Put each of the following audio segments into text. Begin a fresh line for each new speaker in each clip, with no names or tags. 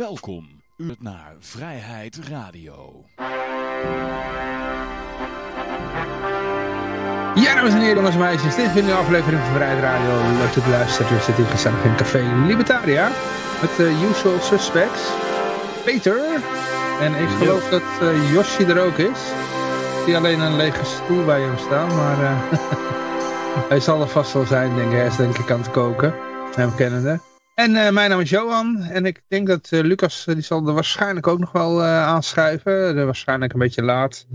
Welkom u naar Vrijheid Radio.
Ja, dames en heren, jongens en meisjes. Dit is weer een aflevering van Vrijheid Radio. Leuk dat u luistert. We zitten hier gezellig in Café Libertaria. Met de usual suspects. Peter. En ik geloof dat uh, Yoshi er ook is. Ik zie alleen een lege stoel bij hem staan. Maar uh, hij zal er vast wel zijn, denk ik. Hij is denk ik aan het koken. Hem kennende. En uh, mijn naam is Johan. En ik denk dat Lucas, die zal er waarschijnlijk ook nog wel aanschuiven. waarschijnlijk een beetje laat.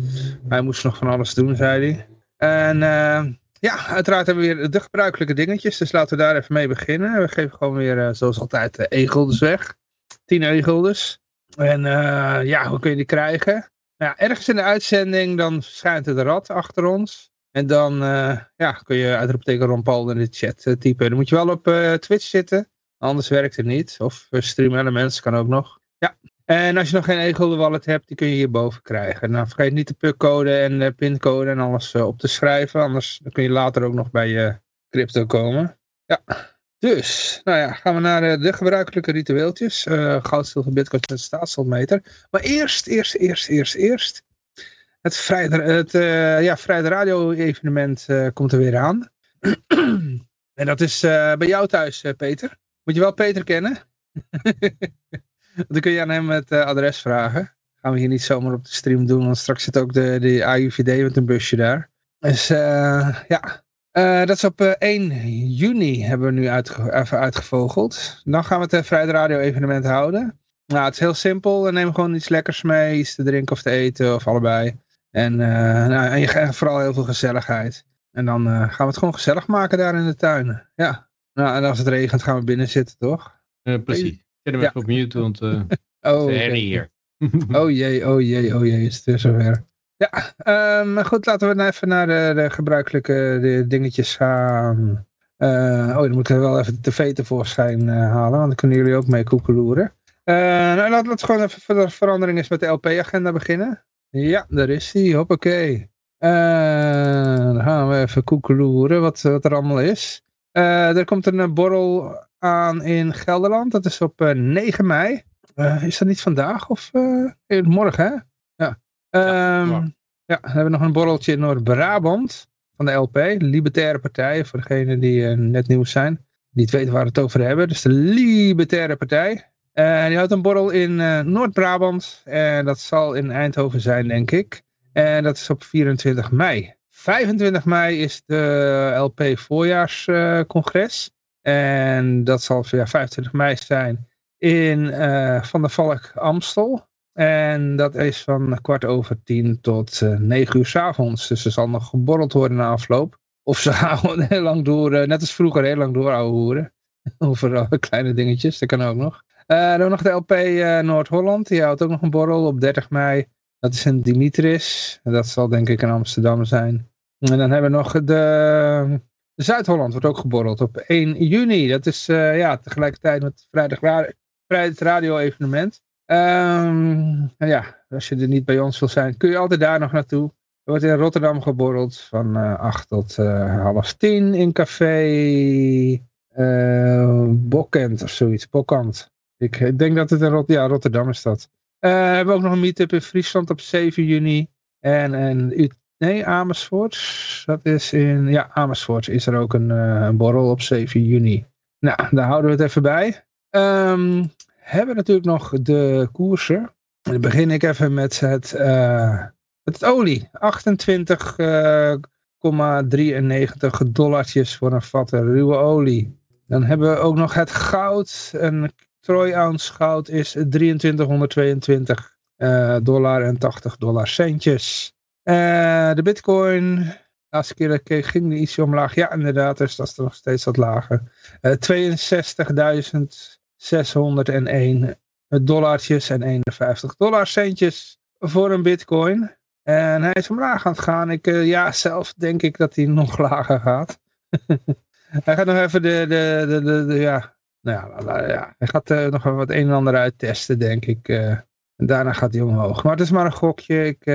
Hij moest nog van alles doen, zei hij. En uh, ja, uiteraard hebben we weer de gebruikelijke dingetjes. Dus laten we daar even mee beginnen. We geven gewoon weer, uh, zoals altijd, de e-guldens weg. 10 e-guldens. En uh, ja, hoe kun je die krijgen? Nou, ja, ergens in de uitzending dan schijnt het rad achter ons. En dan ja, kun je uitroepteken Ron Paul in de chat typen. Dan moet je wel op Twitch zitten. Anders werkt het niet. Of stream elements kan ook nog. Ja, en als je nog geen e-gulden wallet hebt, die kun je hierboven krijgen. Nou, vergeet niet de PUC-code en de pincode en alles uh, op te schrijven. Anders kun je later ook nog bij je crypto komen. Ja, dus, nou ja, gaan we naar de, de gebruikelijke ritueeltjes. Uh, goud, zilver, bitcoin en staatsschuldmeter. Maar eerst, eerst, eerst, eerst, eerst. Het Vrijde, het, uh, ja, Vrijde Radio evenement komt er weer aan. en dat is bij jou thuis, Peter. Moet je wel Peter kennen? Dan kun je aan hem het uh, adres vragen. Gaan we hier niet zomaar op de stream doen, want straks zit ook de, de AUVD met een busje daar. Dus uh, ja, uh, dat is op 1 juni hebben we nu even uitgevogeld. Dan gaan we het Vrijde Radio evenement houden. Nou, het is heel simpel. Neem gewoon iets lekkers mee, iets te drinken of te eten of allebei. En, nou, en vooral heel veel gezelligheid. En dan gaan we het gewoon gezellig maken daar in de tuin. Ja. Nou, en als het regent gaan we binnen zitten, toch?
precies. Zet hem even op mute, want uh,
oh,
herrie hier.
oh jee, oh jee, oh jee, is het weer zover. Ja, um, goed, laten we nou even naar de, de gebruikelijke de dingetjes gaan. Uh, oh, dan moeten we wel even de tv tevoorschijn uh, halen, want dan kunnen jullie ook mee koekeloeren. Uh, nou, laten we gewoon even voor de verandering eens met de LP-agenda beginnen. Ja, daar is die, hoppakee. dan gaan we even koekeloeren wat, wat er allemaal is. Er komt een borrel aan in Gelderland. Dat is op 9 eh, mei. Uh, is dat niet vandaag of uh, morgen? Hè? Ja. Um, ja, ja, dan hebben we nog een borreltje in Noord-Brabant van de LP. Libertaire Partij, voor degenen die uh, net nieuws zijn. Niet weten waar we het over hebben. Dus de Libertaire Partij. En die houdt een borrel in Noord-Brabant. En dat zal in Eindhoven zijn, denk ik. En dat is op 24 mei. 25 mei is de LP voorjaarscongres. En dat zal ja, 25 mei zijn in uh, Van der Valk Amstel. En dat is van kwart over tien tot uh, negen uur s avonds. Dus er zal nog geborreld worden na afloop. Of ze houden heel lang door, uh, net als vroeger, heel lang door ouwe hoeren. Over kleine dingetjes, dat kan ook nog. dan hebben we nog de LP Noord-Holland. Die houdt ook nog een borrel op 30 mei. Dat is in Dimitris. Dat zal denk ik in Amsterdam zijn. En dan hebben we nog de Zuid-Holland wordt ook geborreld op 1 juni. Dat is uh, ja, tegelijkertijd met het vrijdag, vrijdag radio evenement. Um, ja, als je er niet bij ons wil zijn, kun je altijd daar nog naartoe. Er wordt in Rotterdam geborreld van uh, eh, 8 tot uh, half 10 in café Bokkent of zoiets. Bokkant. Ik, ik, denk dat het in Rot ja, Rotterdam is dat. we hebben ook nog een meetup in Friesland op 7 juni. En, en Nee, Amersfoort. Dat is in, ja, Amersfoort is er ook een, uh, een borrel op 7 juni. Nou, daar houden we het even bij. Um, hebben natuurlijk nog de koersen. Dan begin ik even met het, uh, het olie. 28,93 uh, dollartjes voor een vat ruwe olie. Dan hebben we ook nog het goud. Een troy ounce goud is 2322 uh, dollar en 80 dollar centjes. Uh, de bitcoin, de laatste keer ik ging die ietsje omlaag. Ja, inderdaad, dus dat is nog steeds wat lager. Uh, 62.601 dollartjes en 51 dollarcentjes voor een bitcoin. En hij is omlaag aan het gaan. Ik, uh, ja, zelf denk ik dat hij nog lager gaat. hij gaat nog even de, de, de, de, ja, nou ja, ja, hij gaat uh, nog wat een en ander uittesten, denk ik. Uh, en daarna gaat hij omhoog. Maar het is maar een gokje. Ik,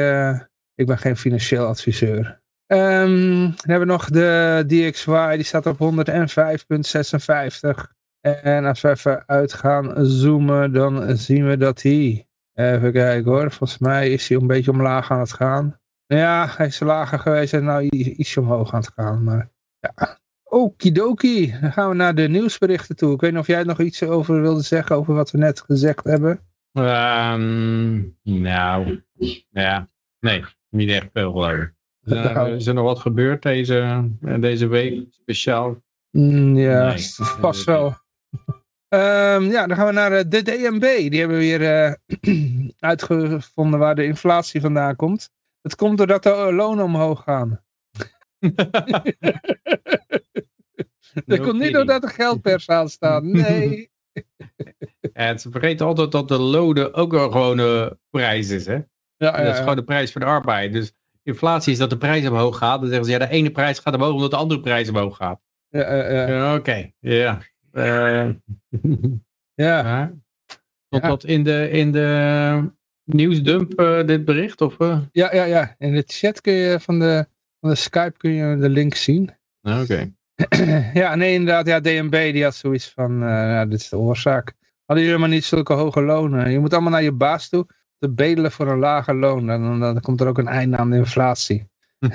ik ben geen financieel adviseur. Um, dan hebben we nog de DXY, die staat op 105,56. En als we even uit gaan zoomen, dan zien we dat hij... Even kijken hoor, volgens mij is hij een beetje omlaag aan het gaan. Ja, hij is lager geweest en nou ietsje omhoog aan het gaan. Maar ja, okidoki. Dan gaan we naar de nieuwsberichten toe. Ik weet niet of jij nog iets over wilde zeggen over wat we net gezegd hebben.
Um, nou, ja, nee, niet echt veel geloof Uh, is er nog wat gebeurd deze, deze week, speciaal?
Mm, ja, nee. vast wel. um, ja, dan gaan we naar de DNB. Die hebben weer uh, uitgevonden waar de inflatie vandaan komt. Het komt doordat de lonen omhoog gaan. Dat komt niet doordat er geldpers aan staat. Nee.
En ze vergeten altijd dat de lonen ook een gewone prijs is. Hè? Ja, ja, dat is gewoon de prijs voor de arbeid. Dus inflatie is dat de prijs omhoog gaat. Dan zeggen ze, ja, de ene prijs gaat omhoog omdat de andere prijs omhoog gaat.
Ja, ja,
ja. Oké, ja. Ja. Tot in de, in de nieuwsdump uh, dit bericht? Of, uh?
Ja, ja, ja. In de chat kun je van de, van de Skype kun je de link zien.
Oké.
ja, nee, inderdaad. Ja, DNB die had zoiets van, uh, dit is de oorzaak. Hadden jullie maar niet zulke hoge lonen. Je moet allemaal naar je baas toe te bedelen voor een lager loon. Dan, dan komt er ook een einde aan de inflatie.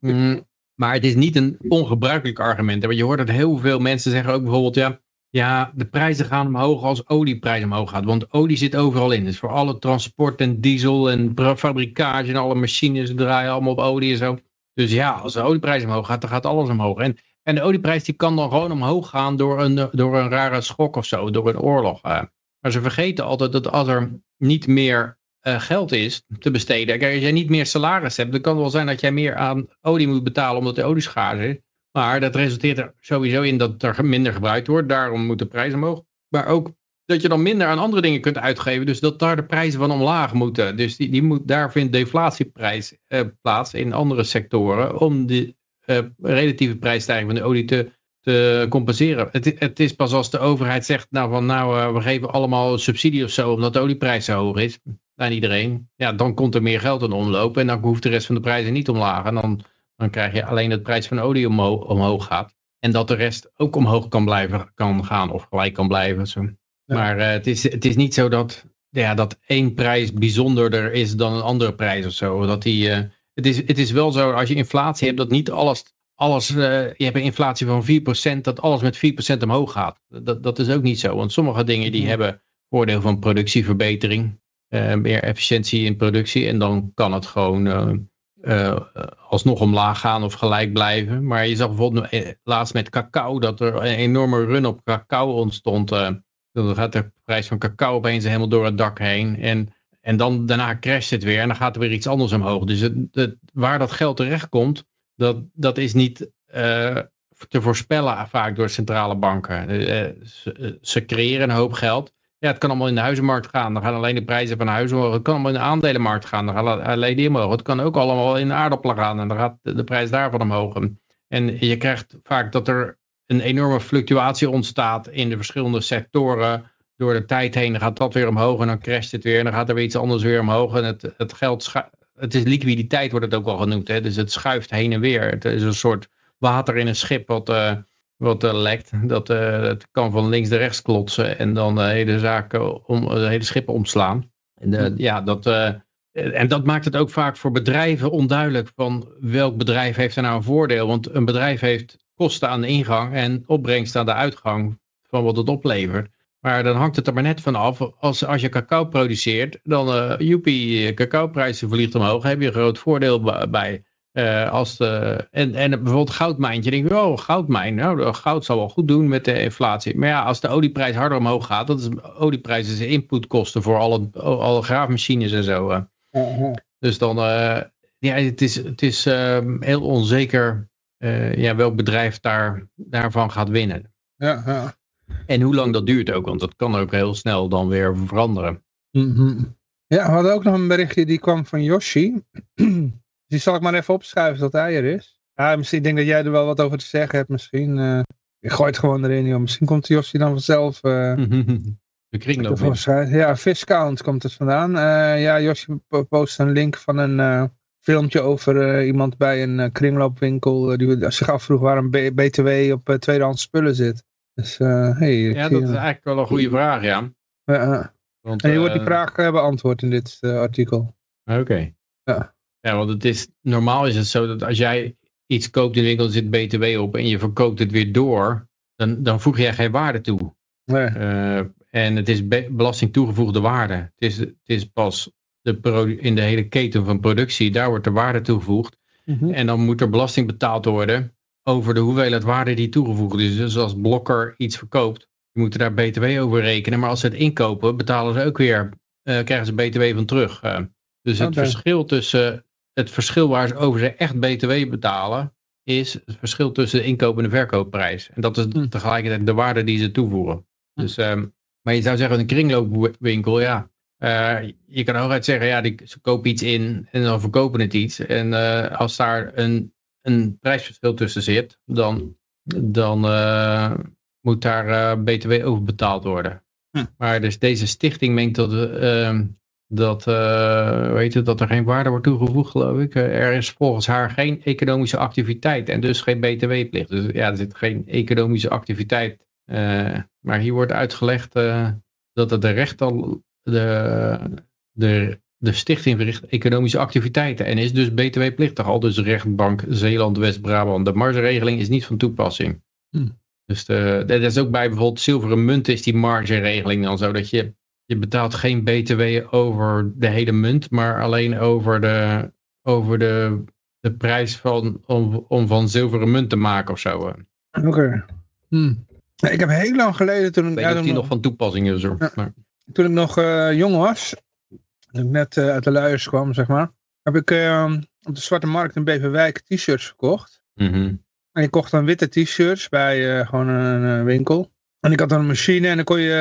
mm, maar het is niet een ongebruikelijk argument. Want je hoort dat heel veel mensen zeggen ook bijvoorbeeld... ja, ja, de prijzen gaan omhoog als olieprijs omhoog gaat. Want olie zit overal in. Dus voor alle transport en diesel en fabrikage en alle machines draaien allemaal op olie en zo. Dus ja, als de olieprijs omhoog gaat, dan gaat alles omhoog. En, en de olieprijs die kan dan gewoon omhoog gaan door een, door een rare schok of zo, door een oorlog. Maar ze vergeten altijd dat als er niet meer uh, geld is te besteden. Kijk, als jij niet meer salaris hebt, dan kan het wel zijn dat jij meer aan olie moet betalen omdat de olie schaars is. Maar dat resulteert er sowieso in dat er minder gebruikt wordt. Daarom moet de prijs omhoog. Maar ook dat je dan minder aan andere dingen kunt uitgeven. Dus dat daar de prijzen van omlaag moeten. Dus die, die moet, daar vindt deflatieprijs eh, plaats in andere sectoren. Om de uh, relatieve prijsstijging van de olie te, te compenseren. Het, het, is pas als de overheid zegt, nou van nou uh, we geven allemaal subsidie of zo, omdat de olieprijs zo hoog is aan iedereen. Ja, dan komt er meer geld in omloop en dan hoeft de rest van de prijzen niet omlaag. En dan dan krijg je alleen dat de prijs van olie omhoog, omhoog gaat. En dat de rest ook omhoog kan blijven kan gaan of gelijk kan blijven. Zo. Maar uh, het, is, het is niet zo dat, ja, dat één prijs bijzonderder is dan een andere prijs of zo. Dat die, uh, het, is, het is wel zo als je inflatie hebt dat niet alles, alles uh, je hebt een inflatie van 4% dat alles met 4% omhoog gaat. Dat, dat is ook niet zo. Want sommige dingen die hebben voordeel van productieverbetering. meer efficiëntie in productie en dan kan het gewoon uh, alsnog omlaag gaan of gelijk blijven. Maar je zag bijvoorbeeld eh, laatst met cacao dat er een enorme run op cacao ontstond. Dan gaat de prijs van cacao opeens helemaal door het dak heen. En, en dan daarna crasht het weer en dan gaat er weer iets anders omhoog. Dus het, het, waar dat geld terechtkomt, dat, dat is niet uh, te voorspellen vaak door centrale banken. ze, ze creëren een hoop geld. Ja, het kan allemaal in de huizenmarkt gaan. Dan gaan alleen de prijzen van huizen omhoog. Het kan allemaal in de aandelenmarkt gaan. Dan gaan alleen die omhoog. Het kan ook allemaal in de aardappelen gaan. En dan gaat de prijs daarvan omhoog. En je krijgt vaak dat er een enorme fluctuatie ontstaat in de verschillende sectoren. Door de tijd heen gaat dat weer omhoog en dan crasht het weer. En dan gaat er weer iets anders weer omhoog. En het, het geld, het is liquiditeit wordt het ook wel genoemd. Hè? Dus het schuift heen en weer. Het is een soort water in een schip wat... Uh, wat uh, lekt. Dat, uh, kan van links naar rechts klotsen en dan de hele zaken om, de hele schippen omslaan. En, ja, dat, en dat maakt het ook vaak voor bedrijven onduidelijk van welk bedrijf heeft er nou een voordeel. Want een bedrijf heeft kosten aan de ingang en opbrengst aan de uitgang van wat het oplevert. Maar dan hangt het er maar net van af. Als, als je cacao produceert, dan uh, joepie, cacaoprijzen vliegt omhoog. Heb je een groot voordeel bij. Uh, als de, en, en bijvoorbeeld goudmijntje. denk ik, oh, goudmijn. Nou, goud zal wel goed doen met de inflatie. Maar ja, als de olieprijs harder omhoog gaat, dat is olieprijs is inputkosten voor alle, alle graafmachines en zo. Uh Dus dan, ja, het is, het is uh, heel onzeker ja, welk bedrijf daar, daarvan gaat winnen.
Ja, ja.
En hoe lang dat duurt ook, want dat kan ook heel snel dan weer veranderen.
Mm -hmm. Ja, we hadden ook nog een berichtje die kwam van Yoshi. die zal ik maar even opschuiven tot hij er is. Ja, misschien denk dat jij er wel wat over te zeggen hebt. Misschien. Uh, je gooit gewoon erin, joh. Misschien komt Josje dan vanzelf. Uh,
de kringloop.
Ja, Viscount komt het vandaan. Uh, ja, Josje post een link van een filmpje over iemand bij een kringloopwinkel. die zich afvroeg waar een BTW op tweedehands spullen zit. Dus, uh, hey,
ja, dat is eigenlijk wel een goede vraag, ja.
Want, en je wordt die vraag beantwoord in dit artikel.
Oké.
Ja.
Ja, want het is, normaal is het zo dat als jij iets koopt in de winkel, zit btw op en je verkoopt het weer door, dan, dan voeg jij geen waarde toe.
Nee.
en het is belasting toegevoegde waarde. Het is, het is pas de in de hele keten van productie, daar wordt de waarde toegevoegd. Mhm. En dan moet er belasting betaald worden over de hoeveelheid waarde die toegevoegd is. Dus als Blokker iets verkoopt, die moeten daar btw over rekenen. Maar als ze het inkopen, betalen ze ook weer, uh, krijgen ze btw van terug. Uh, dus het verschil tussen, het verschil waar ze over ze echt btw betalen, is het verschil tussen de inkoop en de verkoopprijs. En dat is hm. tegelijkertijd de waarde die ze toevoegen. Hm. Dus, um, maar je zou zeggen, een kringloopwinkel, ja, uh, je kan ook uit zeggen, ja, die, ze kopen iets in en dan verkopen het iets. En als daar een, een prijsverschil tussen zit, dan, dan uh, moet daar btw over betaald worden. Hm. Maar dus deze stichting meent dat, ehm, dat, weet je, dat er geen waarde wordt toegevoegd, geloof ik. er is volgens haar geen economische activiteit en dus geen btw-plicht. Dus ja, er zit geen economische activiteit. maar hier wordt uitgelegd dat het de recht al de, de, de stichting verricht economische activiteiten en is dus btw-plichtig. Al dus rechtbank Zeeland, West-Brabant. De margeregeling is niet van toepassing. Hm. Dus de, dat is ook bij bijvoorbeeld zilveren munt is die margeregeling dan zo dat je, je betaalt geen btw over de hele munt, maar alleen over de, over de, de prijs van, om, om van zilveren munt te maken of zo.
Oké. Hm. Ik heb heel lang geleden toen...
Ik weet ja, nog van toepassing is. Maar
toen ik nog uh, jong was, toen ik net uh, uit de luiers kwam, zeg maar, heb ik uh, op de Zwarte Markt in Beverwijk t-shirts verkocht.
Mm -hmm.
En ik kocht dan witte t-shirts bij gewoon een winkel. En ik had dan een machine en dan kon je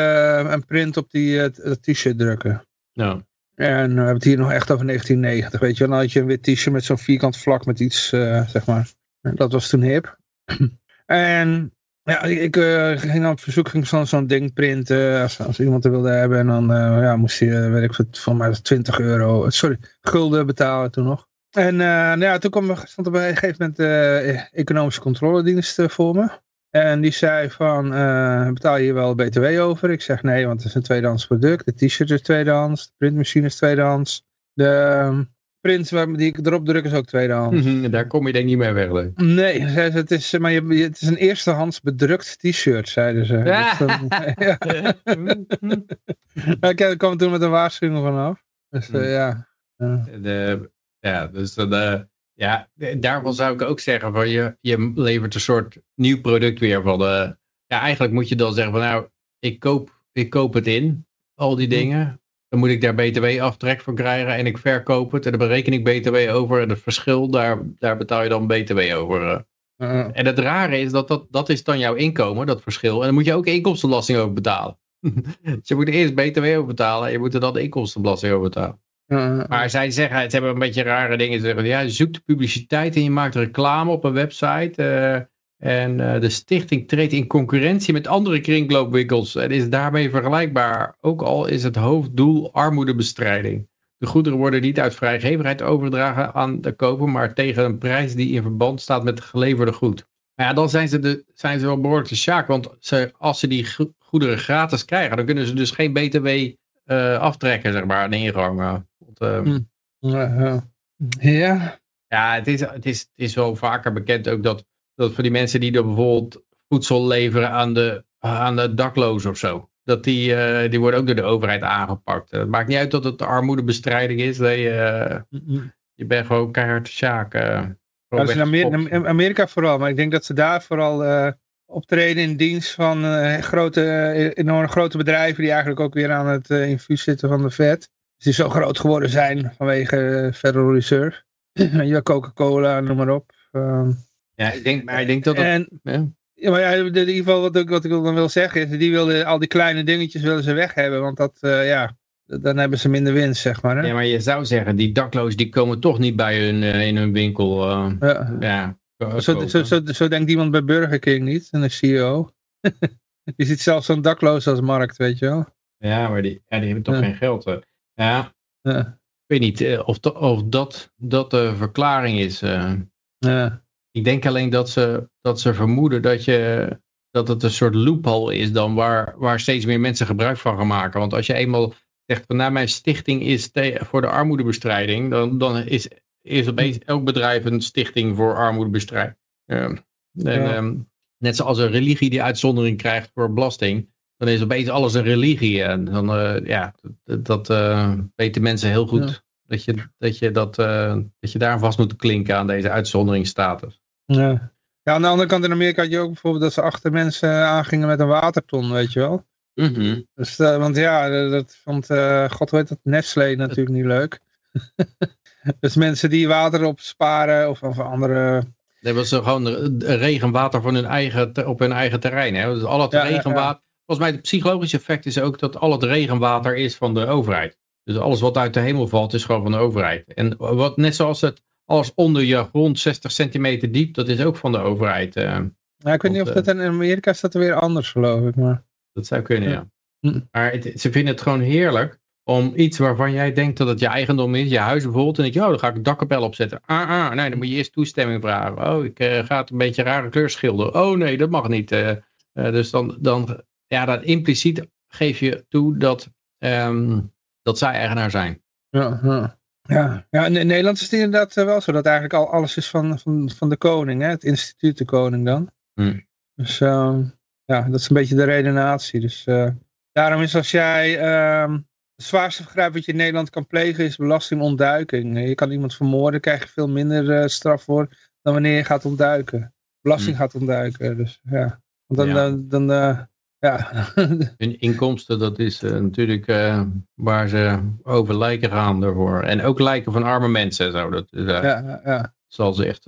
een print op die t-shirt drukken.
Ja.
En we hebben het hier nog echt over 1990, weet je Dan had je een wit t-shirt met zo'n vierkant vlak met iets, zeg maar. dat was toen hip. en ja, ik ging dan op verzoek ging zo'n ding printen als, als iemand er wilde hebben. En dan uh, ja, moest je, weet ik van mij 20 euro, sorry, gulden betalen toen nog. En nou ja, toen kwam, stond er op een gegeven moment de economische controledienst voor me. En die zei van, betaal je hier wel btw over? Ik zeg nee, want het is een tweedehands product. De t-shirt is tweedehands, de printmachine is tweedehands. De, print die ik erop druk is ook tweedehands.
Mhm, daar kom je denk ik niet mee weg.
Nee, nee het, is, maar je, het is een eerstehands bedrukt t-shirt, zeiden ze. Ja. Dus ja. ik kwam toen met een waarschuwing vanaf. Dus uh, ja.
De, ja, dus de, ja, daarvan zou ik ook zeggen, van je, je levert een soort nieuw product weer van de, ja, eigenlijk moet je dan zeggen van nou, ik koop, ik koop het in, al die mhm. dingen. Dan moet ik daar btw-aftrek voor krijgen en ik verkoop het en dan bereken ik btw over en het verschil, daar, daar betaal je dan btw over. Uh. En het rare is dat, dat dat is dan jouw inkomen, dat verschil. En dan moet je ook inkomstenbelasting over betalen. dus je moet eerst btw over betalen en je moet er dan de inkomstenbelasting over betalen.
Uh.
Maar zij zeggen, het hebben een beetje rare dingen. Ze zeggen, ja, je zoekt publiciteit en je maakt reclame op een website. Uh, en uh, de stichting treedt in concurrentie met andere kringloopwinkels en is daarmee vergelijkbaar. Ook al is het hoofddoel armoedebestrijding. De goederen worden niet uit vrijgevigheid overgedragen aan de koper, maar tegen een prijs die in verband staat met het geleverde goed. Maar ja, dan zijn ze, de, zijn ze wel behoorlijk te sjaak, want ze, als ze die goederen gratis krijgen, dan kunnen ze dus geen btw uh, aftrekken, zeg maar, aan de ingang. Uh, want,
uh, ja. ja.
Ja, het is, het, is, het is wel vaker bekend ook dat dat voor die mensen die er bijvoorbeeld voedsel leveren aan de, aan de daklozen of zo. Dat die, uh, die worden ook door de overheid aangepakt. Het maakt niet uit dat het armoedebestrijding is. Dat je, uh, je bent gewoon keihard sjaak. Uh,
dat is in Amerika, Amerika, vooral. Maar ik denk dat ze daar vooral optreden in dienst van grote, enorme grote bedrijven. Die eigenlijk ook weer aan het infuus zitten van de vet. Dus die zo groot geworden zijn vanwege Federal Reserve. ja, Coca-Cola, noem maar op.
Ja, ik denk, maar ik denk dat dat...
En, ja. maar ja, in ieder geval wat, ik, wat ik dan wil zeggen is, die wilden al die kleine dingetjes willen ze weg hebben, want dat, uh, ja, dan hebben ze minder winst, zeg maar. Hè?
Ja, maar je zou zeggen, die daklozen die komen toch niet bij hun, uh, in hun winkel. Uh, ja. ja
zo, zo, zo, zo, denkt iemand bij Burger King niet, een CEO. die ziet zelfs zo'n dakloos als markt, weet je wel.
Ja, maar die, ja, die hebben toch geen geld. Ja. ja. Ik weet niet of, of dat, dat de verklaring is.
Ja.
Ik denk alleen dat ze, dat ze vermoeden dat je, dat het een soort loophole is dan waar, waar steeds meer mensen gebruik van gaan maken. Want als je eenmaal zegt van nou mijn stichting is voor de armoedebestrijding, dan, dan is, is opeens elk bedrijf een stichting voor armoedebestrijding. Ehm, en, ehm, net zoals een religie die uitzondering krijgt voor belasting, dan is opeens alles een religie. En dan, uh, ja, dat, uh, weten mensen heel goed. Dat, je, dat, je dat, uh, dat je daar vast moet klinken aan deze uitzonderingsstatus.
Ja. ja, aan de andere kant in Amerika had je ook bijvoorbeeld dat ze achter mensen aangingen met een waterton, weet je wel.
Mm -hmm.
dus, want ja, dat vond, god weet dat, Nestlé natuurlijk niet leuk. dus mensen die water opsparen of, of andere
dat was gewoon regenwater van hun eigen, op hun eigen terrein. Hè? Dus al het ja, regenwater. Volgens mij het psychologische effect is ook dat al het regenwater is van de overheid. Dus alles wat uit de hemel valt is gewoon van de overheid. En wat, net zoals het alles onder je grond 60 centimeter diep, dat is ook van de overheid. Uh,
ja, ik weet niet of dat in Amerika is dat weer anders geloof ik. Maar...
Dat zou kunnen, ja. Hm. Maar het, ze vinden het gewoon heerlijk om iets waarvan jij denkt dat het je eigendom is, je huis bijvoorbeeld, en denk je, oh, dan ga ik een dakkapel opzetten. Ah, ah, nee, dan moet je eerst toestemming vragen. Oh, ik uh, ga het een beetje rare kleur schilderen. Oh nee, dat mag niet. Uh, dus dan, dan, ja, dat impliciet geef je toe dat, um, dat zij eigenaar zijn.
Ja, ja. Ja, ja, in Nederland is het inderdaad wel zo dat eigenlijk al alles is van, van, van de koning, hè? het instituut de koning dan.
Hmm.
Dus uh, ja, dat is een beetje de redenatie. Dus uh, daarom is als jij uh, het zwaarste vergrijp wat je in Nederland kan plegen is belastingontduiking. Je kan iemand vermoorden, krijg je veel minder straf voor dan wanneer je gaat ontduiken. Belasting hmm. gaat ontduiken, dus ja. Want dan, ja. dan, dan ja.
Hun inkomsten, dat is uh, natuurlijk waar ze over lijken gaan ervoor. En ook lijken van arme mensen en zo. Dat is,
ja, ja.
zal ze echt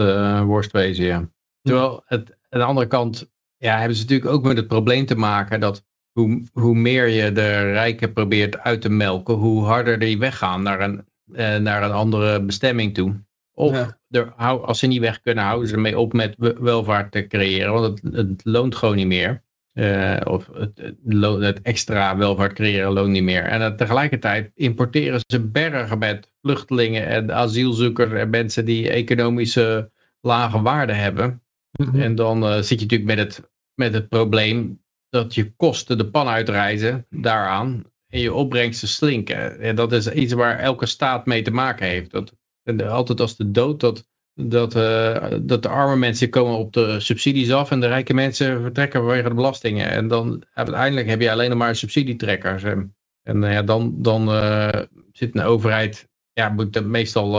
worst wezen, ja. Terwijl het, aan de andere kant ja, hebben ze natuurlijk ook met het probleem te maken dat hoe, hoe meer je de rijken probeert uit te melken, hoe harder die weggaan naar een, eh, naar een andere bestemming toe. Of er, als ze niet weg kunnen, houden ze ermee op met welvaart te creëren, want het, het loont gewoon niet meer. Uh, of het, extra welvaart creëren loont niet meer. En tegelijkertijd importeren ze bergen met vluchtelingen en asielzoekers en mensen die economische lage waarden hebben.
Mhm.
En dan uh, zit je natuurlijk met het, met het probleem dat je kosten de pan uitreizen daaraan en je opbrengsten slinken. En dat is iets waar elke staat mee te maken heeft. Dat, altijd als de dood, dat, dat, uh, dat de arme mensen komen op de subsidies af en de rijke mensen vertrekken vanwege de belastingen. En dan uiteindelijk heb je alleen nog maar subsidietrekkers. En, en ja, dan, dan uh, zit een overheid, ja, moet meestal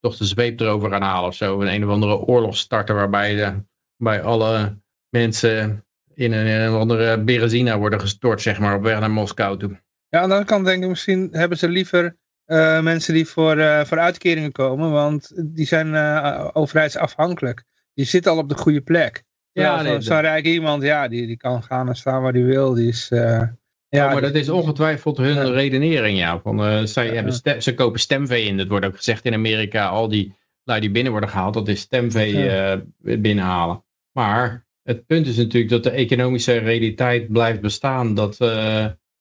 toch de zweep erover gaan halen of zo. Een een of andere oorlog starten waarbij bij alle mensen in een, een of andere Berezina worden gestort, zeg maar, op weg naar Moskou toe.
Ja, aan de andere kant denk ik misschien hebben ze liever uh, mensen die voor, uh, voor uitkeringen komen, want die zijn uh, overheidsafhankelijk. Die zitten al op de goede plek. Ja, nee, zo'n rijk iemand, ja, die, die kan gaan en staan waar hij wil. Die is, ja,
ja, maar dat is ongetwijfeld hun redenering, ja. Van, zij stem, ze kopen stemvee in. Dat wordt ook gezegd in Amerika, al die lui die binnen worden gehaald, dat is stemvee binnenhalen. Maar het punt is natuurlijk dat de economische realiteit blijft bestaan. Dat,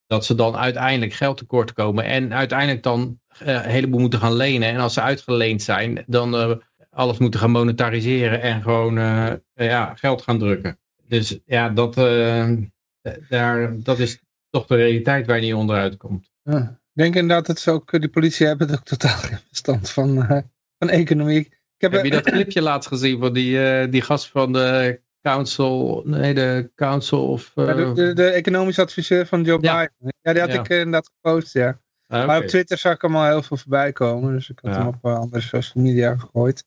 dat ze dan uiteindelijk geld tekort komen. En uiteindelijk dan uh, een heleboel moeten gaan lenen. En als ze uitgeleend zijn, dan uh, alles moeten gaan monetariseren. En gewoon ja, geld gaan drukken. Dus ja, dat, daar, dat is toch de realiteit waar je niet onderuit komt.
Ja. Ik denk inderdaad dat ze ook, de politie hebben ook totaal geen verstand van, van economie. Ik
heb, heb je dat clipje laatst gezien van die, die gast van de Council, nee, de Council of...
Uh... Ja, de, de, de, economische adviseur van Joe Biden. Ja, die had ja. ik inderdaad gepost, ja. Ah, maar op Twitter zag ik hem al heel veel voorbij komen. Dus ik had hem op uh, andere social media gegooid.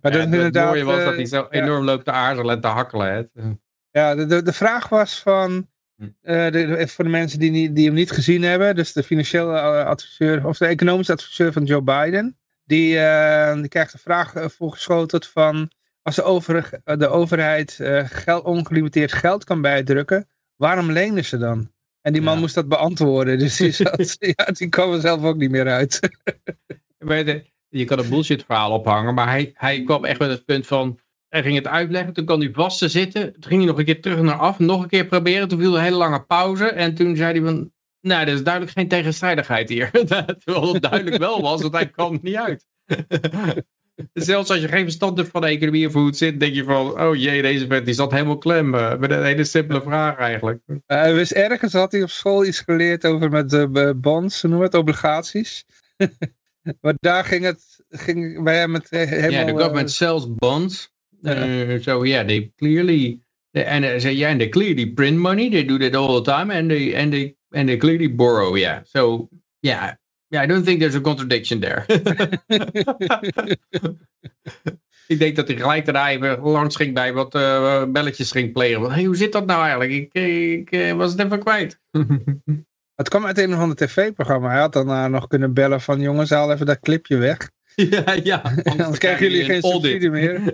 Maar ja, het mooie was dat hij zo enorm loopt te aarzelen en te hakkelen. Hè.
Ja, de, de, de vraag was van... Uh, de, de, voor de mensen die, niet, die hem niet gezien hebben. Dus de financiële adviseur... Of de economische adviseur van Joe Biden. Die, die krijgt de vraag voorgeschoteld van als de, de overheid uh, geld, ongelimiteerd geld kan bijdrukken, waarom lenen ze dan? En die man moest dat beantwoorden, dus die, zat, ja, die kwam er zelf ook niet meer uit.
je kan een bullshit verhaal ophangen, maar hij, hij kwam echt met het punt van, hij ging het uitleggen, toen kwam hij vast te zitten, toen ging hij nog een keer terug naar af, nog een keer proberen, toen viel een hele lange pauze en toen zei hij van, nou, er is duidelijk geen tegenstrijdigheid hier. Terwijl het duidelijk wel was, want hij kwam niet uit. Zelfs als je geen verstand hebt van de economie of hoe het zit, denk je van, oh jee, deze vent die zat helemaal klem. eh, met een hele simpele vraag eigenlijk.
Wist ergens had hij op school iets geleerd over met de bonds, noem het, obligaties. maar daar ging het, ging bij hem het he- helemaal...
Ja,
eh,
government sells bonds. Uh, so yeah, they clearly, and uh, yeah, and they clearly print money. They do that all the time, and they and they and they clearly borrow. Yeah, so yeah, yeah, I don't think there's a contradiction there. ik denk dat hij gelijk daarna even langs ging bij wat eh, belletjes ging plegen. Hey, hoe zit dat nou eigenlijk? Ik, ik eh, was het even kwijt.
Het kwam uit een of ander tv-programma. Hij had daarna nog kunnen bellen van jongens, haal even dat clipje weg.
ja, ja.
Anders krijgen jullie geen subsidie meer.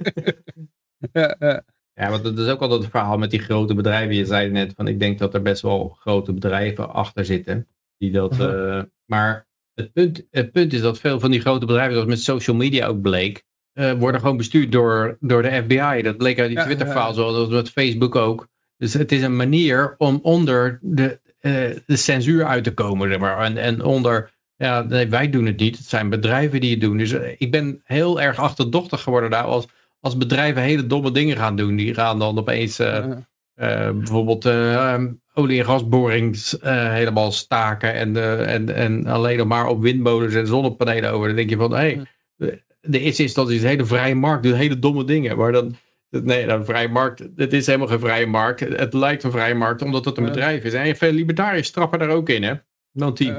ja, ja.
Ja, want dat is ook altijd het verhaal met die grote bedrijven. Je zei net van ik denk dat er best wel grote bedrijven achter zitten. Die dat,
Mhm.
eh, maar het punt, het punt is dat veel van die grote bedrijven, zoals met social media ook bleek, eh, worden gewoon bestuurd door, door de FBI. Dat bleek uit die
ja.
zoals met Facebook ook. Dus het is een manier om onder de, eh, de censuur uit te komen. Zeg maar. en, en onder, ja, nee, wij doen het niet. Het zijn bedrijven die het doen. Dus eh, ik ben heel erg achterdochtig geworden daar als, als bedrijven hele domme dingen gaan doen. Die gaan dan opeens
Ja.
Eh, bijvoorbeeld eh, ehm, olie- en gasborings eh, helemaal staken. En, en, en alleen nog maar op windmolens en zonnepanelen over. Dan denk je van, hé, hey, de, eerste instantie is een hele vrije markt. Doet hele domme dingen. Maar dan, nee, een vrije markt, het is helemaal geen vrije markt. Het lijkt een vrije markt omdat het een bedrijf is. En veel libertariërs trappen daar ook in, hè. Want die,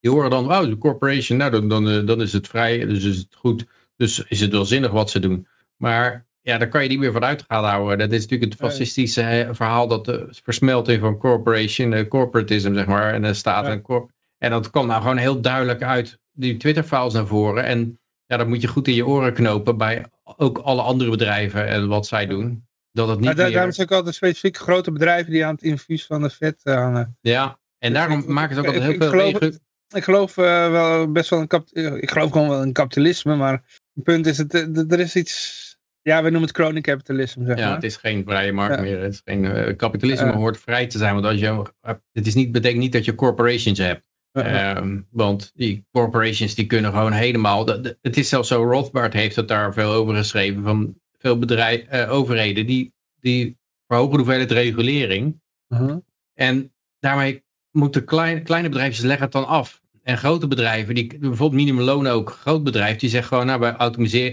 die horen dan, oh, de corporation, nou, dan, dan, dan is het vrij, dus is het goed. Dus is het wel zinnig wat ze doen. Maar ja, daar kan je niet meer van uit gaan houden. Dat is natuurlijk het fascistische eh, verhaal dat de versmelting van corporation, eh, corporatism, zeg maar, en de staat
Ja.
en corp. En dat kwam nou gewoon heel duidelijk uit die Twitter-files naar voren. En ja, dat moet je goed in je oren knopen bij ook alle andere bedrijven en wat zij doen. Dat het niet
maar daar,
meer...
daarom zijn ook altijd specifiek grote bedrijven die aan het infuus van de vet eh, hangen.
Ja, en daarom
ik-
maken ze ook
ik-
altijd heel
ik
veel...
geloof
regu-
Ik geloof eh, wel best wel in kap ik geloof gewoon wel in kapitalisme, maar het punt is, het, eh, er is iets, ja, we noemen het crony-capitalisme, zeg
Ja,
maar.
het is geen vrije markt
Ja.
meer. Het is geen, eh, kapitalisme
Ja.
hoort vrij te zijn. Want als je, eh, het is niet, betekent niet dat je corporations hebt. Ehm, want die corporations die kunnen gewoon helemaal... de- de- het is zelfs zo, Rothbard heeft het daar veel over geschreven. Van veel bedrijf, eh, overheden die, die verhogen de hoeveelheid regulering.
Mhm.
En daarmee moeten klein, kleine bedrijfjes leggen het dan af. En grote bedrijven, die, bijvoorbeeld minimumloon ook, groot bedrijf, die zegt gewoon, nou wij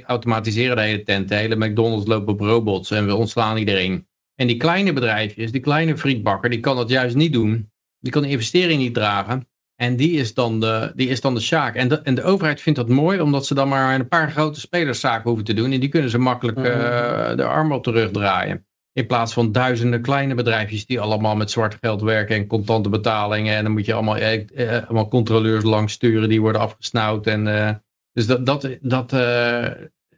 automatiseren, de hele tent. De hele McDonald's loopt op robots en we ontslaan iedereen. En die kleine bedrijfjes, die kleine frietbakker, die kan dat juist niet doen. Die kan de investering niet dragen. En die is dan de, die is dan de sjaak. En de, en de overheid vindt dat mooi, omdat ze dan maar een paar grote spelerszaken hoeven te doen. En die kunnen ze makkelijk
Mhm.
eh, de arm op de rug draaien. In plaats van duizenden kleine bedrijfjes die allemaal met zwart geld werken en contante betalingen. En dan moet je allemaal, eh, eh, allemaal controleurs langs sturen die worden afgesnauwd. En, eh, dus dat, dat, dat,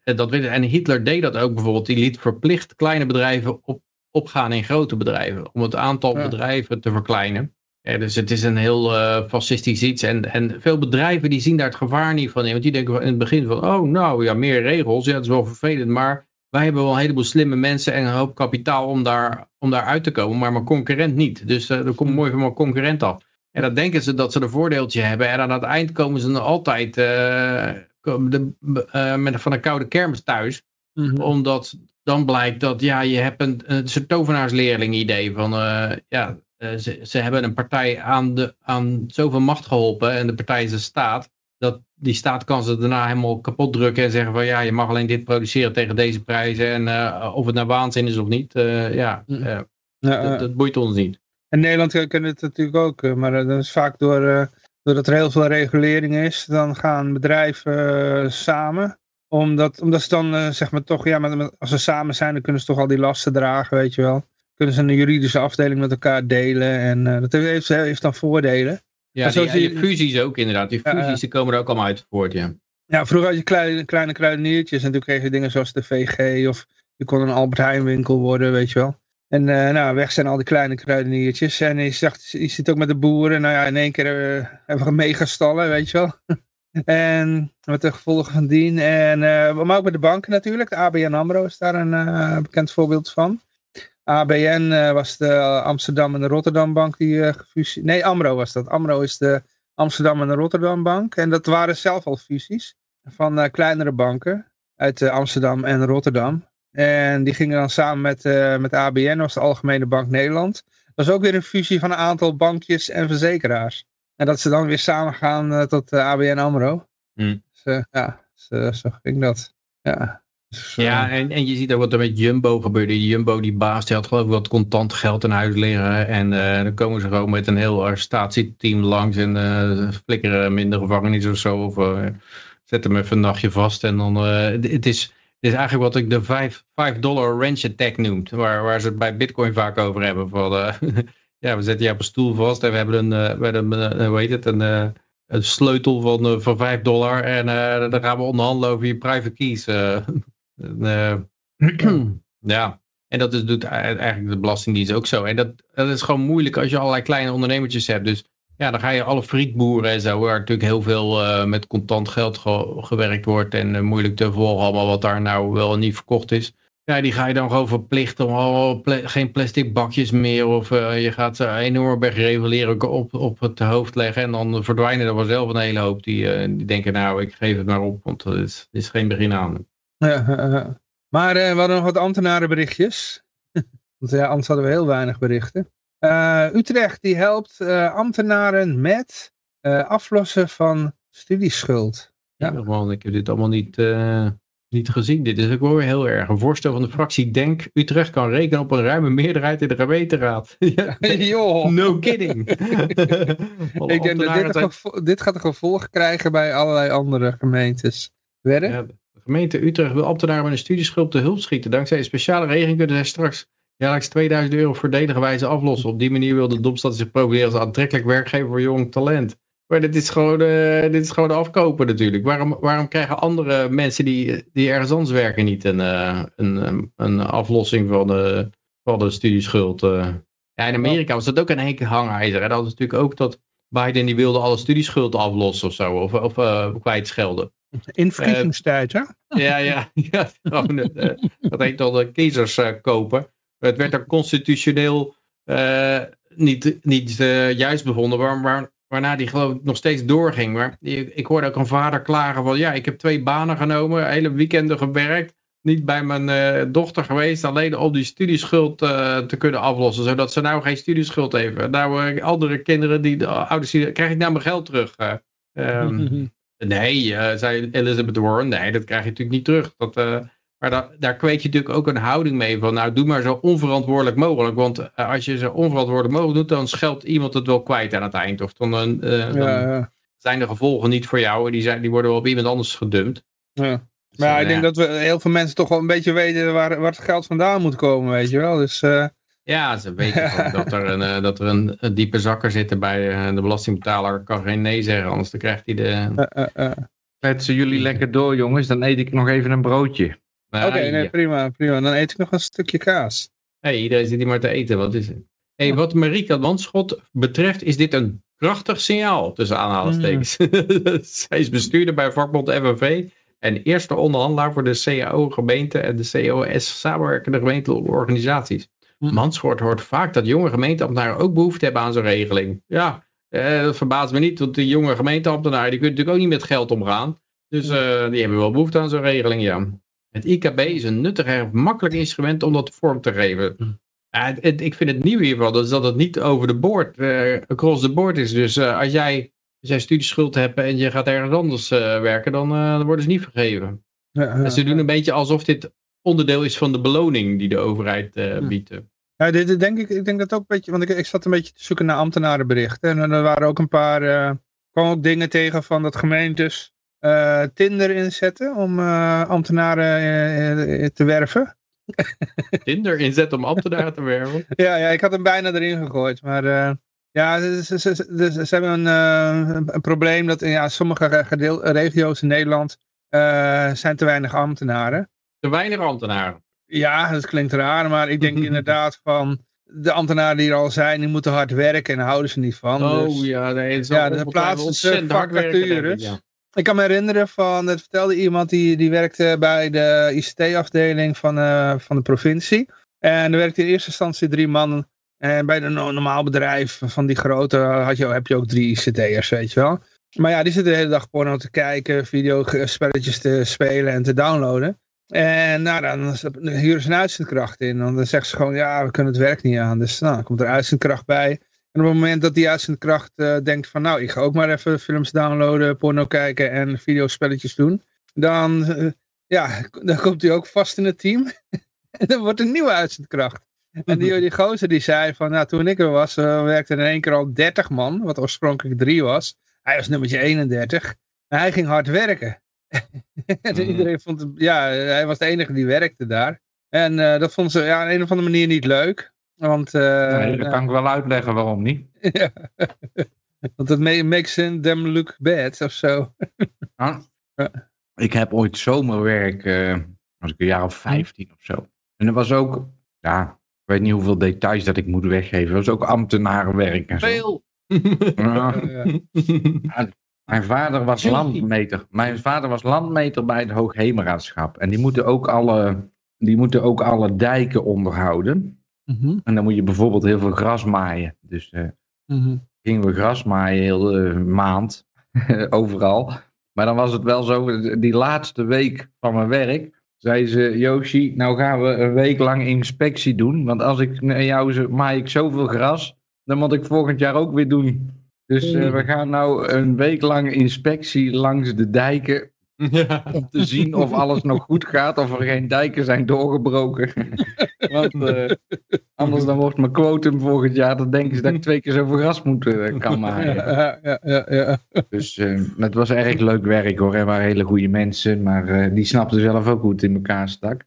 dat weet. En Hitler deed dat ook bijvoorbeeld. Die liet verplicht kleine bedrijven op, opgaan in grote bedrijven. Om het aantal
Ja.
bedrijven te verkleinen. Ja, dus het is een heel fascistisch iets. En, en veel bedrijven die zien daar het gevaar niet van in. Want die denken in het begin van, oh nou ja, meer regels. Ja, dat is wel vervelend. Maar wij hebben wel een heleboel slimme mensen en een hoop kapitaal om daar, om daar uit te komen. Maar mijn concurrent niet. Dus eh er komt mooi van mijn concurrent af. En dan denken ze dat ze een voordeeltje hebben. En aan het eind komen ze dan altijd komen de, eh, met, van een koude kermis thuis
Mhm.
omdat dan blijkt dat ja, je hebt een, een soort tovenaarsleerling idee van ja, ze, ze hebben een partij aan, de, aan zoveel macht geholpen en de partij is een staat. Dat die staat kan ze daarna helemaal kapot drukken en zeggen van ja, je mag alleen dit produceren tegen deze prijzen. En eh, of het nou waanzin is of niet, eh, ja,
Mhm.
eh,
Ja,
dat, dat boeit ons niet.
in Nederland kunnen het natuurlijk ook, maar dat is vaak door, doordat er heel veel regulering is, dan gaan bedrijven samen. Omdat, omdat ze dan, zeg maar toch, ja, met- als ze samen zijn, dan kunnen ze toch al die lasten dragen, weet je wel. Kunnen ze een juridische afdeling met elkaar delen en dat heeft, heeft dan voordelen.
Ja,
zo
die,
zie je-
fusies ook inderdaad. Die fusies die komen er ook allemaal uit voort, ja.
Ja, vroeger had je kleine, kleine kruideniertjes en toen kreeg je dingen zoals de VG of je kon een Albert Heijn winkel worden, weet je wel. En eh, nou, weg zijn al die kleine kruideniertjes. En je, zag, je ziet ook met de boeren, nou ja, in één keer eh, hebben we megastallen, weet je wel. en met de gevolgen van dien. En, eh, maar ook met de banken natuurlijk. De ABN AMRO is daar een bekend voorbeeld van. ABN eh, was de Amsterdam en de Rotterdam bank die eh gefusie... Nee, AMRO was dat. AMRO is de Amsterdam en de Rotterdam bank. En dat waren zelf al fusies van eh, kleinere banken. uit Amsterdam en Rotterdam. En die gingen dan samen met, met ABN, was de Algemene Bank Nederland. Dat was ook weer een fusie van een aantal bankjes en verzekeraars. En dat ze dan weer samen gaan tot ABN AMRO.
Hm.
Dus, ja, zo, zo ging dat. Ja,
dus, ja, en, en je ziet ook wat er met Jumbo gebeurde. Jumbo, die baas, die had geloof ik wat contant geld in huis liggen. En uh, dan komen ze gewoon met een heel arrestatieteam langs en flikkeren hem in de gevangenis of zo. Of uh, zetten hem even een nachtje vast. En dan, het, is, is eigenlijk wat ik de 5, 5 dollar wrench attack noemt. Waar, waar ze het bij bitcoin vaak over hebben. Van, ja, we zetten je op een stoel vast en we hebben een, we hebben hoe heet het, een, een sleutel van, van 5 dollar. En dan gaan we onderhandelen over je private keys. Uh, ja, en dat is, doet eigenlijk de Belastingdienst ook zo. En dat, dat is gewoon moeilijk als je allerlei kleine ondernemertjes hebt. Dus ja, dan ga je alle frietboeren en zo, waar natuurlijk heel veel uh, met contant geld gewerkt wordt en uh, moeilijk te volgen allemaal wat daar nou wel en niet verkocht is. Ja, die ga je dan gewoon verplichten om oh, pla geen plastic bakjes meer of uh, je gaat ze enorm reguleren op, op het hoofd leggen en dan verdwijnen er vanzelf een hele hoop die, die denken nou ik geef het maar op, want het is, het is geen begin aan.
Ja, maar uh, we hadden nog wat ambtenarenberichtjes. Want ja, anders hadden we heel weinig berichten. Uh, Utrecht die helpt uh, ambtenaren met aflossen van studieschuld.
Ja. ja man, ik heb dit allemaal niet, niet gezien. Dit is ook wel weer heel erg. Een voorstel van de fractie Denk Utrecht kan rekenen op een ruime meerderheid in de gemeenteraad.
ja, Joh.
No kidding.
ik denk dat dit, dit gaat een gevolg krijgen bij allerlei andere gemeentes. Werden? Ja,
gemeente Utrecht wil ambtenaren met een studieschuld te hulp schieten. Dankzij een speciale regeling kunnen zij straks jaarlijks 2000 euro voordelige wijze aflossen. Op die manier wil de Domstad zich profileren als aantrekkelijk werkgever voor jong talent. Maar dit is gewoon, uh, dit is gewoon afkopen natuurlijk. Waarom, waarom krijgen andere mensen die, die ergens anders werken niet een, uh, een, een aflossing van de, van de studieschuld? Uh. Ja, in Amerika was dat ook een enkel hangijzer. Dat was natuurlijk ook dat Biden die wilde alle studieschuld aflossen of zo. Of, of kwijtschelden.
Invrieringstijd, hè?
Ja, ja, ja uh, dat heet al de kiezers uh, kopen. Het werd er constitutioneel uh, niet, niet juist bevonden, waar, waar, waarna die geloof ik nog steeds doorging. Maar ik hoorde ook een vader klagen van, ja, ik heb twee banen genomen, hele weekenden gewerkt, niet bij mijn dochter geweest, alleen om die studieschuld te kunnen aflossen, zodat ze nou geen studieschuld heeft. Nou, andere kinderen, die de ouders, die, krijg ik nou mijn geld terug. Um, Nee, uh, zei Elizabeth Warren, nee, dat krijg je natuurlijk niet terug. Dat, uh, maar da daar kweet je natuurlijk ook een houding mee van, nou doe maar zo onverantwoordelijk mogelijk. Want uh, als je zo onverantwoordelijk mogelijk doet, dan scheldt iemand het wel kwijt aan het eind. Of dan, dan ja, zijn de gevolgen niet voor jou, die, zijn, die worden wel op iemand anders gedumpt.
Ja. Maar ja, ik denk dat we heel veel mensen toch wel een beetje weten waar, waar het geld vandaan moet komen, weet je wel. Dus...
Ja, ze weten dat er, een, uh, dat er een, een, diepe zakker zit bij uh, de belastingbetaler. Kan geen nee zeggen, anders dan krijgt hij de...
Uh, uh, jullie lekker door, jongens. Dan eet ik nog even een broodje.
Oké, okay, nee, prima, prima. Dan eet ik nog een stukje kaas.
hey, iedereen zit hier maar te eten. Wat is het? Hey, wat Marika Landschot betreft is dit een krachtig signaal, tussen aanhalingstekens. Mm. Zij is bestuurder bij vakbond FNV en eerste onderhandelaar voor de CAO gemeente en de COS samenwerkende gemeentelijke organisaties. Hm. Manschoort hoort vaak dat jonge gemeenteambtenaren ook behoefte hebben aan zo'n regeling. Ja, eh, dat verbaast me niet, want die jonge gemeenteambtenaren die kunnen natuurlijk ook niet met geld omgaan. Dus uh, die hebben wel behoefte aan zo'n regeling, ja. Het IKB is een nuttig en makkelijk instrument om dat vorm te geven. Hm. het, ik vind het nieuw hiervan dat, dat het niet over de board, uh, across the board is. Dus als, jij, als jij studieschuld hebt en je gaat ergens anders werken, dan, dan worden ze niet vergeven. Ja, ze doen een beetje alsof dit onderdeel is van de beloning die de overheid uh, biedt.
Ja, dit, denk ik, ik denk dat ook een beetje, want ik, ik zat een beetje te zoeken naar ambtenarenberichten. En er waren ook een paar, uh, kwam ook dingen tegen van dat gemeentes uh, Tinder inzetten om ambtenaren te werven.
Tinder inzetten om ambtenaren te werven?
ja, ja, ik had hem bijna erin gegooid, maar... Ja, ze, ze, ze, ze hebben een, een, probleem dat in ja, sommige regio's in Nederland zijn te weinig ambtenaren.
Te weinig ambtenaren.
Ja, dat klinkt raar, maar ik denk inderdaad van de ambtenaren die er al zijn, die moeten hard werken en daar houden ze niet van.
Oh dus, ja, nee, het is
ja, de plaatsen ze vacatures. Ja. Ik kan me herinneren van, dat vertelde iemand die, die werkte bij de ICT-afdeling van, uh, van de provincie. En er werkte in eerste instantie drie mannen. En bij een normaal bedrijf van die grote had je, heb je ook drie ICT'ers, weet je wel. Maar ja, die zitten de hele dag porno te kijken, videospelletjes te spelen en te downloaden. En nou, dan huren ze een uitzendkracht in. Dan zeggen ze gewoon, ja, we kunnen het werk niet aan. Dus nou, dan komt er uitzendkracht bij. En op het moment dat die uitzendkracht uh, denkt van, nou, ik ga ook maar even films downloaden, porno kijken en videospelletjes doen. Dan, uh, ja, dan komt hij ook vast in het team. en dan wordt een nieuwe uitzendkracht. En die, gozer die zei van, nou, toen ik er was, uh, werkte er in één keer al 30 man, wat oorspronkelijk 3 was. Hij was nummertje 31. En hij ging hard werken. En iedereen vond het, ja, hij was de enige die werkte daar. En uh, dat vonden ze ja, op een of andere manier niet leuk. Want, uh,
nee, dat kan ik wel uitleggen waarom niet.
ja. Want het makes them look bad of zo.
ja. Ik heb ooit zomerwerk, uh, als ik een jaar of 15 of zo. En dat was ook, ja, ik weet niet hoeveel details dat ik moet weggeven. Dat was ook ambtenarenwerk en zo.
Veel!
Ja. Ja. Mijn vader was landmeter. Mijn vader was landmeter bij het Hoogheemraadschap. En die moeten ook alle, die moeten ook alle dijken onderhouden.
Mm -hmm.
En dan moet je bijvoorbeeld heel veel gras maaien. Dus uh,
mm -hmm.
gingen we gras maaien heel de maand. overal. Maar dan was het wel zo, die laatste week van mijn werk, zei ze, Yoshi, nou gaan we een week lang inspectie doen. Want als ik naar jou maai ik zoveel gras, dan moet ik volgend jaar ook weer doen. Dus uh, we gaan nou een week lang inspectie langs de dijken.
Ja.
Om te zien of alles nog goed gaat, of er geen dijken zijn doorgebroken. Want uh, anders dan wordt mijn quotum volgend jaar, dan denken ze dat ik twee keer zoveel gras moet uh, kan maaien.
Ja, ja, ja, ja.
Dus het was erg leuk werk hoor, er waren hele goede mensen, maar die snapten zelf ook hoe het in elkaar stak.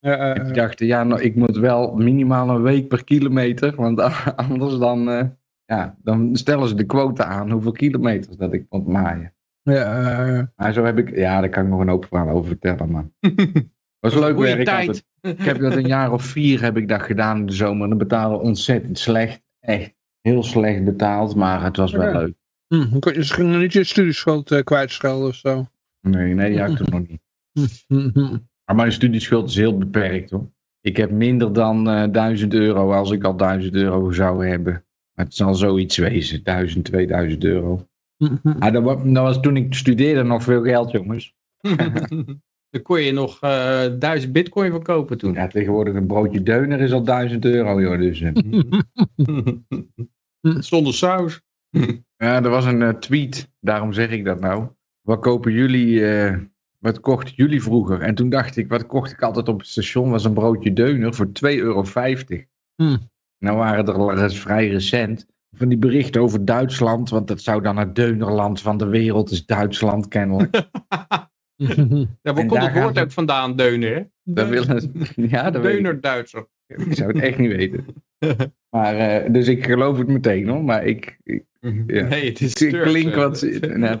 En die dachten, ja, nou, ik moet wel minimaal een week per kilometer, want anders dan ja, dan stellen ze de quota aan hoeveel kilometers dat ik moet maaien.
Ja, uh,
maar zo heb ik, ja, daar kan ik nog een open verhaal over vertellen, man. was leuk werk.
tijd.
altijd. Ik heb dat een jaar of vier heb ik dat gedaan in de zomer. Dan betalen we ontzettend slecht. Echt heel slecht betaald, maar het was wel
Ja.
leuk.
hm, kon je- gingen niet je studieschuld uh, kwijtschelden of zo.
Nee, nee, had ik toen nog niet. Maar mijn studieschuld is heel beperkt hoor. Ik heb minder dan eh 1000 euro als ik al 1000 euro zou hebben. Maar het zal zoiets wezen, 1000, 2000 euro.
Hm, hm.
Ah, dat, was, dat was toen ik studeerde nog veel geld, jongens.
Daar kon je nog eh duizend bitcoin van kopen toen.
Ja, tegenwoordig een broodje deuner is al 1000 euro, joh. Dus, eh.
Zonder saus.
ja, er was een eh, tweet, daarom zeg ik dat nou. Wat kopen jullie, eh, wat kochten jullie vroeger? En toen dacht ik, wat kocht ik altijd op het station, was een broodje deuner voor 2,50 euro.
Hm.
Nou waren er al eens vrij recent van die berichten over Duitsland, want dat zou dan het deunerland van de wereld is Duitsland kennelijk.
Daar
En
komt het woord vandaan, deunen. Hè?
Dat willen, ja, dat weet ik.
Deuner
zou het echt niet weten. Maar, eh, dus ik geloof het meteen hoor. Maar ik, ik, Ja.
Nee, het is
ik klink wat... nou,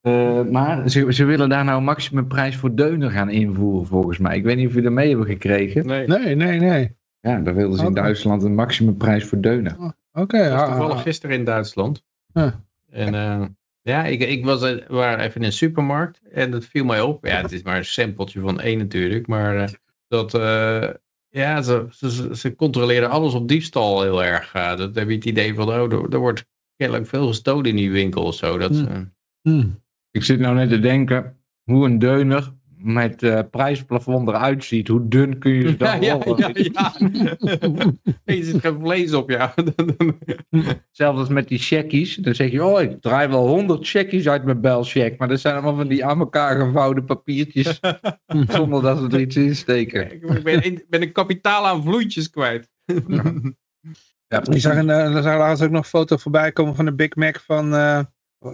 eh, maar ze, ze willen daar nou een maximumprijs voor deuner gaan invoeren volgens mij. Ik weet niet of jullie dat mee hebben gekregen.
nee.
Nee, nee, nee.
Ja, daar wilden ze in
Oké.
Duitsland een maximumprijs voor.
Oké,
Ik was
ah,
toevallig gisteren in Duitsland.
Ja.
En eh, ja, ik, ik was eh, we waren even in een supermarkt en dat viel mij op. Ja, het is maar een sampletje van één natuurlijk, maar eh, dat, eh, ja, ze, ze, ze controleren alles op diefstal heel erg. dat heb je het idee van, oh, er, er wordt kennelijk veel gestolen in die winkel of zo. Dat,
Hmm.
eh,
Hm.
Ik zit nou net te denken hoe een deuner met eh, prijsplafond eruit ziet. Hoe dun kun je ze dan
ja,
rollen?
ja, ja. er zit geen vlees op, ja.
Zelfs als met die checkies. Dan zeg je, oh ik draai wel 100 checkies uit mijn belcheck. Maar dat zijn allemaal van die aan elkaar gevouwen papiertjes. zonder dat ze er iets in steken.
ik ben, een- ben een kapitaal aan vloeitjes kwijt.
Ja,
Ik zag, een, eh, er zag laatst ook nog een foto voorbij komen van de Big Mac van, eh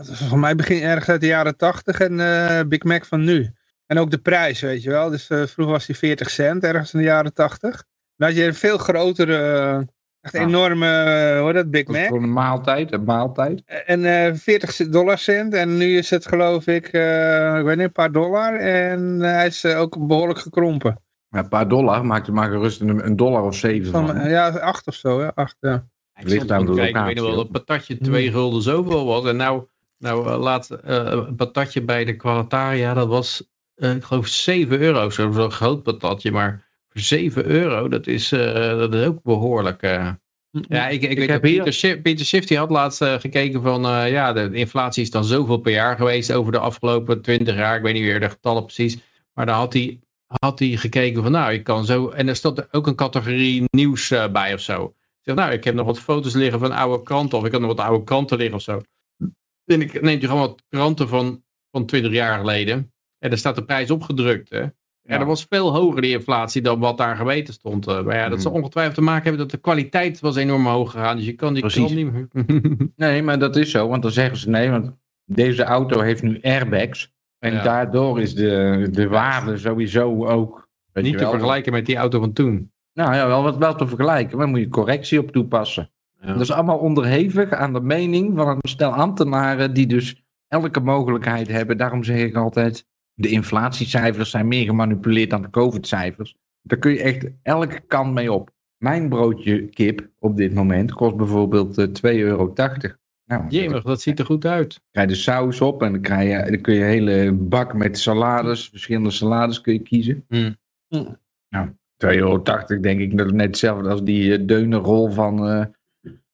van mij begin ergens uit de jaren 80 en eh Big Mac van nu. En ook de prijs, weet je wel. Dus eh, vroeger was die 40 cent, ergens in de jaren 80. Dan had je een veel grotere, eh, echt
Ja.
enorme, eh, hoe heet dat, Big Mac.
voor een maaltijd, een maaltijd.
En eh 40 dollar cent. En nu is het geloof ik, eh, ik weet niet, een paar dollar. En hij is ook behoorlijk gekrompen.
Ja, een paar dollar, maak er maar gerust een, een dollar of zeven
Van,
van.
ja, acht of zo, ja. Acht, ja.
Ik
Ligt
zat
aan
te
de
kijken, ik weet nog wel dat patatje twee
Hmm.
gulden zoveel was. En nou, nou laat eh, een patatje bij de Qualitaria, dat was, eh, ik geloof 7 euro. Zo- Zo'n groot patatje, maar voor 7 euro, dat is, eh, dat is ook behoorlijk. eh. Ja, ik, ik,
Ik
weet
heb
dat
hier-
Peter, Schiff, Peter Schiff die had laatst gekeken van, ja, de inflatie is dan zoveel per jaar geweest over de afgelopen 20 jaar. Ik weet niet meer de getallen precies. Maar daar had hij, had hij gekeken van, nou, ik kan zo, en er stond ook een categorie nieuws bij of zo. Zeg, nou, ik heb nog wat foto's liggen van oude kranten, of ik heb nog wat oude kranten liggen of zo. En ik neemt hij gewoon wat kranten van, van 20 jaar geleden. En daar staat de prijs opgedrukt, hè. Ja, dat was veel hoger die inflatie dan wat daar geweten stond. eh. Maar ja, dat zal
Mhm.
ongetwijfeld te maken hebben dat de kwaliteit was enorm hoog gegaan. Dus je kan die krant niet meer...
Nee, maar dat is zo, want dan zeggen ze nee, want deze auto heeft nu airbags. En
Ja.
daardoor is de, de waarde sowieso ook...
niet te vergelijken met die auto van toen.
Nou ja, wel, wat wel te vergelijken, maar moet je correctie op toepassen.
Ja.
Dat is allemaal onderhevig aan de mening van een stel ambtenaren die dus elke mogelijkheid hebben. Daarom zeg ik altijd, de inflatiecijfers zijn meer gemanipuleerd dan de covid-cijfers. Daar kun je echt elke kant mee op. Mijn broodje kip op dit moment kost bijvoorbeeld eh, 2,80 euro. Nou,
Jemig, dat ziet er goed uit.
krijg je de saus op en dan, krijg je, dan kun je een hele bak met salades, verschillende salades kun je kiezen.
Hmm.
Nou, 2,80 euro denk ik dat het net hetzelfde als die eh, deunerrol van, eh,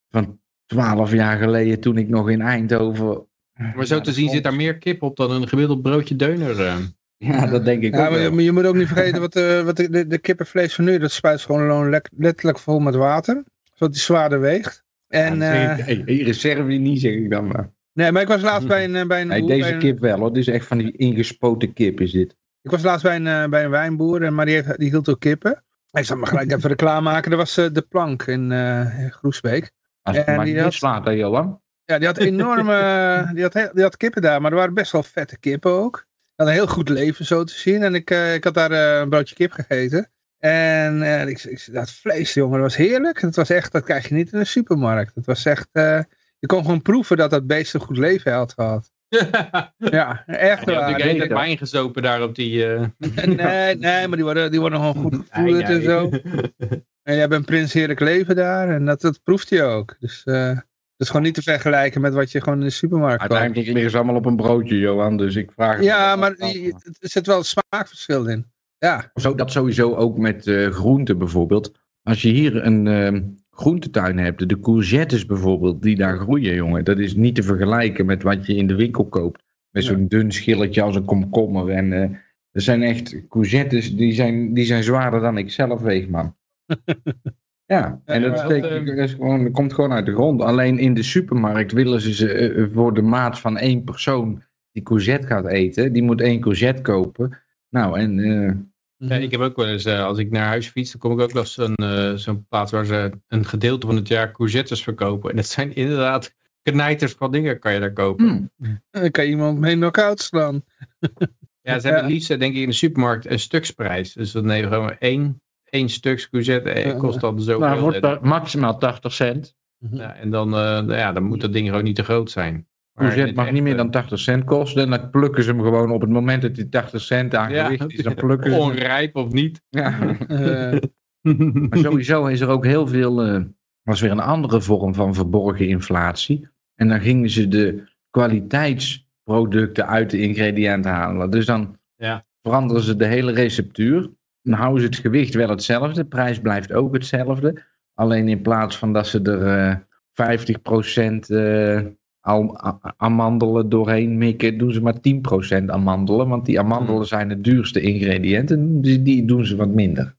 van 12 jaar geleden toen ik nog in Eindhoven...
Maar zo te zien zit daar meer kip op dan een gemiddeld broodje deuner. eh.
Ja, dat denk ik
Ja,
ook
maar je, maar je moet ook niet vergeten, wat, de, wat de, de, kippenvlees van nu, dat spuit gewoon letterlijk vol met water. Zodat die zwaarder weegt. En,
Ja, zeg
eh,
hey, hey, reserve niet, zeg ik dan maar.
nee, maar ik was laatst bij een, bij een
Hey,
boer- bij
deze
een-
kip wel hoor, dit is echt van die ingespoten kip is dit.
Ik was laatst bij een, bij een wijnboer, en maar die, heeft, die hield ook kippen. Ik zal maar gelijk even reclame maken. Dat was De Plank in eh, Groesbeek.
Als het
En
maar
die
niet
had-
slaat hè Johan.
Ja, die had enorme, die had, heel- die had kippen daar, maar er waren best wel vette kippen ook. Die had een heel goed leven zo te zien. En ik, eh, ik had daar eh, een broodje kip gegeten. En eh, ik, ik, dat vlees, jongen, dat was heerlijk. Het was echt, dat krijg je niet in de supermarkt. Het was echt, eh, je kon gewoon proeven dat dat beest een goed leven had gehad. Ja, echt
had
waar.
natuurlijk hele
beter.
wijn gezopen daar op die... eh,
Nee, nee, maar die worden, die worden gewoon goed gevoerd en zo. En je hebt een prins heerlijk leven daar. En dat, dat proeft hij ook. Dus eh, dat is gewoon niet te vergelijken met wat je gewoon in de supermarkt koopt.
Uiteindelijk liggen ze allemaal op een broodje Johan, dus ik vraag...
Ja, maar er zit wel een smaakverschil in. Ja,
Zo, dat sowieso ook met eh groenten bijvoorbeeld. Als je hier een ehm, groentetuin hebt, de courgettes bijvoorbeeld, die daar groeien, jongen. Dat is niet te vergelijken met wat je in de winkel koopt. Met zo'n dun schilletje als een komkommer. En eh er zijn echt courgettes, die zijn, die zijn zwaarder dan ik zelf weeg, man. ja, en dat, is gewoon, dat komt gewoon uit de grond. Alleen in de supermarkt willen ze ze eh, voor de maat van één persoon die courgette gaat eten. Die moet één courgette kopen. Nou, en... eh,
Ja, ik heb ook wel eens, eh, als ik naar huis fiets, dan kom ik ook wel eens zo'n eh, zo'n plaats waar ze een gedeelte van het jaar courgettes verkopen. En dat zijn inderdaad knijters van dingen kan je daar kopen.
hmm,
dan kan je iemand mee knock-out slaan.
Ja, ze hebben het liefst, eh, denk ik, in de supermarkt een stuksprijs. Dus dan nemen we gewoon één, één stuk courgette, eh, kost dan zoveel.
Nou, wordt er maximaal 80 cent.
ja, en dan, eh, nou ja, dan moet dat ding gewoon niet te groot zijn.
Courgette
het
mag
echt,
niet meer
eh,
dan 80 cent kosten. En dan plukken ze hem gewoon op het moment dat die 80 cent aan
ja,
gewicht is. Dan plukken ze
onrijp of niet.
Ja.
Eh,
Maar sowieso is er ook heel veel... eh was weer een andere vorm van verborgen inflatie. En dan gingen ze de kwaliteitsproducten uit de ingrediënten halen. Dus dan
Ja. veranderen
ze de hele receptuur. Dan houden ze het gewicht wel hetzelfde. De prijs blijft ook hetzelfde. Alleen in plaats van dat ze er eh 50% eh, al, a- amandelen doorheen mikken, doen ze maar 10% amandelen. Want die amandelen zijn het duurste ingrediënt. En die, die doen ze wat minder.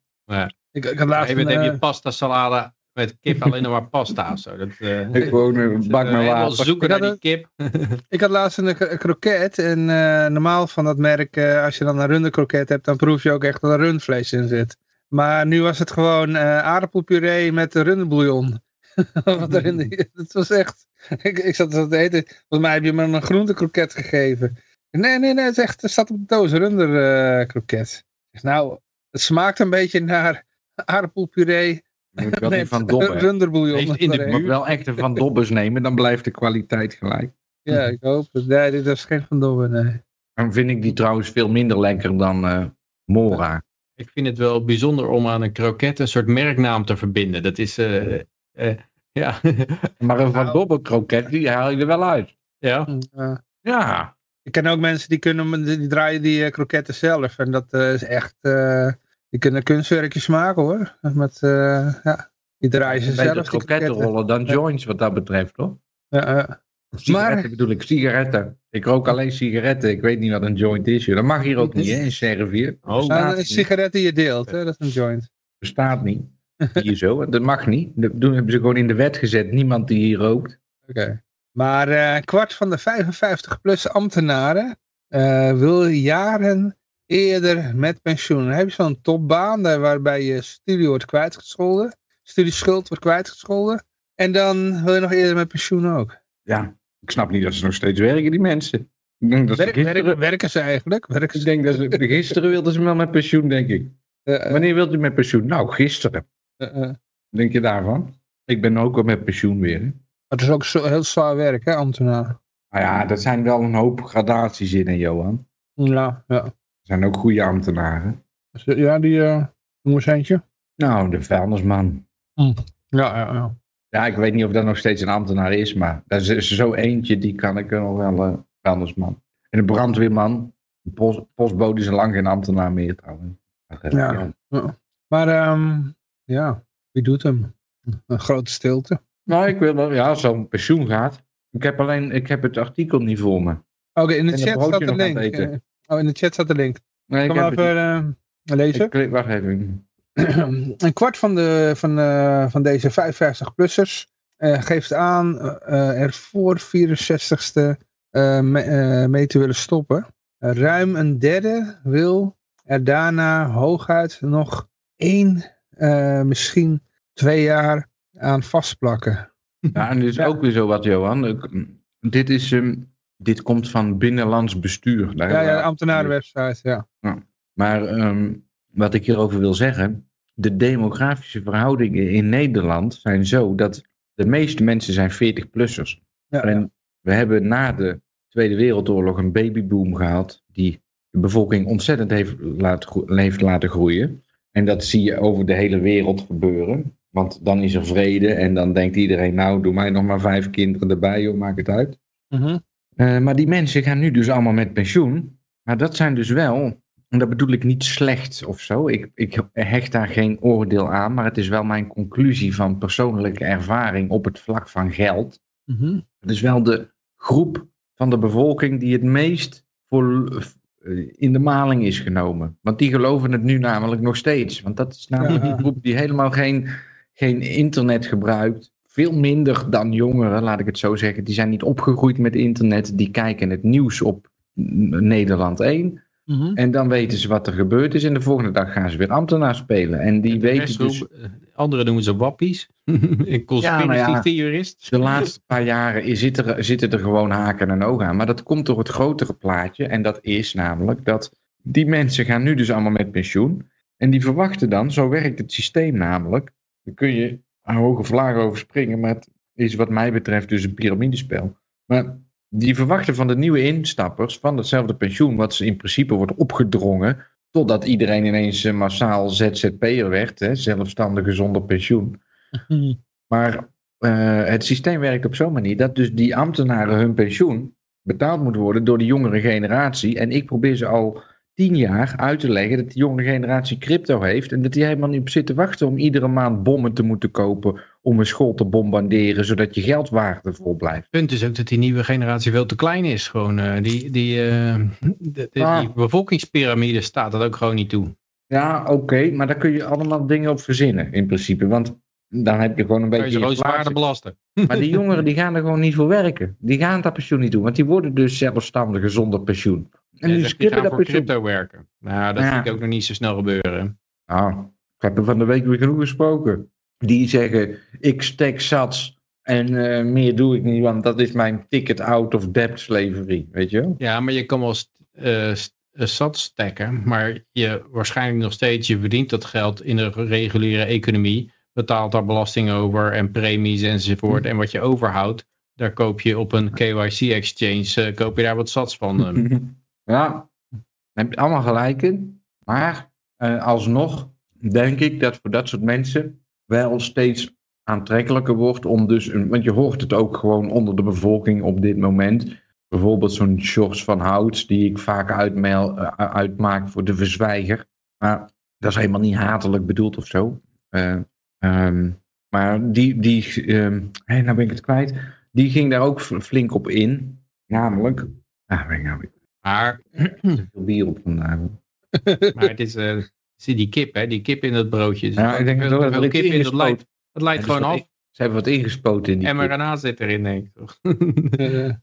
ik, ik had laatst
Even
een,
heb je
eh,
pasta salade met kip, alleen nog maar pasta of zo. Dat, eh,
Gewoon een bak met
helemaal
water.
zoeken
Ik
naar
had
die kip.
ik had laatst een, kroket. En eh, normaal van dat merk, eh, als je dan een runderkroket hebt, dan proef je ook echt dat er rundvlees in zit. Maar nu was het gewoon eh, aardappelpuree met runderbouillon. Wat het was echt... Ik, ik zat te eten. Volgens mij heb je me een groentekroket gegeven. Nee, nee, nee. Het, is echt, het staat op de doos runderkroket. nou, het smaakt een beetje naar aardappelpuree.
Je moet wel die van Dobbe.
runderbouillon.
Heeft in de
moet wel echt een van Dobbes nemen, dan blijft de kwaliteit gelijk.
Ja, ik hoop het. Nee, dit is geen van Dobbe, nee.
Dan vind ik die trouwens veel minder lekker dan eh, Mora.
Ik vind het wel bijzonder om aan een kroket een soort merknaam te verbinden. Dat is, eh, eh, ja.
Maar een van
Nou.
Dobbe kroket, die haal je er wel uit.
ja.
Ja.
Ja,
Ik ken ook mensen die kunnen, die draaien die eh, kroketten zelf. En dat eh, is echt, eh, die kunnen kunstwerkjes maken hoor. Met, eh, ja. Die draaien ze
Beter
zelf.
krokettenrollen dan joints wat dat betreft, toch?
Ja, ja.
Sigaretten bedoel ik, sigaretten. Ik rook alleen sigaretten. Ik weet niet wat een joint is. joh. Dat mag hier ook niet, hè, in Servië.
Oh,
Nou, een sigaret die je deelt, hè? dat is een joint.
Bestaat niet. Hier zo. Dat mag niet. Dat doen- hebben ze gewoon in de wet gezet. Niemand die hier rookt.
Oké. Maar eh, een kwart van de 55-plus ambtenaren eh, wil jaren eerder met pensioen. Dan heb je zo'n topbaan daar waarbij je studie wordt kwijtgescholden. Studieschuld wordt kwijtgescholden. En dan wil je nog eerder met pensioen ook.
Ja, ik snap niet dat ze nog steeds werken, die mensen. Ik denk dat ze
Werk,
gisteren,
werken, ze eigenlijk? Werken
ik denk dat ze, gisteren wilden ze wel met pensioen, denk ik.
eh, eh,
Wanneer wilt u met pensioen? Nou, gisteren.
eh.
Denk je daarvan? Ik ben ook al met pensioen weer. hè.
Het is ook zo, heel zwaar werk, hè, ambtenaar.
Nou ja, dat zijn wel een hoop gradaties in, hè, Johan.
Ja, ja.
Er zijn ook goede ambtenaren.
Ja, die, eh noem eens eentje.
Nou, de vuilnisman.
Ja, ja, ja.
Ja, ik weet niet of dat nog steeds een ambtenaar is, maar dat is zo eentje, die kan ik er nog wel, vuilnisman. En de brandweerman, de post, postbode is al lang geen ambtenaar meer trouwens. Maar,
Ja. Ja. Maar ehm, ja, wie doet hem? Een grote stilte.
Nou, ik wil wel, ja, om pensioen gaat. Ik heb alleen, ik heb het artikel niet voor me.
Oké, in de chat staat de link. Eh, Oh, in de chat staat de link.
Nee, ik
maar
het
even eh, lezen.
Ik klik, wacht even.
een kwart van, de, van, eh, van deze 55-plussers geeft aan eh, er voor 64ste eh, me- eh, mee te willen stoppen. Eh, ruim een derde wil er daarna hooguit nog één, eh, misschien twee jaar aan vastplakken.
Ja, en dit is
Ja.
ook weer zo wat, Johan. Ik- Dit, is, ehm, dit komt van Binnenlands Bestuur. Daar
Ja, ja, ambtenarenwebsite, ja.
Maar ehm, wat ik hierover wil zeggen, de demografische verhoudingen in Nederland zijn zo dat de meeste mensen zijn 40-plussers.
ja, ja.
En we hebben na de Tweede Wereldoorlog een babyboom gehad die de bevolking ontzettend heeft, laten heeft laten groeien. En dat zie je over de hele wereld gebeuren. Want dan is er vrede en dan denkt iedereen, nou doe mij nog maar vijf kinderen erbij, joh, maak het uit.
Mhm.
Eh, maar die mensen gaan nu dus allemaal met pensioen. Maar dat zijn dus wel, en dat bedoel ik niet slecht of zo. Ik, ik hecht daar geen oordeel aan, maar het is wel mijn conclusie van persoonlijke ervaring op het vlak van geld.
Mhm.
Het is wel de groep van de bevolking die het meest voor, eh, in de maling is genomen. Want die geloven het nu namelijk nog steeds. Want dat is namelijk
Ja.
die groep die helemaal geen, geen internet gebruikt. Veel minder dan jongeren, laat ik het zo zeggen. Die zijn niet opgegroeid met internet. Die kijken het nieuws op Nederland 1.
Mhm.
En dan weten ze wat er gebeurd is. En de volgende dag gaan ze weer ambtenaar spelen. En die weten dus...
eh, Anderen noemen ze wappies. Conspiracy theorist.
De laatste paar jaren zit er, zitten er gewoon haken en ogen aan. Maar dat komt door het grotere plaatje. En dat is namelijk dat die mensen gaan nu dus allemaal met pensioen. En die verwachten dan, zo werkt het systeem namelijk. Dan kun je hoge vlagen over springen. Maar het is wat mij betreft dus een piramidespel. Maar die verwachten van de nieuwe instappers van hetzelfde pensioen. Wat ze in principe wordt opgedrongen. Totdat iedereen ineens massaal ZZP'er werd. Hè, zelfstandige zonder pensioen. Maar eh, het systeem werkt op zo'n manier dat dus die ambtenaren hun pensioen betaald moet worden door de jongere generatie. En ik probeer ze al tien jaar uit te leggen dat die jongere generatie crypto heeft. En dat die helemaal niet op zit te wachten om iedere maand bommen te moeten kopen om een school te bombarderen, zodat je geld waardevol blijft.
Het punt is ook dat die nieuwe generatie veel te klein is. Gewoon, eh, die, die, eh, de- de-
Ah.
die bevolkingspyramide staat dat ook gewoon niet toe.
Ja, oké, maar daar kun je allemaal dingen op verzinnen in principe. Want dan heb je gewoon een
je
beetje inflatie.
zwaarder belasten.
Maar die jongeren die gaan er gewoon niet voor werken. Die gaan dat pensioen niet doen, want die worden dus zelfstandigen zonder pensioen. En die skippen
gaan
dat
voor crypto werken. Nou, dat
Ja.
zie ik ook nog niet zo snel gebeuren.
Nou, ik heb er van de week weer genoeg gesproken. Die zeggen, ik stek sats en eh, meer doe ik niet, want dat is mijn ticket out of debt slavery, weet je wel?
Ja, maar je kan wel eh, zat stekken, maar je waarschijnlijk nog steeds, je verdient dat geld in de reguliere economie, betaalt daar belasting over en premies enzovoort. En wat je overhoudt, daar koop je op een KYC-exchange, eh, koop je daar wat sats van.
Ja, heb je allemaal gelijk in. Maar eh, alsnog denk ik dat voor dat soort mensen wel steeds aantrekkelijker wordt om dus, want je hoort het ook gewoon onder de bevolking op dit moment. Bijvoorbeeld zo'n Sjors van Hout, die ik vaak uitmail, eh, uitmaak voor de verzwijger. Maar dat is helemaal niet hatelijk bedoeld of zo. Eh, ehm, Maar die, die ehm nou ben ik het kwijt. Die ging daar ook flink op in. Namelijk, ah, ben ik nou weer
Maar,
te veel bier op vandaag.
maar het is, eh, zie die kip, hè? Die kip in dat broodje.
Ja, ik denk dat er iets
kip in, dat leidt, dat leidt
dus
gewoon af.
Ze hebben wat ingespoten in die kip.
mRNA zit erin, denk ik. toch?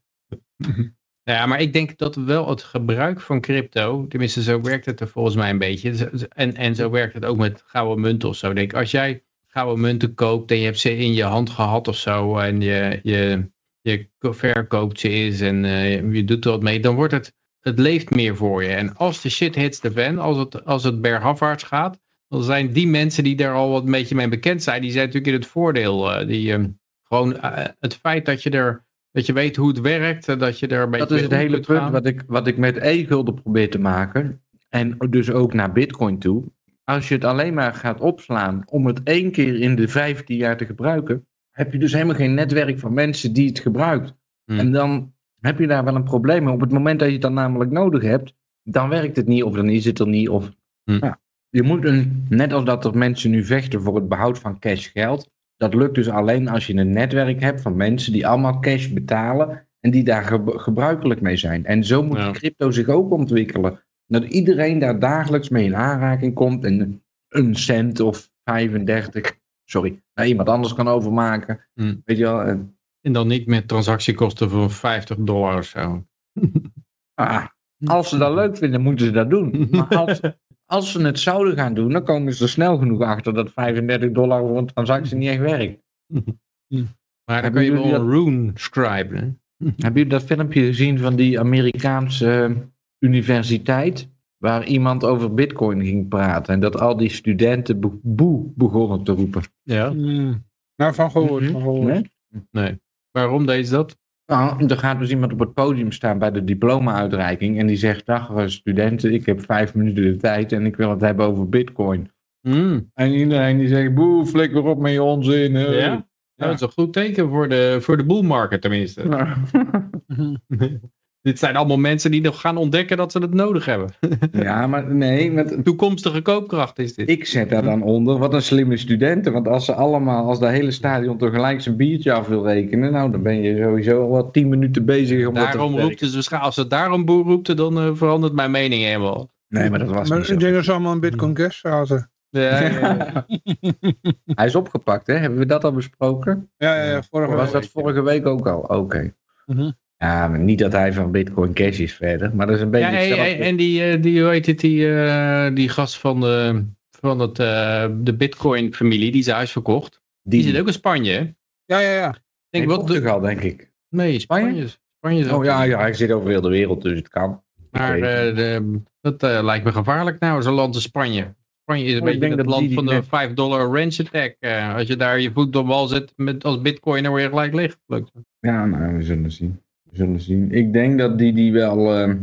Ja, maar ik denk dat wel het gebruik van crypto, tenminste zo werkt het er volgens mij een beetje. En, en zo werkt het ook met gouden munten of zo. Denk, als jij gouden munten koopt en je hebt ze in je hand gehad of zo en je, je, je ko- verkoopt ze eens en eh, je doet er wat mee, dan wordt het, het leeft meer voor je. En als de shit hits the fan, als het, als het bergafwaarts gaat, dan zijn die mensen die daar al wat een beetje mee bekend zijn, die zijn natuurlijk in het voordeel. eh, die, eh, gewoon eh, het feit dat je er dat je weet hoe het werkt, eh, dat je er een beetje
Dat is het hele punt wat ik, wat ik met e-gulden probeer te maken. En dus ook naar bitcoin toe. Als je het alleen maar gaat opslaan om het één keer in de 15 jaar te gebruiken. Heb je dus helemaal geen netwerk van mensen die het gebruikt.
Hmm.
En dan heb je daar wel een probleem mee. Op het moment dat je het dan namelijk nodig hebt. Dan werkt het niet of dan is het er niet. Of,
Hmm.
ja. Je moet een, net als dat er mensen nu vechten voor het behoud van cash geld. Dat lukt dus alleen als je een netwerk hebt van mensen die allemaal cash betalen. En die daar ge- gebruikelijk mee zijn. En zo moet
Ja.
crypto zich ook ontwikkelen. Dat iedereen daar dagelijks mee in aanraking komt. En een cent of 35, sorry, naar iemand anders kan overmaken.
Hmm.
Weet je wel. En,
En dan niet met transactiekosten van 50 dollar of zo.
ah, als ze dat leuk vinden, moeten ze dat doen. Maar als, als ze het zouden gaan doen, dan komen ze er snel genoeg achter dat 35 dollar voor een transactie niet echt werkt.
Maar dan kun je wel een rune scriben. hè?
Hebben jullie dat filmpje gezien van die Amerikaanse universiteit? Waar iemand over bitcoin ging praten. En dat al die studenten bo- boe begonnen te roepen.
Ja.
hmm. Nou, van gehoord.
Mhm.
Van gehoord.
Nee?
Nee. Waarom deed ze dat?
Nou, er gaat dus iemand op het podium staan bij de diploma-uitreiking. En die zegt, dag eh, studenten, ik heb vijf minuten de tijd en ik wil het hebben over bitcoin.
Hmm.
En iedereen die zegt, boe, flikker op met je onzin. hey."
Ja? Nou, dat is een goed teken voor de, voor de bull market tenminste.
Nou,
Dit zijn allemaal mensen die nog gaan ontdekken dat ze het nodig hebben.
ja, maar nee, met,
Toekomstige koopkracht is dit.
ik zet daar dan onder, wat een slimme studenten. Want als ze allemaal, als dat hele stadion tegelijk zijn biertje af wil rekenen, nou dan ben je sowieso al wat tien minuten bezig om dat te
Daarom roept ze waarschijnlijk, als ze daarom boer roept, dan eh, verandert mijn mening helemaal.
Nee, maar dat was
Maar
niet
ik denk dat ze allemaal een Bitcoin Cash zaten.
Ja, ja, ja.
Hij is opgepakt, hè? Hebben we dat al besproken?
Ja, ja, ja. Vorige
Was
week.
dat vorige week ook al? Oké.
Mhm.
Ja, maar niet dat hij van Bitcoin Cash is verder, maar dat is een beetje
Ja, hey,
hetzelfde.
hey, en die, eh, die, hoe heet het, die, eh, die gast van de, van het, eh, de Bitcoin-familie, die zijn huis verkocht. Die zit ook in Spanje, hè?
Ja, ja, ja.
Ik denk,
Nee,
wat de,
Portugal, denk ik.
nee, Spanje.
Spanje?
Spanje is ook-
Oh ja, ja, hij zit over heel de wereld, dus het kan.
Maar eh, de, dat lijkt me gevaarlijk nou, zo'n land als Spanje. Spanje is een
Oh, ik
beetje
denk
het
dat
land
die die
van de
net-
5 dollar range attack. Eh, als je daar je voet op wal zet met, als bitcoiner word je gelijk licht. Lukt.
Ja, nou, we zullen zien. Zullen zien. Ik denk dat die die wel eh,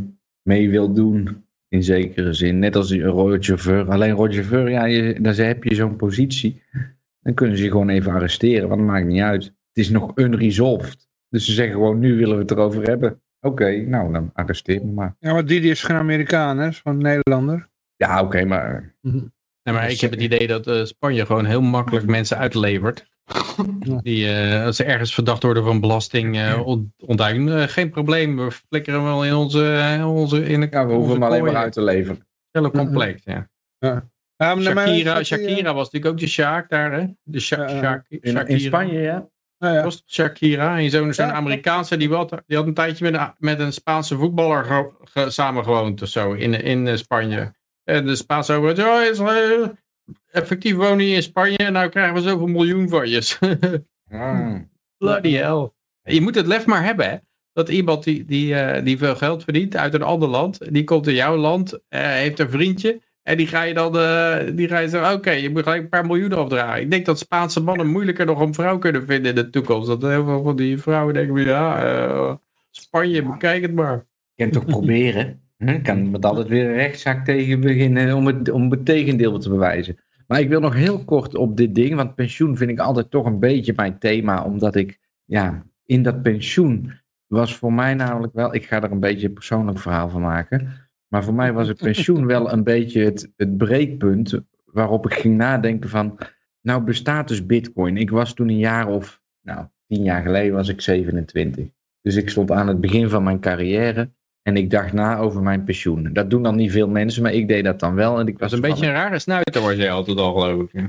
mee wil doen, in zekere zin. Net als die Roger Ver. Alleen Roger Ver, ja, je, dan heb je zo'n positie. Dan kunnen ze je gewoon even arresteren, want dat maakt niet uit. Het is nog unresolved. Dus ze zeggen gewoon, nu willen we het erover hebben. Oké, nou, dan arresteer me maar.
Ja, maar Didi is geen Amerikaan, hè? Is van een Nederlander.
Ja, oké, maar...
Nee, maar ik heb het idee dat eh, Spanje gewoon heel makkelijk mensen uitlevert. Die, eh, als ze ergens verdacht worden van belasting eh, eh, geen probleem. We flikkeren hem wel in onze, onze in de
Ja, we hoeven hem alleen maar uit te leveren.
Hele complex, ja.
Ja, mij
Shakira, Shakira was natuurlijk ook de Sjaak daar, hè? De Sha Shakira.
in Spanje, ja?
ja, ja.
was Shakira. En zo'n
Ja.
Amerikaanse, die, had, die had een tijdje met een, met een Spaanse voetballer ge, ge- samengewoond of zo in, in Spanje. En de Spaanse overheid, oh, effectief wonen je in Spanje, nou krijgen we zoveel miljoen van je.
Ah.
Bloody hell. Je moet het lef maar hebben, hè. Dat iemand die, die, eh, die veel geld verdient uit een ander land, die komt in jouw land, eh, heeft een vriendje, en die ga je dan, eh, die ga je zeggen, oké, je moet gelijk een paar miljoen afdragen. Ik denk dat Spaanse mannen moeilijker nog een vrouw kunnen vinden in de toekomst. Dat heel veel van die vrouwen denken, ja, Spanje, bekijk het maar.
Je kan het toch proberen? Ik kan met altijd weer een rechtszaak tegen beginnen om het, om het tegendeel te bewijzen. Maar ik wil nog heel kort op dit ding, want pensioen vind ik altijd toch een beetje mijn thema, omdat ik, ja, in dat pensioen was voor mij namelijk wel, ik ga er een beetje een persoonlijk verhaal van maken, maar voor mij was het pensioen wel een beetje het, het breekpunt waarop ik ging nadenken van, nou bestaat dus bitcoin. Ik was toen een jaar of, nou, tien jaar geleden was ik 27. Dus ik stond aan het begin van mijn carrière en ik dacht na over mijn pensioen. Dat doen dan niet veel mensen, maar ik deed dat dan wel. En ik
Dat
was
is een beetje een rare snuiter was jij altijd al geloof ik.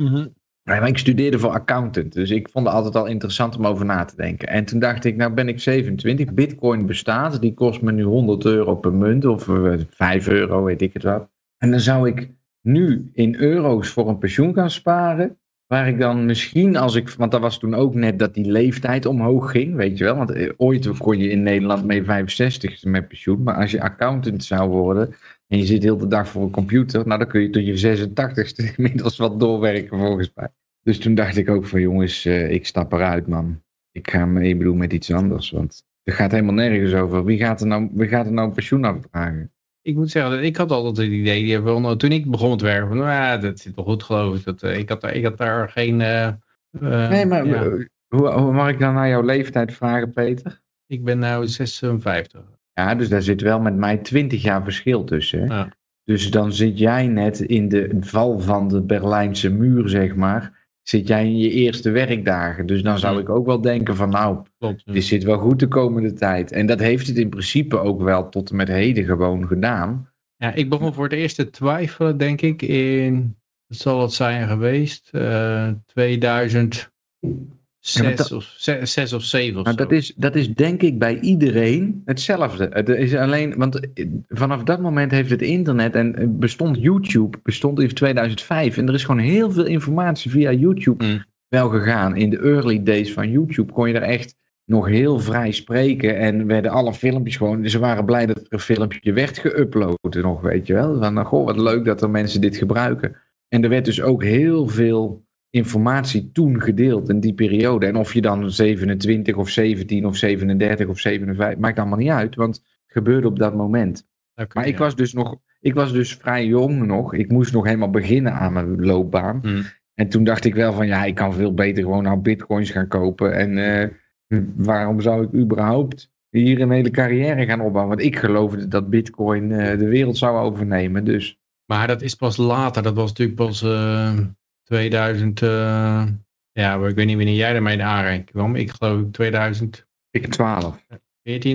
Ja, maar ik studeerde voor accountant, dus ik vond het altijd al interessant om over na te denken. En toen dacht ik, nou ben ik 27, bitcoin bestaat, die kost me nu 100 euro per munt of eh, 5 euro, weet ik het wat. En dan zou ik nu in euro's voor een pensioen gaan sparen, waar ik dan misschien als ik, want dat was toen ook net dat die leeftijd omhoog ging, weet je wel. Want eh, ooit kon je in Nederland mee 65 met pensioen, maar als je accountant zou worden en je zit heel de dag voor een computer, nou dan kun je tot je 86ste inmiddels wat doorwerken volgens mij. Dus toen dacht ik ook van jongens, eh, ik stap eruit man. Ik ga me bedoel met iets anders, want er gaat helemaal nergens over. Wie gaat er nou, wie gaat er nou pensioen afvragen?
Ik moet zeggen, ik had altijd het idee, die hebben wel- toen ik begon te werken, van, nou ja, dat zit wel goed geloof ik. Dat, eh, ik, had, daar- ik had daar geen... eh, eh,
nee, maar
ja.
hoe, hoe mag ik dan naar jouw leeftijd vragen, Peter?
Ik ben nu 56.
Ja, dus daar zit wel met mij 20 jaar verschil tussen.
Ja.
Dus dan zit jij net in de val van de Berlijnse muur, zeg maar. Zit jij in je eerste werkdagen. Dus dan zou ik ook wel denken van nou,
Klopt. ja.
dit zit wel goed de komende tijd. En dat heeft het in principe ook wel tot en met heden gewoon gedaan.
Ja, ik begon voor het eerst te twijfelen, denk ik, in, wat zal het zijn geweest, eh 2006
Dat-
of, ze- zes of 7 of
dat is, dat is denk ik bij iedereen hetzelfde. Het is alleen, want eh, vanaf dat moment heeft het internet en eh, bestond YouTube, bestond in 2005. En er is gewoon heel veel informatie via YouTube
Mm.
wel gegaan. In de early days van YouTube kon je er echt nog heel vrij spreken. En werden alle filmpjes gewoon, ze waren blij dat er een filmpje werd geüpload nog, weet je wel. Van, goh, wat leuk dat er mensen dit gebruiken. En er werd dus ook heel veel informatie toen gedeeld in die periode. En of je dan 27 of 17 of 37 of 57, maakt allemaal niet uit, want het gebeurde op dat moment. Maar ik was dus nog, ik was dus vrij jong nog. Ik moest nog helemaal beginnen aan mijn loopbaan.
Hmm.
En toen dacht ik wel van ja, ik kan veel beter gewoon nou bitcoins gaan kopen. En eh, waarom zou ik überhaupt hier een hele carrière gaan opbouwen? Want ik geloofde dat bitcoin eh, de wereld zou overnemen. Dus
Maar dat is pas later, dat was natuurlijk pas eh 2000, eh, ja, ik weet niet wanneer jij ermee aanraking kwam. Ik geloof 2014
ik 12.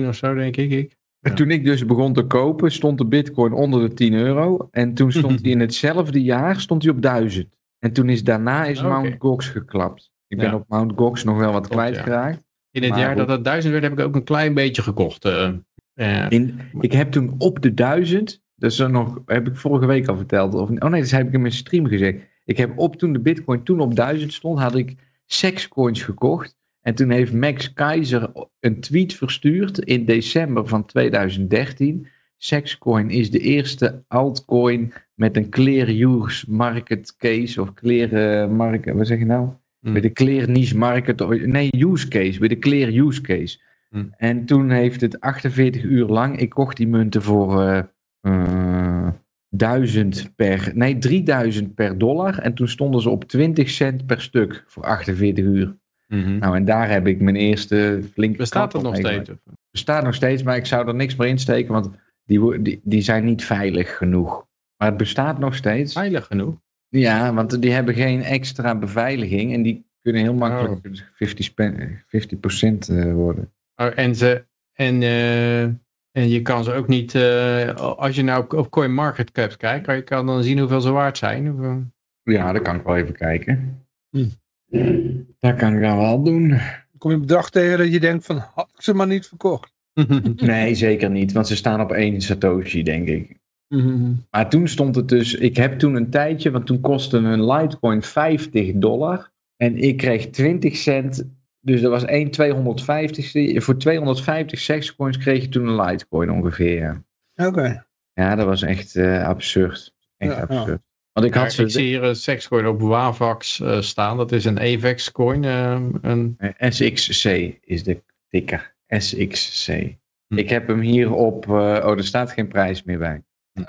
of zo, denk ik. ik.
En
Ja.
toen ik dus begon te kopen, stond de bitcoin onder de 10 euro. En toen stond hij in hetzelfde jaar stond hij op 1000. En toen is daarna is. Mount Gox geklapt. Ik ben
Ja.
op Mount Gox nog wel wat kwijtgeraakt.
In het
Maar
jaar dat het 1000 werd, heb ik ook een klein beetje gekocht. eh. Eh,
In, ik heb toen op de 1000, dat is nog, heb ik vorige week al verteld. Of, oh nee, dat heb ik in mijn stream gezegd. Ik heb op toen de bitcoin toen op 1000 stond, had ik sexcoins gekocht. En toen heeft Max Keizer een tweet verstuurd in december van 2013. Sexcoin is de eerste altcoin met een clear use market case of clear market, wat zeg je nou?
Hmm.
Bij de clear niche market, of- nee use case, bij de clear use case.
Hmm.
En toen heeft het 48 uur lang, ik kocht die munten voor eh, eh, 1000 per, nee 3000 per dollar. En toen stonden ze op 20 cent per stuk voor 48 uur.
mhm.
Nou en daar heb ik mijn eerste flinke
Bestaat
op
nog steeds?
Bestaat nog steeds, maar ik zou er niks meer in steken, want die, die, die zijn niet veilig genoeg. Maar het bestaat nog steeds.
Veilig genoeg.
Ja, want die hebben geen extra beveiliging en die kunnen heel makkelijk 50, spe- 50% eh, worden.
Oh, en, ze, en, eh, en je kan ze ook niet, eh, als je nou op CoinMarketCap kijkt, kan je kan dan zien hoeveel ze waard zijn. Of, eh,
Ja, dat kan ik wel even kijken.
Hm.
Dat kan ik dan wel doen.
Kom je een bedrag tegen dat je denkt van, had ik ze maar niet verkocht.
Nee, zeker niet, want ze staan op één Satoshi, denk ik.
Mhm.
Maar toen stond het dus, ik heb toen een tijdje, want toen kostte een Litecoin 50 dollar. En ik kreeg 20 cent, dus dat was 1 250ste. Voor 250 sexcoins kreeg je toen een Litecoin ongeveer.
Oké.
ja dat was echt eh, absurd. Echt
Ja, ja.
absurd. Want ik
Ja,
had ze...
ik zie hier een sexcoin op Wavax eh, staan. Dat is een AVAX coin. eh, een,
SXC is de ticker. SXC.
Hm.
Ik heb hem hier op, eh, oh er staat geen prijs meer bij.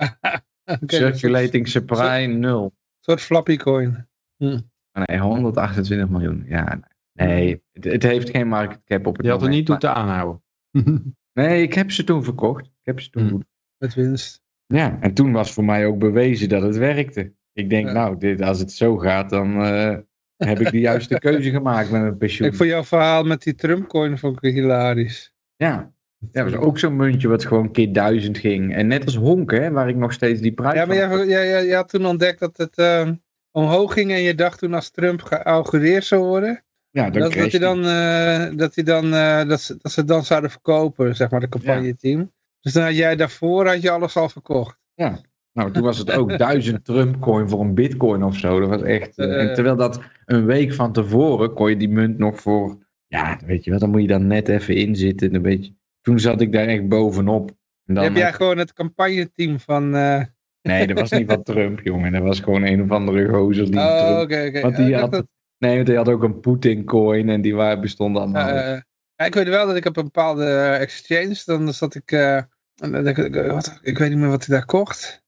Oké,
Circulating supply 0.
Een soort flappy coin.
Oh, Nee, 128 miljoen. Ja, nee, het, het heeft geen market cap op het
die had er
moment.
niet toe
maar-
te aanhouden.
Nee, ik heb ze toen verkocht. Ik heb ze toen goed-
Met winst.
Ja, en toen was voor mij ook bewezen dat het werkte. Ik denk,
Ja.
nou, dit, als het zo gaat, dan... eh, heb ik de juiste keuze gemaakt met mijn pensioen.
Ik vond jouw verhaal met die Trump-coin vond ik hilarisch.
Ja, ja, dat was ook zo'n muntje wat gewoon keer duizend ging. En net als honk, hè, waar ik nog steeds die prijs
Ja, maar
van-
jij, jij, jij, jij had toen ontdekt dat het ehm, omhoog ging en je dacht toen als Trump geaugureerd zou worden,
ja, dan
dat, dat, hij dan, eh, dat, hij dan, eh, dat, ze, dat ze het dan zouden verkopen, zeg maar, de campagneteam. Dus dan had jij daarvoor had je alles al verkocht.
Nou, toen was het ook duizend Trump-coin voor een bitcoin of zo. Dat was echt... eh, en terwijl dat een week van tevoren kon je die munt nog voor... Ja, weet je wel, dan moet je dan net even inzitten. Dan weet je, toen zat ik daar echt bovenop. En dan,
heb jij gewoon het campagneteam van...
Nee, dat was niet van Trump, jongen. Dat was gewoon een of andere gozer die
oh,
Trump...
oké, oké.
Want
Oh,
die
dacht
had,
dat-
nee, want hij had ook een Poetin-coin en die waren, bestonden allemaal.
eh, ik weet wel dat ik op een bepaalde eh, exchange, dan zat ik... eh, wat- ik weet niet meer wat ik daar kocht.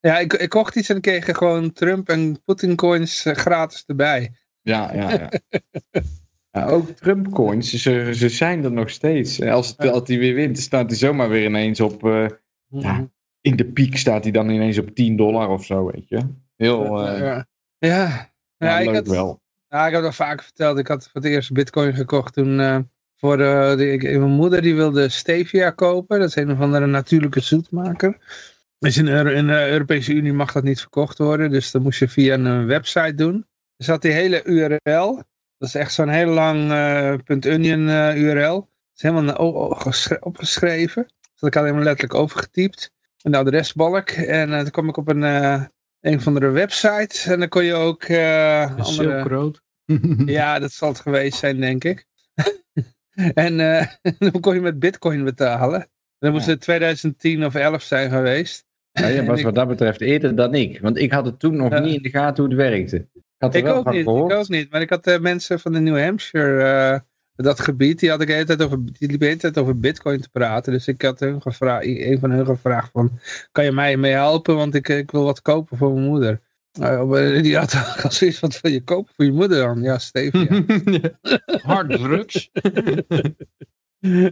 Ja, ik, ik kocht iets en kreeg gewoon Trump en Putin coins eh, gratis erbij.
Ja, ja, ja. ja ook Trump-coins, ze, ze zijn er nog steeds. Als, het,
Ja.
als hij weer wint, staat hij zomaar weer ineens op... eh, Ja. in de piek staat hij dan ineens op 10 dollar of zo, weet je. Heel eh,
ja. Ja.
ja,
Ja, ik
leuk
had,
wel.
Ja, ik heb dat vaker verteld. Ik had voor het eerst bitcoin gekocht toen eh, voor de, de- mijn moeder die wilde stevia kopen. Dat is een of andere natuurlijke zoetmaker. In, in de Europese Unie mag dat niet verkocht worden. Dus dat moest je via een eh, website doen. Dus had die hele URL. Dat is echt zo'n heel lang eh, .onion eh, URL. Dat is helemaal opgeschreven. Dus dat ik had helemaal letterlijk overgetypt. Een adresbalk. En eh, toen kwam ik op een, eh, een van de websites. En dan kon je ook eh andere...
Silk Road.
Ja, dat zal het geweest zijn, denk ik. en eh, dan kon je met bitcoin betalen. Dat moest het 2010 of 11 zijn geweest.
Ja, je was wat dat betreft eerder dan ik. Want ik had het toen nog
Ja.
niet in de gaten hoe het werkte. Ik had er
Ik
wel
ook,
van
niet,
gehoord.
ik ook niet. Maar ik had eh, mensen van de New Hampshire, eh, dat gebied, die, had ik de hele tijd over, die liepen de hele tijd over bitcoin te praten. Dus ik had hun gevraagd, een van hun gevraagd van, kan je mij mee helpen? Want ik, ik wil wat kopen voor mijn moeder. Eh, die had ook al zoiets, wat wil je kopen voor je moeder dan? Ja, Stevia.
Hard drugs.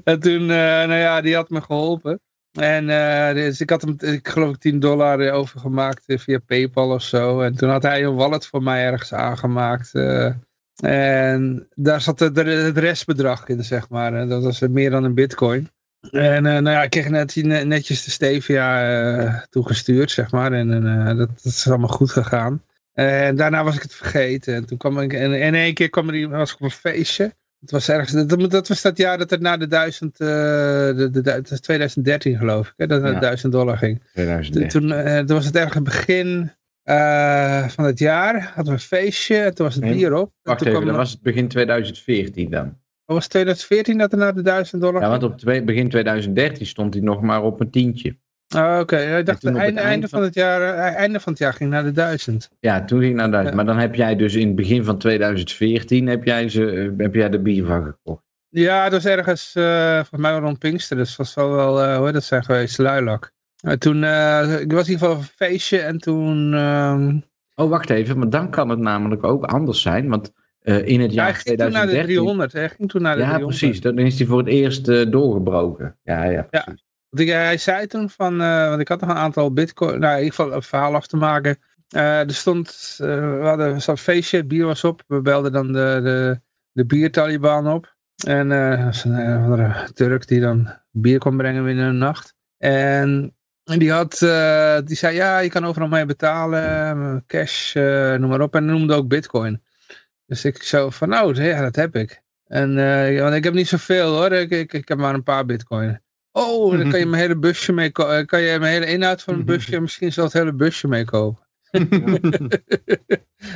En toen, eh, nou ja, die had me geholpen. En eh, dus ik had hem, ik geloof ik 10 dollar overgemaakt via Paypal of zo. En toen had hij een wallet voor mij ergens aangemaakt. En daar zat het, het restbedrag in, zeg maar. Dat was eh, meer dan een bitcoin. En eh, nou ja, ik kreeg net, netjes de stevia eh, toegestuurd, zeg maar. En dat, dat is allemaal goed gegaan. En daarna was ik het vergeten. En toen kwam ik, en in één keer kwam er was ik op een feestje. Het was ergens, dat, dat was dat jaar dat het naar de 1000, eh, de, de, dat is 2013 geloof ik, hè, dat het naar
Ja.
de 1000 dollar ging. Toen,
2013.
toen, eh, toen was het ergens begin eh, van het jaar, hadden we een feestje, en toen was het bier op.
Wacht
toen
even,
kwam
dat
er-
was het begin 2014 dan.
was 2014 dat het naar de 1000 dollar
Ja, want op twee, begin 2013 stond hij nog maar op een tientje.
Oh, Oké, ik dacht
toen
het einde,
eind
einde,
van-
van het jaar, eh, einde van het jaar ging naar de 1000.
Ja, toen ging naar Duitsland.
Ja.
Maar dan heb jij dus in het begin van 2014 heb jij, ze, eh, heb jij de bier van gekocht.
Ja, het was ergens, eh volgens mij rond Pinkster, dus was wel wel, hoe heet dat zijn geweest, Luilak. En toen, eh, ik was in ieder geval een feestje en toen... ehm,
Oh, wacht even, maar dan kan het namelijk ook anders zijn. Want eh, in het
Ja, hij
jaar
ging toen naar de
2013...
300. Hij ging toen naar de
Ja,
300.
precies. Dan is hij voor het eerst eh, doorgebroken. Ja, ja, precies.
Want ik, hij zei toen van, want ik had nog een aantal bitcoin, nou in ieder geval een verhaal af te maken. Er stond, we hadden zo'n feestje, het bier was op. We belden dan de, de, de biertaliban op. En dat is een Turk die dan bier kon brengen binnen een nacht. En en die, had, eh, die zei, ja, je kan overal mee betalen, cash, eh, noem maar op. En noemde ook bitcoin. Dus ik zo van, nou, ja, dat heb ik. En, want ik heb niet zoveel hoor, ik, ik, ik heb maar een paar bitcoin. Oh, dan kan je mijn hele busje mee kan je mijn hele inhoud van het busje en misschien zelfs het hele busje meekopen.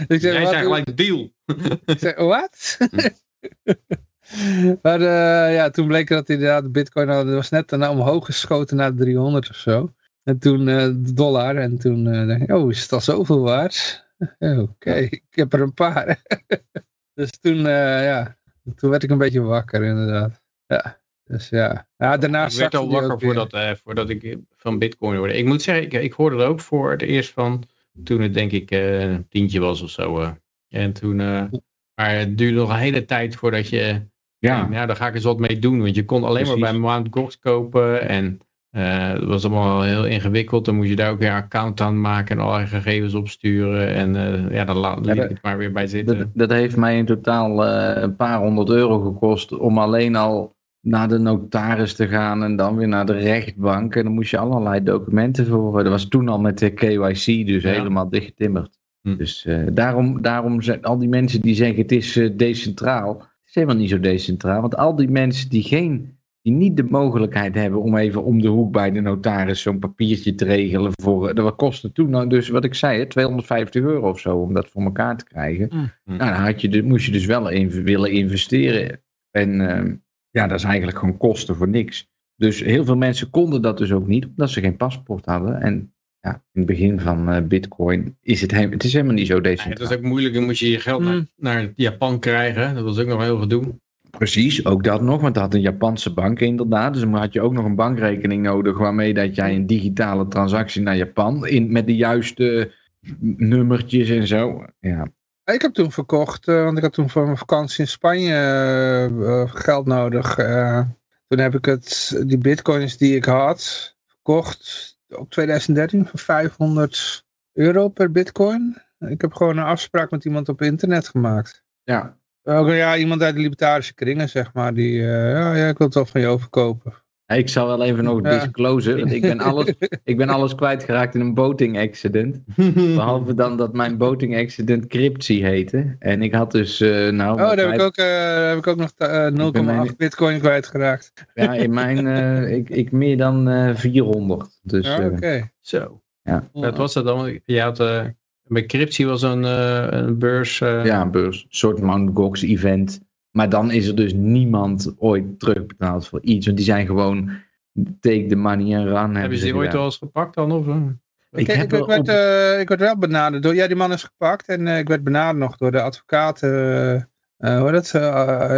ik zeg,
Jij zei gelijk deal.
Ik zeg, wat? maar eh, ja, toen bleek dat inderdaad de bitcoin dat was net daarna omhoog geschoten naar de 300 of zo. En toen eh, de dollar en toen eh, dacht ik, oh, is het al zoveel waard? Oké, ik heb er een paar. dus toen, ja, toen werd ik een beetje wakker inderdaad. Ja, dus ja. ja daarna
ik werd al wakker voordat, voordat ik van bitcoin hoorde. Ik moet zeggen, ik, ik hoorde er ook voor het eerst van toen het denk ik een tientje was of zo. En toen, maar het duurde nog een hele tijd voordat je, ja,
Ja,
daar ga ik eens wat mee doen. Want je kon alleen
Precies.
maar bij Mount Gox kopen en Eh, dat was allemaal heel ingewikkeld. Dan moest je daar ook weer een account aan maken en allerlei gegevens opsturen. En eh, ja, dan laat
Ja,
liet
dat-
ik het maar weer bij zitten.
Dat, dat heeft mij in totaal eh, een paar honderd euro gekost om alleen al naar de notaris te gaan en dan weer naar de rechtbank. En dan moest je allerlei documenten voor. Dat was toen al met de KYC, dus
Ja.
helemaal dichtgetimmerd.
Hm.
Dus daarom, daarom zijn al die mensen die zeggen het is decentraal. Helemaal niet zo decentraal, want al die mensen die geen die niet de mogelijkheid hebben om even om de hoek bij de notaris zo'n papiertje te regelen voor, dat kostte toen nou dus wat ik zei, hè, 250 euro of zo om dat voor elkaar te krijgen.
Hm.
Nou, dan had je, de- moest je dus wel in, willen investeren. En ehm, ja, dat is eigenlijk gewoon kosten voor niks. Dus heel veel mensen konden dat dus ook niet, omdat ze geen paspoort hadden. En ja, in het begin van eh, Bitcoin is het, he- het is helemaal niet zo
Ja, het
decentraal.
was ook moeilijk. Dan moest je je geld naar,
Hmm.
naar Japan krijgen. Dat was ook nog heel gedoe.
Precies, ook dat nog, want dat had een Japanse bank inderdaad. Dus dan had je ook nog een bankrekening nodig waarmee dat jij een digitale transactie naar Japan in, met de juiste nummertjes en zo. Ja,
Ik heb toen verkocht, eh, want ik had toen voor mijn vakantie in Spanje eh, eh, geld nodig. eh. toen heb ik het, die bitcoins die ik had, verkocht op 2013 voor 500 euro per bitcoin. Ik heb gewoon een afspraak met iemand op internet gemaakt.
ja.
Ook, ja, iemand uit de libertarische kringen, zeg maar. Die, eh, ja, ja, ik wil het wel van je overkopen.
Ik zal wel even nog
Ja.
disclosen, want ik ben alles, ik ben alles kwijtgeraakt in een boating accident. Behalve dan dat mijn boating accident Cryptsy heette. En ik had dus, eh, nou...
Oh, daar heb ik ook, eh, heb ik ook nog eh, 0,8
mijn-
bitcoin kwijtgeraakt.
Ja, in mijn, eh, ik, ik meer dan eh 400. Dus,
Ja,
eh,
oké.
Zo.
Ja.
Wat was dat dan? Je had, eh bij Cryptie was een, eh, een beurs. eh,
ja, een beurs. Een soort Mt. Gox event. Maar dan is er dus niemand ooit terugbetaald voor iets. Want die zijn gewoon take the money and run.
Hebben ze die ooit wel eens gepakt dan? Of? eh?
Ik
Kijk, ik, werd,
op-
eh, ik werd wel benaderd door, ja die man is gepakt en eh, ik werd benaderd nog door de advocaat, eh eh, hoe heet dat,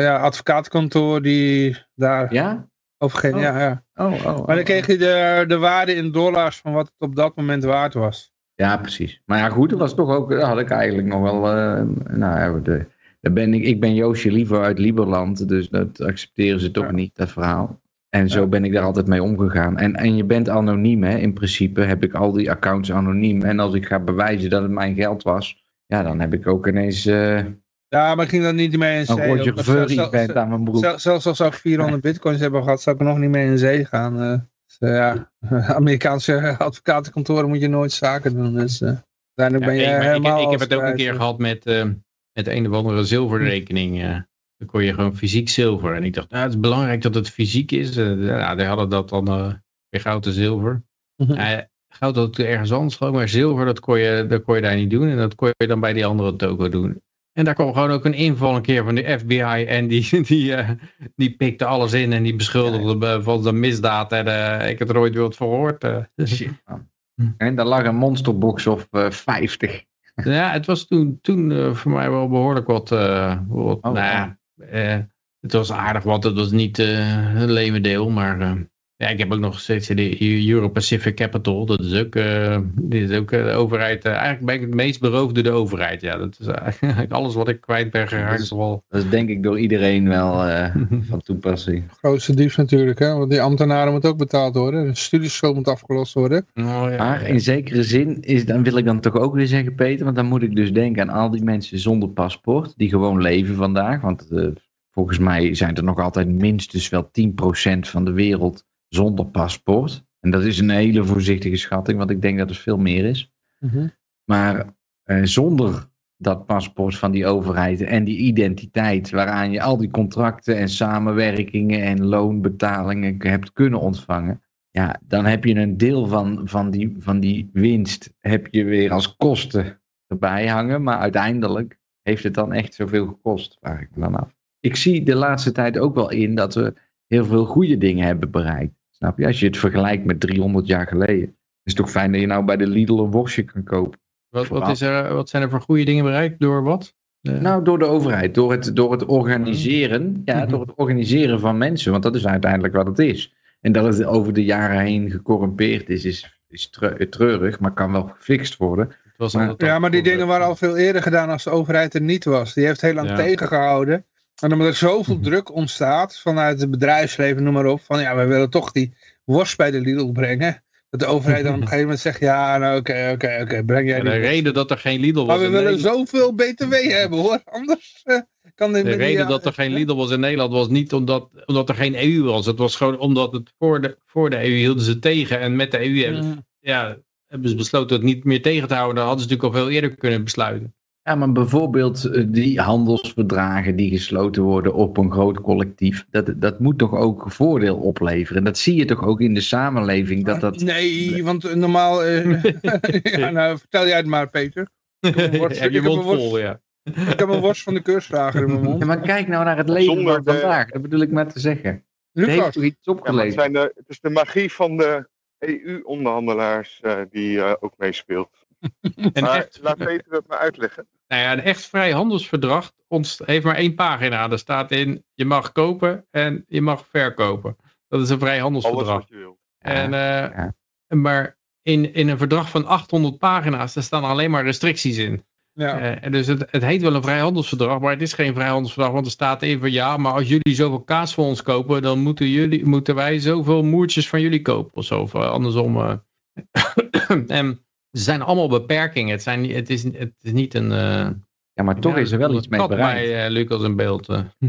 ja, advocatenkantoor die daar
Ja?
over ging,
Oh.
ja, ja.
Oh, oh,
Maar dan
oh.
kreeg je de, de waarde in dollars van wat het op dat moment waard was.
Ja, precies. Maar ja, goed, dat was toch ook, dat had ik eigenlijk nog wel, eh, nou ja, de, ben ik, ik ben Joosje liever uit Lieberland, dus dat accepteren ze toch
Ja.
niet, dat verhaal. En zo
Ja.
ben ik daar altijd mee omgegaan. En, en je bent anoniem, hè. In principe heb ik al die accounts anoniem. En als ik ga bewijzen dat het mijn geld was, ja, dan heb ik ook ineens eh,
Ja, maar ik ging dan niet mee in zee.
een Roger Ver
zelfs-
event aan mijn broek.
zelfs- Zelfs als ik 400 bitcoins hebben gehad, zou ik er nog niet mee in zee gaan. eh. Dus, eh, ja, Amerikaanse advocatenkantoren moet je nooit zaken doen. Dus eh uiteindelijk ben je
Ja, ik, maar ik,
helemaal
ik heb het ook een keer gehad met, eh, met een of andere zilverrekening. eh. dan kon je gewoon fysiek zilver. En ik dacht, nou, het is belangrijk dat het fysiek is. Eh, ja, die hadden dat dan eh, weer goud en zilver.
Mhm.
Goud had ik ergens anders gewoon, maar zilver, dat kon, je, dat kon je daar niet doen. En dat kon je dan bij die andere toko doen. En daar kwam gewoon ook een inval een keer van de FBI. En die, die, eh, die pikte alles in en die beschuldigde me van de misdaad. En ik heb er nooit weer wat gehoord. eh.
Shit, man. En daar lag een monsterbox of eh 50.
Ja, het was toen, toen eh, voor mij wel behoorlijk wat. eh, wat
Oh,
nou ja, eh, het was aardig wat. Het was niet een levendeel, maar. Eh, ja, ik heb ook nog steeds de Euro Pacific Capital. Dat is ook, eh, dit is ook eh, de overheid. eh, eigenlijk ben ik het meest beroofd door de overheid. Ja, dat is eigenlijk alles wat ik kwijt ben geraakt. is wel.
Dat is denk ik door iedereen wel eh, van toepassing.
Grootste dief natuurlijk, hè? want die ambtenaren moeten ook betaald worden. De studieschuld moet afgelost worden.
Oh, ja,
Maar in zekere zin is, dan wil ik dan toch ook weer zeggen, Peter, want dan moet ik dus denken aan al die mensen zonder paspoort, die gewoon leven vandaag. Want eh, volgens mij zijn er nog altijd minstens wel 10% van de wereld zonder paspoort. En dat is een hele voorzichtige schatting, want ik denk dat het veel meer is. Maar eh, zonder dat paspoort van die overheid en die identiteit waaraan je al die contracten en samenwerkingen en loonbetalingen hebt kunnen ontvangen, ja, dan heb je een deel van, van, die, van die winst heb je weer als kosten erbij hangen, maar uiteindelijk heeft het dan echt zoveel gekost, vraag ik me dan af. Ik zie de laatste tijd ook wel in dat we heel veel goede dingen hebben bereikt. Snap je? Als je het vergelijkt met 300 jaar geleden. is het toch fijn dat je nou bij de Lidl een worstje kan kopen.
Wat, wat, is er, wat zijn er voor goede dingen bereikt? Door wat? Eh,
Nou, door de overheid, door het, door het organiseren, ja,
Mhm.
door het organiseren van mensen, want dat is uiteindelijk wat het is. En dat het over de jaren heen gecorrumpeerd is, is, is tre- treurig, maar kan wel gefixt worden. maar-
Ja, maar die dingen waren al veel eerder gedaan als de overheid er niet was. Die heeft heel lang
Ja.
tegengehouden. En omdat er zoveel
Mhm.
druk ontstaat vanuit het bedrijfsleven, noem maar op. Van ja, we willen toch die worst bij de Lidl brengen. Dat de overheid dan op een gegeven moment zegt, ja, nou oké, oké, oké, breng jij die
de reden dat er geen Lidl was
Maar we willen
Nederland-
zoveel BTW hebben hoor, anders eh, kan dit
De
die-
reden dat er geen Lidl was in Nederland was niet omdat, omdat er geen EU was. Het was gewoon omdat het voor de, voor de EU hielden ze tegen. En met de EU hebben,
Mm.
ja, hebben ze besloten het niet meer tegen te houden. Dan hadden ze natuurlijk al veel eerder kunnen besluiten.
Ja, maar bijvoorbeeld eh, die handelsverdragen die gesloten worden op een groot collectief, dat, dat moet toch ook voordeel opleveren. Dat zie je toch ook in de samenleving, dat dat...
Nee, want eh, normaal... eh, ja, nou, vertel jij het maar, Peter. heb een worst-
Heb je
ik heb
mond
een worst-
vol, ja.
Ik heb een worst van de keursdrager in mijn
Ja,
mond.
maar kijk nou naar het leven
Zonder
van
de-
vandaag, dat bedoel ik maar te zeggen. Het heeft
Lucas,
toch iets
Ja, het,
opgeleverd.
zijn de, het is de magie van de EU-onderhandelaars eh, die eh, ook meespeelt.
En
Maar
echt,
laat Peter dat maar uitleggen.
Nou ja, een echt vrij handelsverdrag ontst- heeft maar één pagina. Daar staat in, je mag kopen en je mag verkopen. Dat is een vrij
Alles
handelsverdrag.
wat je wil.
En, eh,
ja.
Maar in, in een verdrag van 800 pagina's, daar staan alleen maar restricties in.
ja.
Eh, en dus het, het heet wel een vrijhandelsverdrag, maar het is geen vrijhandelsverdrag. Want er staat in van ja, maar als jullie zoveel kaas voor ons kopen, dan moeten, jullie, moeten wij zoveel moertjes van jullie kopen. Of zo, of eh, andersom. eh. en zijn allemaal beperkingen. Het, zijn, het, is, het is niet een... eh,
ja, maar toch
ja,
is er wel iets mee bereikt.
bij eh, Lucas in beeld. eh.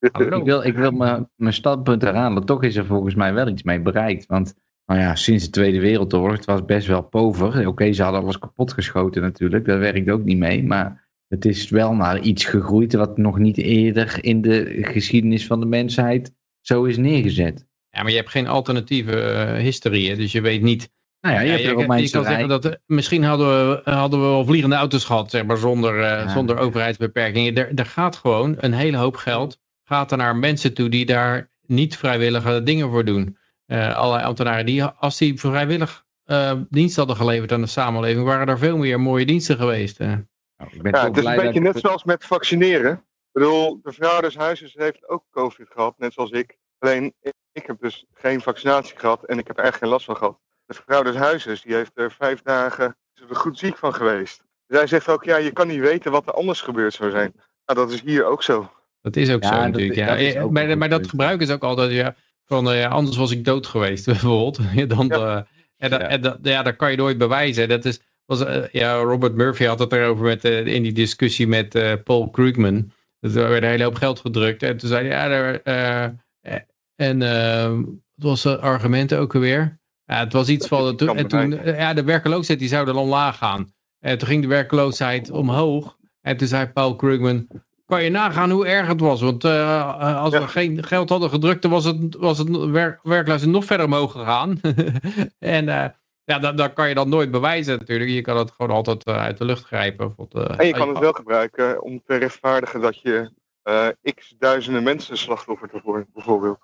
Ik wil, ik wil mijn, mijn standpunt herhalen. Toch is er volgens mij wel iets mee bereikt. Want nou ja, sinds de Tweede Wereldoorlog, het was best wel pover. Oké, ze hadden alles kapotgeschoten natuurlijk. Daar werkt ook niet mee. Maar het is wel naar iets gegroeid wat nog niet eerder in de geschiedenis van de mensheid zo is neergezet.
ja, maar je hebt geen alternatieve eh, historie, hè, dus je weet niet
Nou ja, je
Ja,
hebt
je kan zeggen dat eh, misschien hadden we, hadden we wel vliegende auto's gehad, zeg maar, zonder, eh,
Ja.
zonder overheidsbeperkingen. Er, er gaat gewoon een hele hoop geld gaat er naar mensen toe die daar niet vrijwillige dingen voor doen. Eh allerlei ambtenaren die, als die vrijwillig eh, dienst hadden geleverd aan de samenleving, waren er veel meer mooie diensten geweest. eh.
Nou, ik ben
Ja, het is een beetje net zoals met vaccineren. Ik bedoel, de vrouw des huizes heeft ook COVID gehad, net zoals ik. Alleen, ik, ik heb dus geen vaccinatie gehad en ik heb er echt geen last van gehad. De vrouw des huizes, die heeft er vijf dagen is er goed ziek van geweest. Zij zegt ook, ja, je kan niet weten wat er anders gebeurd zou zijn. Nou, dat is hier ook zo.
Dat is ook
Ja,
zo
dat-
natuurlijk. Ja.
dat is
Eh,
ook
maar, maar dat gebruiken ze ook altijd. Ja, van, eh, ja, anders was ik dood geweest, bijvoorbeeld. Dan,
Ja.
eh, en dat,
Ja.
en dat, ja, dat kan je nooit bewijzen. Dat is, was, eh, ja, Robert Murphy had het erover met, eh, in die discussie met eh, Paul Krugman. Er werd een hele hoop geld gedrukt. En toen zei hij, ja, er, eh, eh, en eh, wat was het argument ook alweer? Ja, het was iets van,
het
en toen, eh, ja, de werkeloosheid die zou dan omlaag gaan. En toen ging de werkeloosheid omhoog. En toen zei Paul Krugman, kan je nagaan hoe erg het was. Want eh, eh, als
Ja.
we geen geld hadden gedrukt, dan was het, was het werk, werkloosheid nog verder omhoog gegaan. en eh, ja, dat, dat kan je dan nooit bewijzen natuurlijk. Je kan het gewoon altijd eh, uit de lucht grijpen. Eh,
En je kan het wel gebruiken om te rechtvaardigen dat je eh, x duizenden mensen slachtoffert ervoor, bijvoorbeeld.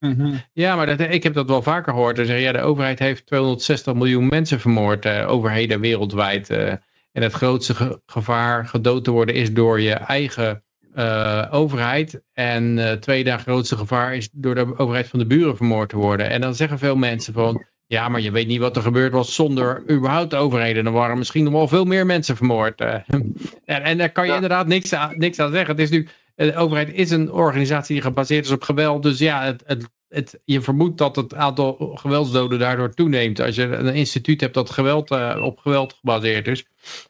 Mhm.
Ja, maar dat, ik heb dat wel vaker gehoord. Zeggen, ja, de overheid heeft 260 miljoen mensen vermoord, eh, overheden wereldwijd. eh. en het grootste ge- gevaar gedood te worden is door je eigen eh, overheid. En het tweede grootste gevaar is door de overheid van de buren vermoord te worden. En dan zeggen veel mensen van, ja, maar je weet niet wat er gebeurd was zonder überhaupt de overheden. Dan waren misschien nog wel veel meer mensen vermoord. eh. en, en daar kan je
Ja.
inderdaad niks aan, niks aan zeggen. Het is nu, de overheid is een organisatie die gebaseerd is op geweld. Dus ja, het, het, het, je vermoedt dat het aantal geweldsdoden daardoor toeneemt. Als je een instituut hebt dat geweld, eh, op geweld gebaseerd is.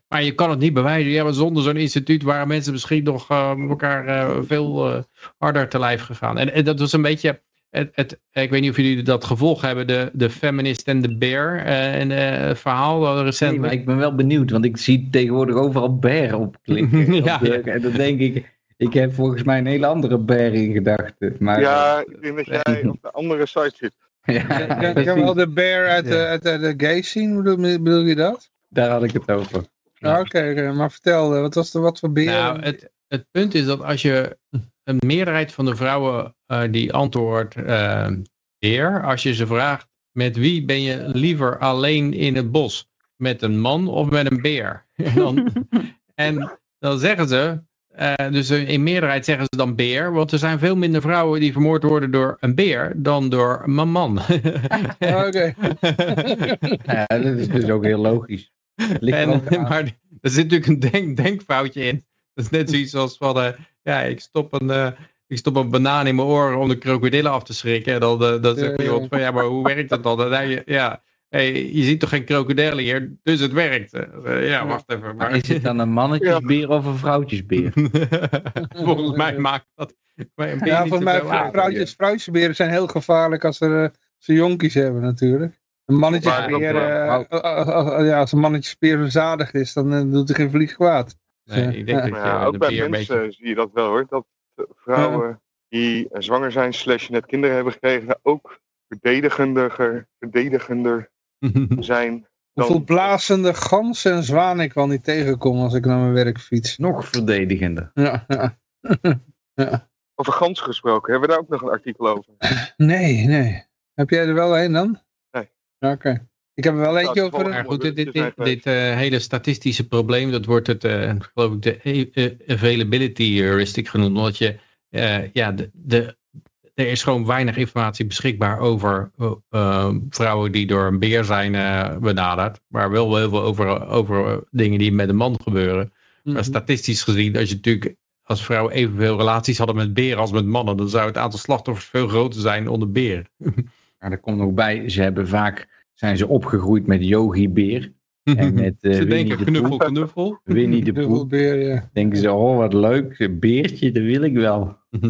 Maar je kan het niet bewijzen. Ja, maar zonder zo'n instituut waren mensen misschien nog eh, elkaar eh, veel eh, harder te lijf gegaan. En, en dat was een beetje... Het, het, ik weet niet of jullie dat gevolg hebben, de, de feminist en de bear. eh, en eh, het verhaal eh,
Nee,
recent.
maar ik ben wel benieuwd, want ik zie tegenwoordig overal bear op klikken.
Ja,
Op de-
ja.
En dan denk ik, ik heb volgens mij een hele andere bear in gedachten. Maar,
Ja, ik denk dat jij op de andere site zit.
ja, precies.
wel de bear uit, de, uit de, de gay scene, bedoel, bedoel je dat?
daar had ik het over.
Ja, Oké, maar vertel, eh, wat was er wat voor beer?
Nou, het, het punt is dat als je een meerderheid van de vrouwen eh, die antwoordt eh beer, als je ze vraagt met wie ben je liever alleen in het bos? Met een man of met een beer? En dan, en dan zeggen ze, eh, dus in meerderheid zeggen ze dan beer, want er zijn veel minder vrouwen die vermoord worden door een beer dan door een man.
Ja, Oké.
Ja, dat is dus ook heel logisch. Ligt er
En,
aan.
maar er zit natuurlijk een denk, denkfoutje in. Dat is net zoiets als van, eh, ja, ik stop een, eh, ik stop een banaan in mijn oor om de krokodillen af te schrikken. En dan, uh, dan zegt
Ja,
iemand
ja.
van, ja, maar hoe werkt dat dan? Dan denk je, ja, hey, je ziet toch geen krokodillen hier, dus het werkt. Eh, ja, wacht even.
Maar is het dan een mannetjesbeer of een vrouwtjesbeer?
Volgens mij maakt dat een
Ja, volgens mij vrouwtjes, vrouwtjesberen zijn heel gevaarlijk als ze, eh, ze jonkies hebben natuurlijk. Een mannetjesbeer, eh, als- als- ja, als een mannetjesbeer verzadigd is, dan doet hij geen vlieg kwaad.
Nee, ik denk dat je
ja,
de
ook bij mensen
beetje...
zie je dat wel hoor. Dat vrouwen die zwanger zijn, slash net kinderen hebben gekregen, ook verdedigender, verdedigender zijn.
Hoeveel blazende ganzen en zwanen ik wel niet tegenkom als ik naar mijn werk fiets.
Nog verdedigender.
Ja, ja.
Over gans gesproken, hebben we daar ook nog een artikel over?
Nee, nee. Heb jij er wel een dan?
Nee.
Oké. Ik heb er wel eentje over.
Maar goed, dit, dit, dit, dit, eh, hele statistische probleem, dat wordt het, eh, geloof ik, de e- eh, availability heuristic genoemd. Omdat je, eh, ja, de, de, er is gewoon weinig informatie beschikbaar over eh, eh, vrouwen die door een beer zijn eh, benaderd. Maar wel heel veel over, over dingen die met een man gebeuren. Maar
Mhm.
statistisch gezien, als je natuurlijk als vrouwen evenveel relaties hadden met beren als met mannen, dan zou het aantal slachtoffers veel groter zijn onder beren.
Maar er komt nog bij, ze hebben vaak, zijn ze opgegroeid met Yogi Beer. En met eh,
Ze
Winnie
denken
de
knuffel, knuffel.
Winnie de
Heel veel
Poe.
beer, ja.
Denken ze, oh wat leuk, een beertje, dat wil ik wel.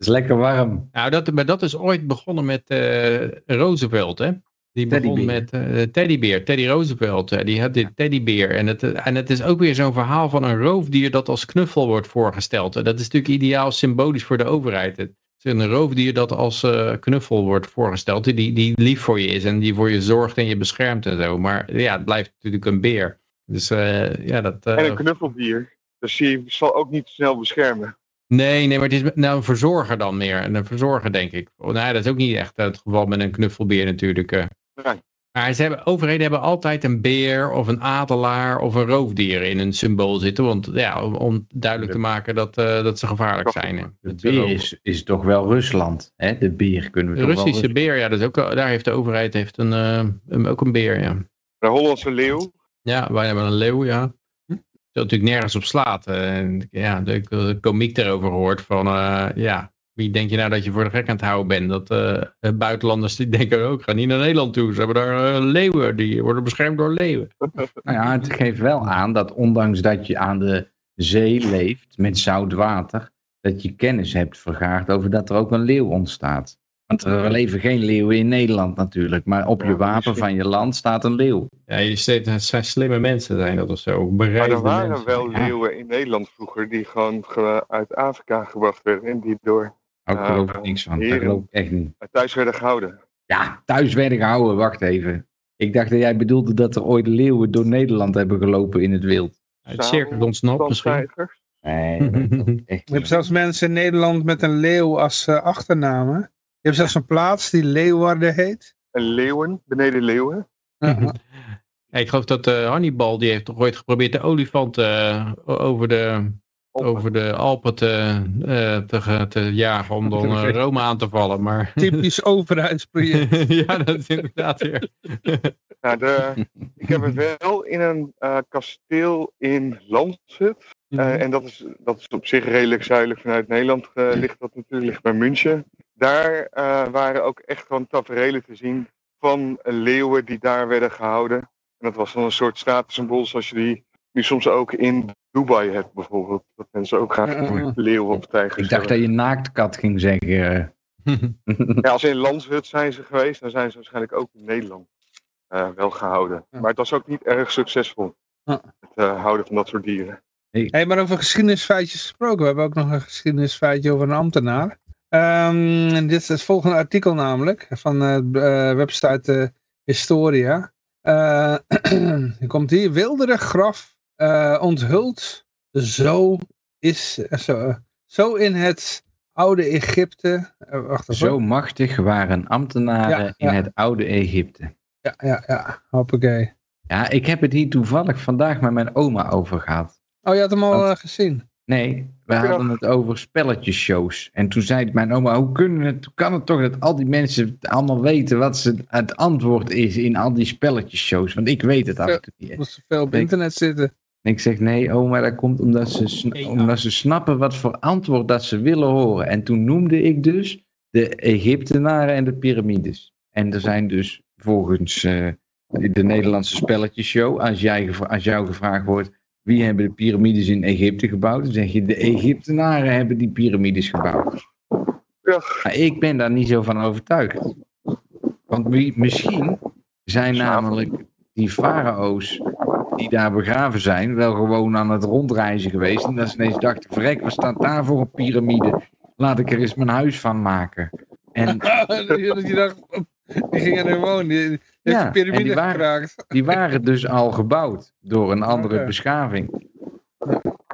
Het is lekker warm.
Nou, dat, maar dat is ooit begonnen met eh, Roosevelt, hè? Die begon
Teddybeer.
met eh teddybeer, Teddy Roosevelt. eh, die had dit teddybeer. En het, en het is ook weer zo'n verhaal van een roofdier dat als knuffel wordt voorgesteld. En dat is natuurlijk ideaal symbolisch voor de overheid. Het is een roofdier dat als eh, knuffel wordt voorgesteld. Die, die lief voor je is en die voor je zorgt en je beschermt en zo. Maar ja, het blijft natuurlijk een beer. Dus eh, ja, dat... eh,
En een knuffeldier. Dus die zal ook niet snel beschermen.
Nee, nee, maar het is nou een verzorger dan meer. Een verzorger, denk ik. Oh, nou, dat is ook niet echt het geval met een knuffelbeer natuurlijk. eh.
Nee.
Maar ze hebben, overheden hebben altijd een beer of een adelaar of een roofdier in een symbool zitten. Want ja, om, om duidelijk te maken dat, eh, dat ze gevaarlijk zijn. hè.
De beer is, is toch wel Rusland. Hè? De beer kunnen we
De
toch wel
Russische
Rus-
beer, ja, dat is ook, daar heeft de overheid heeft een, eh, een- ook een beer, ja.
De Hollandse leeuw.
Ja, wij hebben een leeuw, ja. Dat natuurlijk nergens op slaat. eh, En, ja, de, de komiek daarover gehoord van, eh, ja, wie denk je nou dat je voor de gek aan het houden bent? Dat eh, buitenlanders die denken ook, ga niet naar Nederland toe. Ze hebben daar eh, leeuwen, die worden beschermd door leeuwen.
Nou ja, het geeft wel aan dat ondanks dat je aan de zee leeft met zout water, dat je kennis hebt vergaard over dat er ook een leeuw ontstaat. Want er leven geen leeuwen in Nederland natuurlijk, maar op je wapen van je land staat een leeuw.
Ja, je het zijn slimme mensen zijn dat of zo,
Maar er waren
mensen.
wel leeuwen in Nederland vroeger die gewoon ge- uit Afrika gebracht werden. En die door
Ook
Ja,
geloof ik niks van, daar
heren.
geloof ik echt niet.
thuis werden gehouden.
Ja, thuis werden gehouden, wacht even. Ik dacht dat jij bedoelde dat er ooit leeuwen door Nederland hebben gelopen in het wild.
Het cirkel ontsnapt misschien.
Nee, dat echt
Je hebt zelfs mensen in Nederland met een leeuw als eh, achternaam. Je hebt zelfs een plaats die Leeuwarden heet.
En leeuwen, beneden leeuwen.
Ja,
Ja, ik geloof dat eh, Hannibal, die heeft toch ooit geprobeerd de olifant eh, over, de, over de Alpen te, eh, te, te jagen om dan eh, Rome aan te vallen. Maar
typisch overheidsproject.
ja, dat is inderdaad weer.
Ja, de, ik heb het wel in een eh, kasteel in Landshut. Eh, en dat is, dat is op zich redelijk zuidelijk vanuit Nederland. ligt dat natuurlijk, ligt bij München. Daar eh, waren ook echt gewoon tafereelen te zien van leeuwen die daar werden gehouden. En dat was dan een soort statussymbool zoals je die nu soms ook in Dubai hebt bijvoorbeeld. Dat mensen ook graag
ja.
leeuwen of tijgers
Ik dacht dat je naaktkat ging zeggen.
Ja, als ze in Landshut zijn ze geweest, dan zijn ze waarschijnlijk ook in Nederland eh, wel gehouden.
Ja.
Maar het was ook niet erg succesvol, het eh, houden van dat soort dieren.
Hey, maar over geschiedenisfeitjes gesproken. We hebben ook nog een geschiedenisfeitje over een ambtenaar. Ehm, dit is het volgende artikel namelijk. Van de website eh, Historia. Eh, hier komt hier. Wilderig graf eh, onthuld. Zo is... eh, zo, eh, zo in het oude Egypte... eh, wacht even.
Zo machtig waren ambtenaren
Ja,
in het oude Egypte.
Ja, ja, ja. Hoppakee.
Ja, ik heb het hier toevallig vandaag met mijn oma over gehad.
Oh, je had hem al
Want-
eh, gezien?
Nee, we hadden het over spelletjeshows. En toen zei mijn oma, hoe, kunnen het, kan het toch dat al die mensen allemaal weten wat ze, het antwoord is in al die spelletjeshows? Want ik weet het af en toe niet.
Moest veel op
Ik-
internet zitten.
En ik zeg nee, oma, dat komt omdat ze, omdat ze snappen wat voor antwoord dat ze willen horen. En toen noemde ik dus de Egyptenaren en de piramides. En er zijn dus volgens eh, de Nederlandse spelletjeshow, als, jij, als jou gevraagd wordt, wie hebben de piramides in Egypte gebouwd? Dan zeg je, de Egyptenaren hebben die piramides gebouwd.
Ja.
Maar ik ben daar niet zo van overtuigd. Want wie, misschien zijn namelijk die farao's die daar begraven zijn, wel gewoon aan het rondreizen geweest. En dat ze ineens dachten, verrek, wat staat daar voor een piramide? Laat ik er eens mijn huis van maken. En
dacht, die gingen er wonen. Die,
Ja,
de piramide
en die waren-
geraakt.
die waren dus al gebouwd door een andere beschaving.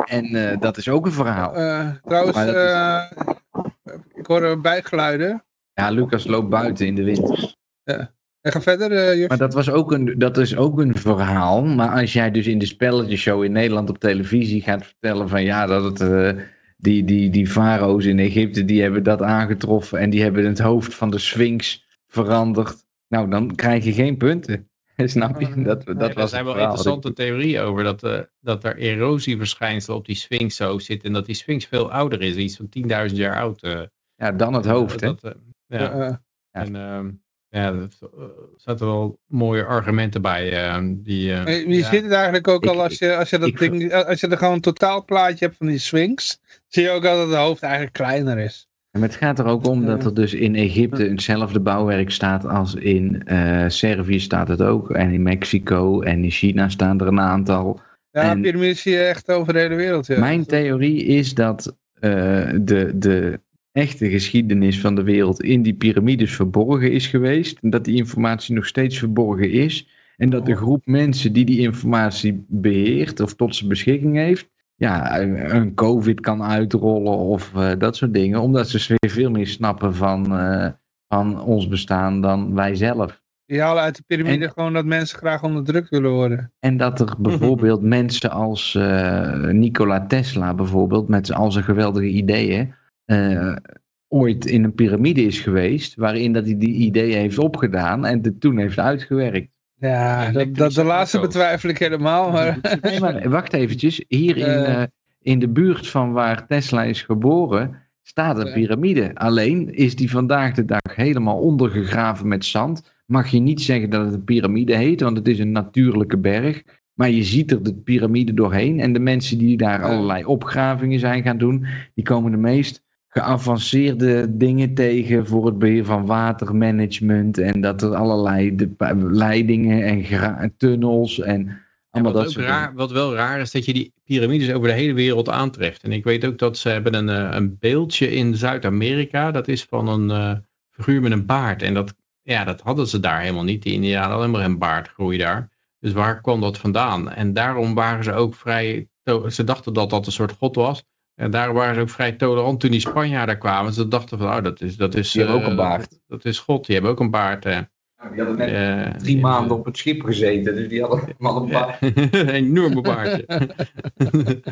En eh, dat is ook een verhaal.
Eh, trouwens,
is-
eh, ik hoor bijgeluiden.
Ja, Lucas loopt buiten in de wind.
En ga verder, juf.
Maar dat, was ook een, dat is ook een verhaal. Maar als jij dus in de spelletjeshow in Nederland op televisie gaat vertellen van ja, dat het, die, die, die farao's in Egypte, die hebben dat aangetroffen en die hebben het hoofd van de Sphinx veranderd. Nou, dan krijg je geen punten. Snap je? Dat, dat
Nee, er
was
zijn wel interessante theorieën over dat, eh, dat er erosieverschijnselen op die Sphinx zo zitten. En dat die Sphinx veel ouder is, iets van 10.000 jaar oud. eh.
Ja, dan het hoofd, hè?
Dat, eh, ja.
Eh,
Ja.
En ehm, ja, er eh, zaten wel mooie argumenten bij. eh, die, eh,
Eh, Je
ja.
ziet het eigenlijk ook
Ik-
al als je, als je dat
ik-
ding, als je er gewoon een totaalplaatje hebt van die Sphinx, zie je ook al dat het hoofd eigenlijk kleiner is.
En het gaat er ook om dat er dus in Egypte hetzelfde bouwwerk staat als in eh, Servië staat het ook. En in Mexico en in China staan er een aantal.
Ja, piramides zie je echt over de hele wereld. Ja.
Mijn theorie is dat eh, de, de echte geschiedenis van de wereld in die piramides verborgen is geweest. En dat die informatie nog steeds verborgen is. En dat de groep mensen die die informatie beheert of tot zijn beschikking heeft, ja, een COVID kan uitrollen of eh, dat soort dingen. Omdat ze weer veel meer snappen van, eh, van ons bestaan dan wij zelf.
Die halen uit de piramide
En-
gewoon dat mensen graag onderdrukt willen worden.
En dat er bijvoorbeeld mensen als eh, Nikola Tesla bijvoorbeeld, met al zijn geweldige ideeën, ooit in een piramide is geweest, waarin dat hij die ideeën heeft opgedaan en het toen heeft uitgewerkt.
Ja, dat, dat, de laatste betwijfel ik helemaal. Maar,
Nee, maar wacht eventjes, hier in,
Eh.
eh, in de buurt van waar Tesla is geboren, staat een piramide. Alleen is die vandaag de dag helemaal ondergegraven met zand. Mag je niet zeggen dat het een piramide heet, want het is een natuurlijke berg. Maar je ziet er de piramide doorheen. En de mensen die daar allerlei opgravingen zijn gaan doen, die komen de meest geavanceerde dingen tegen voor het beheer van watermanagement. En dat er allerlei de, leidingen en tunnels en allemaal
wat,
dat soort
raar, wat wel raar is, dat je die piramides over de hele wereld aantreft. En ik weet ook dat ze hebben een, eh, een beeldje in Zuid-Amerika. Dat is van een eh, figuur met een baard. En dat, ja, dat hadden ze daar helemaal niet. Die Indianen hadden helemaal geen baardgroei daar. Dus waar kwam dat vandaan? En daarom waren ze ook vrij... Ze dachten dat dat een soort god was. En daarom waren ze ook vrij tolerant toen die Spanjaarden kwamen. Ze dachten van, oh, dat is... Dat is
Die hebben
eh,
ook een baard.
Dat, dat is god, die hebben ook een baard. eh.
Die hadden net
Eh,
drie maanden op het schip gezeten, dus die hadden allemaal een paar...
een enorme baardje.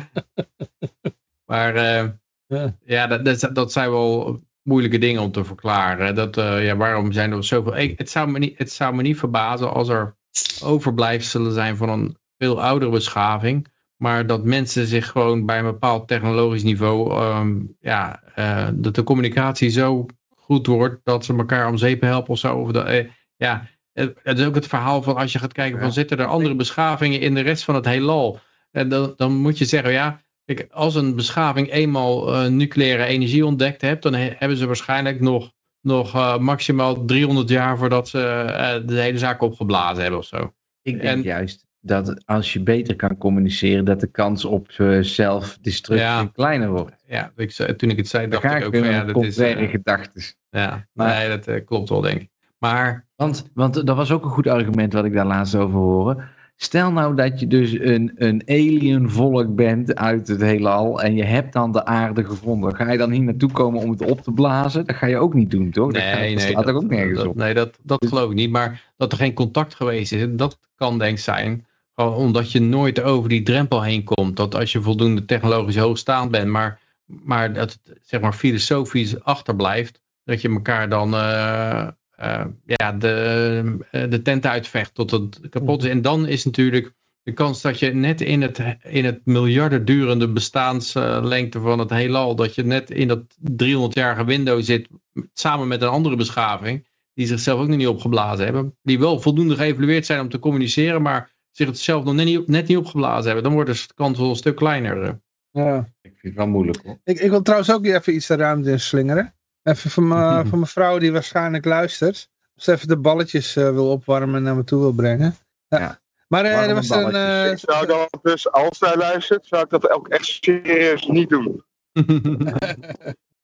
maar eh,
Ja.
ja, dat, dat, dat zijn wel moeilijke dingen om te verklaren. Dat, eh, ja, waarom zijn er zoveel... Ik, het, zou me niet, het zou me niet verbazen als er overblijfselen zijn van een veel oudere beschaving. Maar dat mensen zich gewoon bij een bepaald technologisch niveau... ehm, ja, eh, dat de communicatie zo goed wordt dat ze elkaar om zeep helpen of zo. Of dat, eh, ja, het is ook het verhaal van als je gaat kijken van zitten er andere beschavingen in de rest van het heelal. En dan, dan moet je zeggen, ja, kijk, als een beschaving eenmaal eh, nucleaire energie ontdekt hebt, dan he- hebben ze waarschijnlijk nog, nog maximaal 300 jaar voordat ze de hele zaak opgeblazen hebben of zo.
Ik denk
En-
juist dat als je beter kan communiceren, dat de kans op eh, zelfdestructie
Ja.
kleiner wordt.
Ja, ik, toen ik het zei, dacht
ga
ik ook van ja, dat is... eh,
contraire gedachten.
ja,
Maar-
nee, dat eh, klopt wel, denk ik. Maar,
Want, want dat was ook een goed argument wat ik daar laatst over hoorde. Stel nou dat je dus een, een alien volk bent uit het heelal en je hebt dan de aarde gevonden. Ga je dan hier naartoe komen om het op te blazen? Dat ga je ook niet doen, toch?
nee,
dat
nee,
staat er
dat,
ook nergens
dat-
op.
nee, dat, dat
Dus-
geloof ik niet. Maar dat er geen contact geweest is, dat kan denk ik zijn. Gewoon omdat je nooit over die drempel heen komt. Dat als je voldoende technologisch hoogstaand bent, maar, maar dat het zeg maar filosofisch achterblijft. Dat je elkaar dan eh, eh, ja, de, eh, de tent uitvecht tot het kapot is. En dan is natuurlijk de kans dat je net in het, in het miljarden durende bestaanslengte van het heelal, dat je net in dat 300-jarige window zit, samen met een andere beschaving, die zichzelf ook nog niet opgeblazen hebben, die wel voldoende geëvalueerd zijn om te communiceren, maar zich het zelf nog net niet, net niet opgeblazen hebben, dan wordt dus de kans wel een stuk kleiner. eh.
Ja.
Ik vind het wel moeilijk hoor.
Ik, ik wil trouwens ook even iets de ruimte in slingeren. Even van mijn van mijn vrouw die waarschijnlijk luistert. Of ze even de balletjes eh, wil opwarmen en naar me toe wil brengen. Ja.
Ja.
Maar eh, er was een... eh,
Ik zou dat dus, als zij luistert, zou ik dat ook echt serieus niet doen.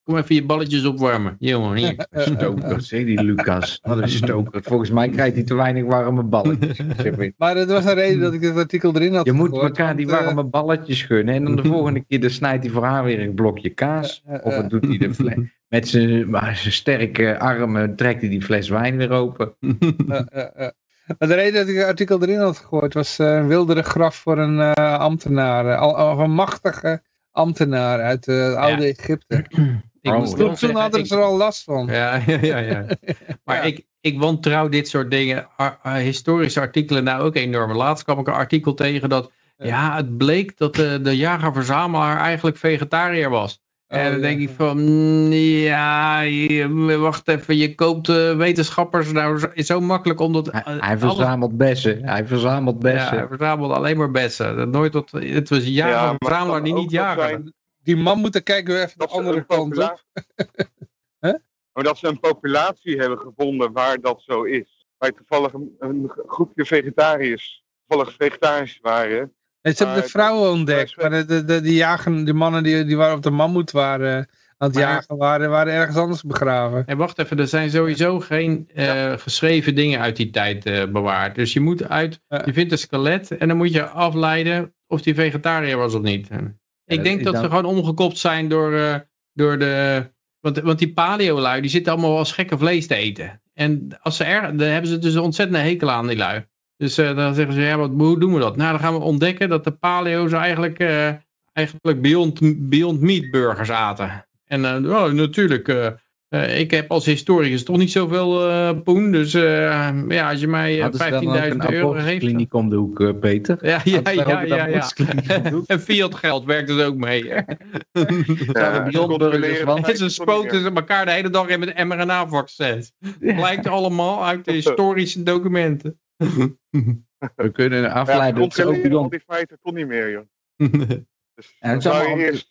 Kom even je balletjes opwarmen. Jongen, hier.
Stoker, zeg die Lucas. Wat een stoker. Volgens mij krijgt hij te weinig warme balletjes. Maar.
maar er was een reden dat ik dit artikel erin had
Je moet elkaar die
want, eh,
warme balletjes gunnen. En dan de volgende keer dan snijdt hij voor haar weer een blokje kaas.
Eh, eh,
Of
eh.
dan doet hij de fles. Met zijn maar zijn sterke armen trekt hij die fles wijn weer open.
eh, eh, eh. Maar de reden dat ik het artikel erin had gegooid was eh, een wildere graf voor een eh, ambtenaar. eh, al, al een machtige ambtenaar uit eh, oude Egypte.
Ik
Oh,
moest
Toen, hadden ze er al last van.
Ja, ja, ja. ja. Maar
Ja.
ik, ik wantrouw dit soort dingen, ar- historische artikelen nou ook enorm. Laatst kwam ik een artikel tegen dat,
Ja.
ja, het bleek dat de, de jager-verzamelaar eigenlijk vegetariër was.
Oh,
en dan
ja.
denk ik van, mm, ja, je- wacht even, je koopt eh, wetenschappers, nou zo- is zo makkelijk omdat...
Hij,
eh,
hij
alles-
verzamelt bessen. Hij verzamelt
ja,
bessen.
hij verzamelde alleen maar bessen. Dat Nooit wat, het was een
Ja, maar
jager-verzamelaar
het
die niet jager.
Die man moet er kijken we even de
dat ze
andere kant op. Huh?
Maar dat ze een populatie hebben gevonden waar dat zo is. Waar toevallig een, een groepje vegetariërs toevallig vegetarisch waren.
Nee, ze hebben de vrouwen ontdekt.
maar
de, de, de, die, jagen, die mannen die, die waren op de mammoet waren, aan het
Maar-
jagen waren, waren ergens anders begraven.
En wacht even, er zijn sowieso geen eh, geschreven dingen uit die tijd eh, bewaard. Dus je moet uit, je vindt een skelet en dan moet je afleiden of die vegetariër was of niet. Ik denk dat
dan-
ze gewoon omgekopt zijn door, eh, door de... Want, want die paleo-lui, die zitten allemaal als gekke vlees te eten. En als ze er, dan hebben ze dus een ontzettende hekel aan, die lui. Dus eh, dan zeggen ze, ja, wat, hoe doen we dat? Nou, dan gaan we ontdekken dat de paleo's eigenlijk, eh, eigenlijk Beyond, Beyond Meat burgers aten. En oh, natuurlijk, eh, ik heb als historicus toch niet zoveel eh poen. Dus eh, ja, als je mij eh,
Hadden ze dan ook
15.000
een
euro geeft.
abortuskliniek om de hoek, eh, Peter?
Ja, ja, ja,
een
ja, ja.
hoek?
En Fiat geld werkt dus ook mee. hè.
Het
van-
En
feit
ze spoten elkaar de hele dag in met mRNA-vaccins. Blijkt allemaal uit de historische documenten.
We kunnen
Ja,
afleiden ook
controleren al die feiten toch niet meer, joh. Dus
Ja, het
dan
is
zou je
allemaal
eerst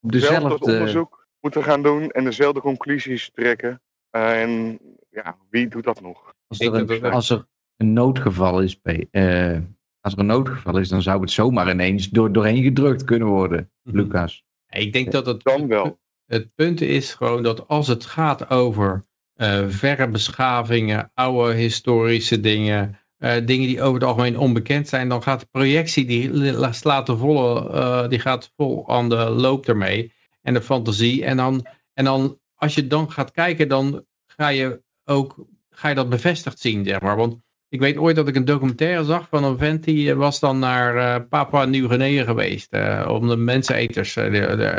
op dezelfde...
onderzoek moeten gaan doen en dezelfde conclusies trekken. Eh, en ja, wie doet dat nog?
Als
Ik
er, een, als er een noodgeval is, P- eh, als er een noodgeval is, dan zou het zomaar ineens door, doorheen gedrukt kunnen worden, Lucas.
Ik denk dat het,
Dan wel.
het punt is gewoon dat als het gaat over eh, verre beschavingen, oude historische dingen, eh, dingen die over het algemeen onbekend zijn, dan gaat de projectie, die la- slaat de volle, eh, die gaat vol aan de loop ermee. En de fantasie. En dan, en dan, als je dan gaat kijken, dan ga je ook, ga je dat bevestigd zien, zeg maar. Want ik weet ooit dat ik een documentaire zag van een vent die eh, was dan naar eh, Papua Nieuw-Guinea geweest. eh, om de menseneters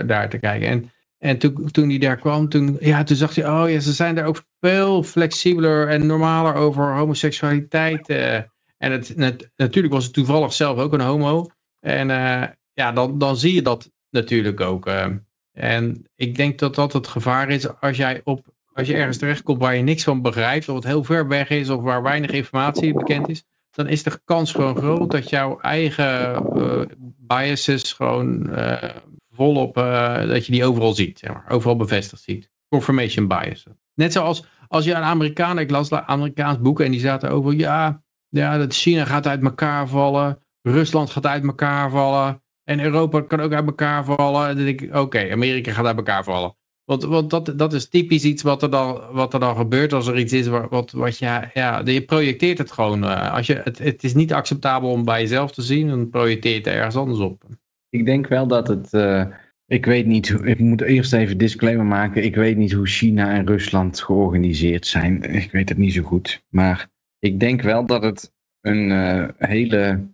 daar te kijken. En, en toen, toen hij daar kwam, toen, ja, toen zag hij, oh ja, ze zijn daar ook veel flexibeler en normaler over homoseksualiteit. en het, net, natuurlijk was het toevallig zelf ook een homo. En ja, dan, dan zie je dat natuurlijk ook. En ik denk dat dat het gevaar is als jij op als je ergens terechtkomt waar je niks van begrijpt, of het heel ver weg is, of waar weinig informatie bekend is, dan is de kans gewoon groot dat jouw eigen eh, biases gewoon eh, volop, eh, dat je die overal ziet, zeg maar, overal bevestigd ziet. Confirmation bias. Net zoals als je een Amerikaan, ik las Amerikaans boek en die zaten over, ja, ja, dat China gaat uit elkaar vallen, Rusland gaat uit elkaar vallen, en Europa kan ook uit elkaar vallen. En ik, oké, Amerika gaat uit elkaar vallen. Want, want dat, dat is typisch iets wat er, dan, wat er dan gebeurt als er iets is wat, wat, je, ja, je projecteert het gewoon. eh, als je, het, het is niet acceptabel om bij jezelf te zien, dan projecteer je het ergens anders op.
Ik denk wel dat het. eh, ik weet niet. Ik moet eerst even disclaimer maken. Ik weet niet hoe China en Rusland georganiseerd zijn. Ik weet het niet zo goed. Maar ik denk wel dat het een eh, hele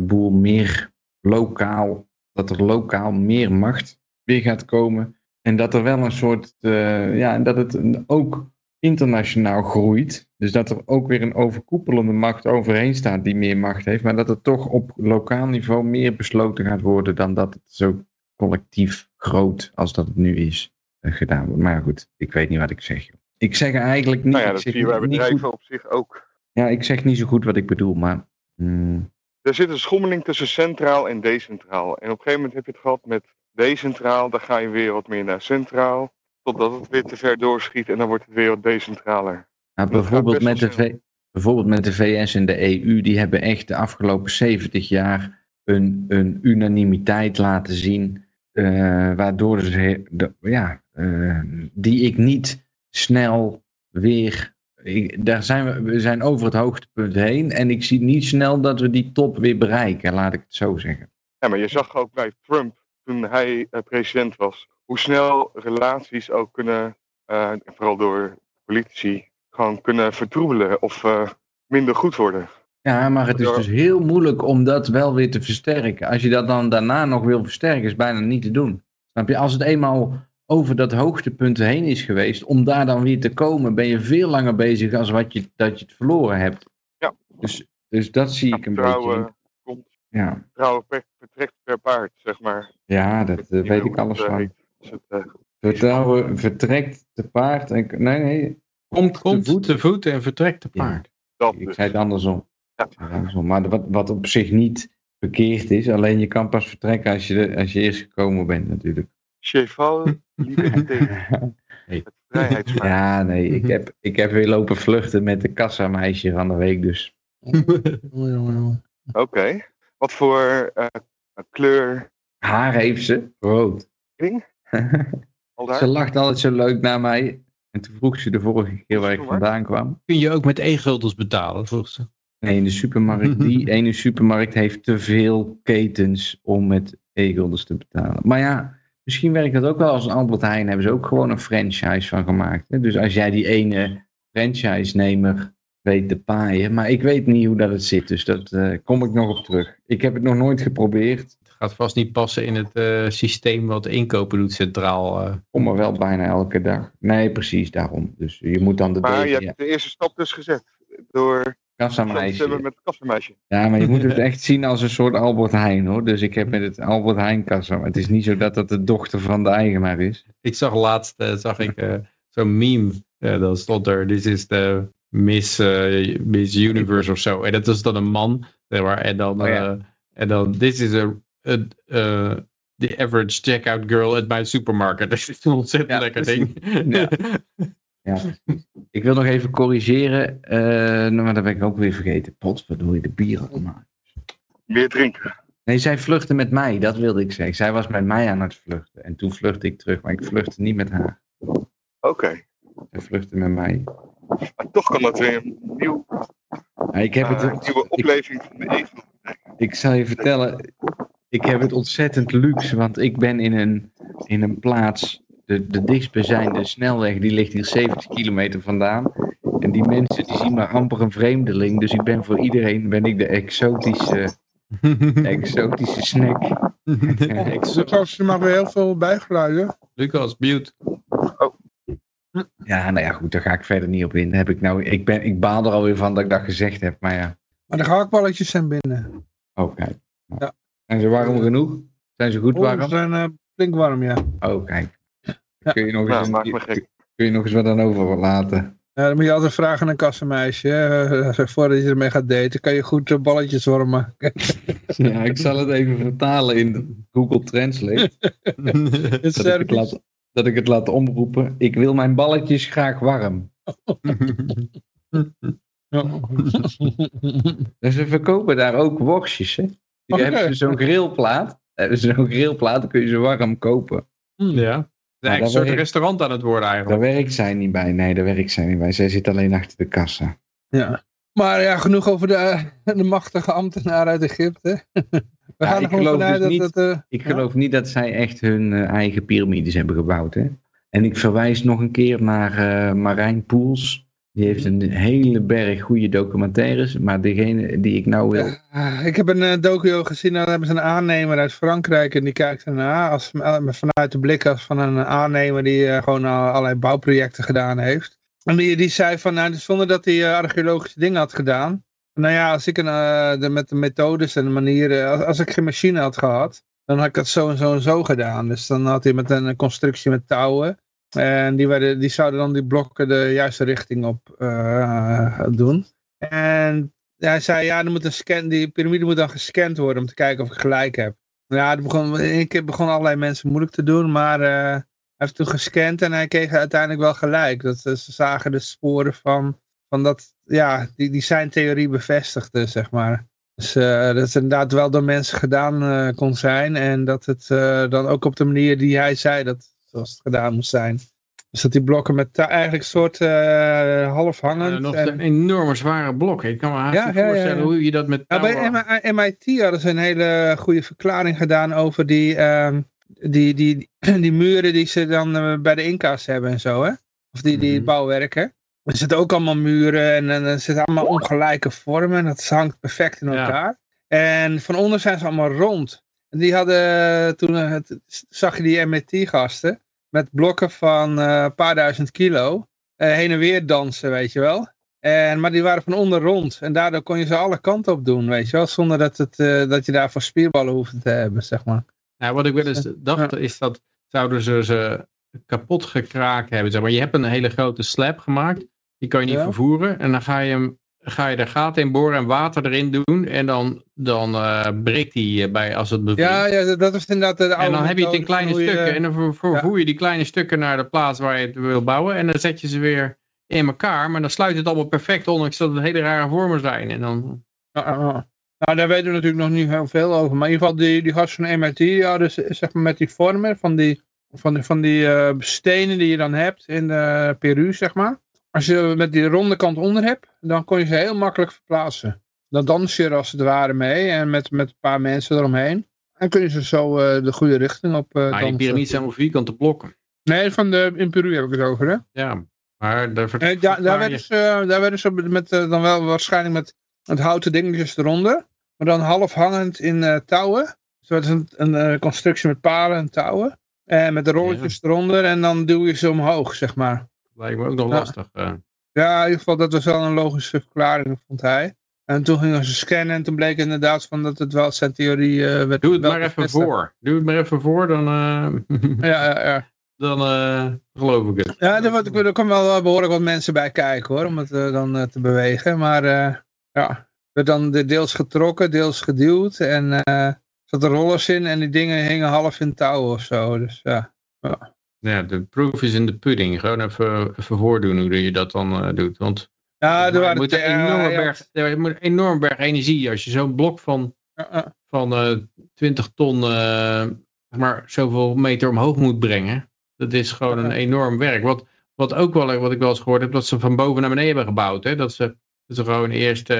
boel meer lokaal. Dat er lokaal meer macht weer gaat komen. En dat er wel een soort. eh, ja, en dat het ook internationaal groeit. Dus dat er ook weer een overkoepelende macht overheen staat die meer macht heeft. Maar dat er toch op lokaal niveau meer besloten gaat worden dan dat het zo collectief groot als dat het nu is eh, gedaan wordt. Maar goed, ik weet niet wat ik zeg. Ik zeg eigenlijk niet...
Nou ja, dat
zeg
zie je bij
niet
bedrijven
goed-
op zich ook.
ja, ik zeg niet zo goed wat ik bedoel, maar... hmm,
Er zit een schommeling tussen centraal en decentraal. En op een gegeven moment heb je het gehad met decentraal, dan ga je weer wat meer naar centraal. Totdat het weer te ver doorschiet en dan wordt het weer wat decentraler.
Nou, bijvoorbeeld, met de v, bijvoorbeeld met de VS en de EU, die hebben echt de afgelopen 70 jaar een, een unanimiteit laten zien, eh, waardoor ze, de, ja, eh, die ik niet snel weer, ik, daar zijn we, we zijn over het hoogtepunt heen en ik zie niet snel dat we die top weer bereiken, laat ik het zo zeggen.
Ja, maar je zag ook bij Trump, toen hij eh, president was, hoe snel relaties ook kunnen, eh, vooral door politici, gewoon kunnen vertroebelen of eh, minder goed worden.
Ja, maar het is dus heel moeilijk om dat wel weer te versterken. Als je dat dan daarna nog wil versterken, is bijna niet te doen. Snap je? Als het eenmaal over dat hoogtepunt heen is geweest, om daar dan weer te komen, ben je veel langer bezig als wat je, dat je het verloren hebt.
Ja.
Dus, dus dat zie ik een beetje.
Vertrouwen, komt,
Ja,
vertrekt per paard, zeg maar.
ja dat eh, weet ik alles
eh,
van.
Dus het, eh,
Vertrouwen vertrekt te paard. En, nee, nee. Komt,
Komt
te voet.
te voet en vertrekt te
Ja.
paard.
dat
Ik
dus.
zei het andersom.
Ja.
Andersom. Maar wat, wat op zich niet verkeerd is. Alleen je kan pas vertrekken als je, de- als je eerst gekomen bent natuurlijk.
Cheval liberté. Het vrijheidsmaat.
Ja, nee. Ik heb, ik heb weer lopen vluchten met de kassameisje van de week. Dus
Oké. Wat voor eh, kleur
haar heeft ze. Rood. ze lacht altijd zo leuk naar mij. En toen vroeg ze de vorige keer waar ik vandaan kwam.
Kun je ook met e-guldens betalen, vroeg ze.
Nee, in de supermarkt. Die ene supermarkt heeft te veel ketens om met e-guldens te betalen. Maar ja, misschien werkt dat ook wel als een Albert Heijn. Hebben ze ook gewoon een franchise van gemaakt. Hè? Dus als jij die ene franchise-nemer weet te paaien. Maar ik weet niet hoe dat het zit. Dus dat eh, kom ik nog op terug. Ik heb het nog nooit geprobeerd.
Het gaat vast niet passen in het eh, systeem wat inkopen doet centraal. eh.
Kom maar wel bijna elke dag. Nee, precies daarom. Dus je moet dan de
Maar je hebt de eerste stap dus gezet. Door
kassameisje.
met het kassameisje.
Ja, maar je moet het echt zien als een soort Albert Heijn hoor. Dus ik heb met het Albert Heijn kassa. Maar het is niet zo dat dat de dochter van de eigenaar is.
Ik zag laatst eh, zag ik eh, zo'n meme. Eh, dan stond er, dit is de Miss, Miss Universe of zo. En dat is dan een man. zeg maar, en dan,
Oh ja.
eh, en dan this is a, a, a- the average checkout girl at my supermarket. Dat is een ontzettend
Ja,
lekker
precies.
ding.
Ja. Ja. Ik wil nog even corrigeren. eh, nou, maar dat ben ik ook weer vergeten. Pot, wat doe je de bier allemaal?
Meer drinken.
Nee, zij vluchtte met mij. Dat wilde ik zeggen. Zij was met mij aan het vluchten. En toen vluchtte ik terug. Maar ik vluchtte niet met haar.
Oké.
Zij vluchtte met mij.
Maar toch kan dat weer een nieuw,
Ja, ik heb
eh,
het...
nieuwe opleving van de egel.
Ik zal je vertellen, ik heb het ontzettend luxe, want ik ben in een, in een plaats, de, de dichtstbijzijnde snelweg, die ligt hier 70 kilometer vandaan. En die mensen die zien maar amper een vreemdeling, dus ik ben voor iedereen ben ik de exotische, exotische snack.
Lucas, je mag weer heel veel bijgeluiden.
Lucas, mute.
Ja, nou ja, goed, daar ga ik verder niet op in. Heb ik, nou, ik, ben, ik baal er alweer van dat ik dat gezegd heb, maar ja.
Maar de gehaktballetjes zijn binnen.
Oh, kijk.
Ja.
Zijn ze warm genoeg? Zijn ze goed
Oh, ze
warm?
zijn eh, flink warm, ja.
Oh, kijk.
Ja.
Kun je nog eens,
Nou,
een-
maak me gek.
kun je nog eens wat aan overlaten?
Ja, dan moet je altijd vragen aan een kassenmeisje. hè. Eh, voordat je ermee gaat daten, kan je goed eh, balletjes maken.
Ja, ik zal het even vertalen in Google Translate. Dat ik, het laat, dat ik het laat omroepen. Ik wil mijn balletjes graag warm. Dus ze verkopen daar ook worstjes. Hè? Die
Oké.
hebben ze zo'n grillplaat. Hebben ze zo'n grillplaat, dan kun je ze warm kopen.
ja. Is eigenlijk een soort
werkt-
restaurant aan het worden
Daar
eigenlijk.
werkt zij niet bij. Nee, daar werkt zij niet bij. Zij zit alleen achter de kassa.
Ja. Maar ja, genoeg over de, de machtige ambtenaar uit Egypte. We
Ja,
gaan
ik geloof dus
dat
niet-
het... eh,
Ik
ja.
geloof niet dat zij echt hun eh, eigen piramides hebben gebouwd. Hè? En ik verwijs nog een keer naar eh, Marijn Poels. Die heeft een hele berg goede documentaires. Maar degene die ik nou wil...
Ah, Ik heb een uh, docu gezien, daar hebben ze een aannemer uit Frankrijk en die kijkt ernaar als, eh, vanuit de blik als van een aannemer die eh, gewoon al allerlei bouwprojecten gedaan heeft. En die, die zei van, nou, zonder dat hij archeologische dingen had gedaan. Nou ja, als ik een, de, met de methodes en de manieren, als, als, ik geen machine had gehad, dan had ik het zo en zo en zo gedaan. Dus dan had hij met een constructie met touwen. En die, werden, die zouden dan die blokken de juiste richting op uh, doen. En hij zei, ja, dan moet een scan, die piramide moet dan gescand worden om te kijken of ik gelijk heb. Ja, begon, een keer begon allerlei mensen moeilijk te doen, maar uh, hij heeft toen gescand en hij kreeg uiteindelijk wel gelijk. Dat, ze zagen de sporen van, van dat, ja, die, die zijn theorie bevestigde, zeg maar. Dus dat het inderdaad wel door mensen gedaan kon zijn en dat het dan ook op de manier die hij zei dat zoals het gedaan moest zijn. Dus dat die blokken met eigenlijk een soort uh, half hangend.
Nog en... een enorme zware blokken. Ik kan me haast ja, niet ja, voorstellen ja, hoe je dat met
ja, Bij MIT hadden ze een hele goede verklaring gedaan over die, uh, die, die, die, die, muren die ze dan uh, bij de Inca's hebben en zo. Hè? Of die, die mm -hmm. bouwwerken. Er zitten ook allemaal muren en, en er zitten allemaal ongelijke vormen. En dat hangt perfect in elkaar. En van onder zijn ze allemaal rond. En die hadden toen, het, zag je die MIT-gasten met blokken van uh, een paar duizend kilo uh, heen en weer dansen, weet je wel. En, maar die waren van onder rond. En daardoor kon je ze alle kanten op doen, weet je wel. Zonder dat, het, uh, dat je daarvoor spierballen hoefde te hebben, zeg maar.
Ja, wat ik wel eens dacht, is dat zouden ze ze kapot gekraakt hebben. Zeg maar. Je hebt een hele grote slab gemaakt. Die kan je niet ja. vervoeren. En dan ga je hem ga je er gaten in boren en water erin doen. En dan, dan uh, breekt die bij als het bevriest.
Ja, ja, dat is inderdaad de oude
En dan heb je het in kleine stukken. Je, en dan vervoer ja. je die kleine stukken naar de plaats waar je het wil bouwen. En dan zet je ze weer in elkaar. Maar dan sluit het allemaal perfect, ondanks dat het hele rare vormen zijn. En dan...
Nou, daar weten we natuurlijk nog niet heel veel over. Maar in ieder geval, die, die gasten van MIT, ja, dus, zeg maar met die vormen van die, van die, van die uh, stenen die je dan hebt in uh, Peru, zeg maar. Als je met die ronde kant onder hebt, dan kon je ze heel makkelijk verplaatsen. Dan dans je er als het ware mee en met, met een paar mensen eromheen. En kun je ze zo uh, de goede richting op uh,
Maar die piramides zijn wel vierkante blokken.
Nee, van de, in Peru heb ik het over, hè?
Ja, maar daar,
nee, daar, daar, werden ze, daar werden ze met, uh, dan wel waarschijnlijk met, met houten dingetjes eronder. Maar dan half hangend in touwen. Dus dat is een, een constructie met palen en touwen. En met de rolletjes ja. eronder. En dan duw je ze omhoog, zeg maar.
Lijkt me ook nog lastig. Uh.
Ja, in ieder geval dat was wel een logische verklaring, vond hij. En toen gingen ze scannen en toen bleek inderdaad van dat het wel zijn theorie uh, werd.
Doe het maar even voor. Doe het maar even voor, dan, uh,
ja, ja, ja.
dan geloof ik het.
Ja, er, wordt, er komen wel behoorlijk wat mensen bij kijken hoor, om het dan te bewegen. Maar ja, werd dan deels getrokken, deels geduwd en er zaten rollers in en die dingen hingen half in touw of zo. Dus ja. ja.
Ja, de proof is in de pudding. Gewoon even, even voordoen hoe je dat dan uh, doet. Want
ja, er
je moet een enorme, ja, berg, moet een enorm berg energie. Als je zo'n blok van, van uh, 20 ton, uh, maar zoveel meter omhoog moet brengen. Dat is gewoon een enorm werk. Wat, wat ook wel, wat ik wel eens gehoord heb, dat ze van boven naar beneden hebben gebouwd. Hè? Dat, ze, dat ze gewoon eerst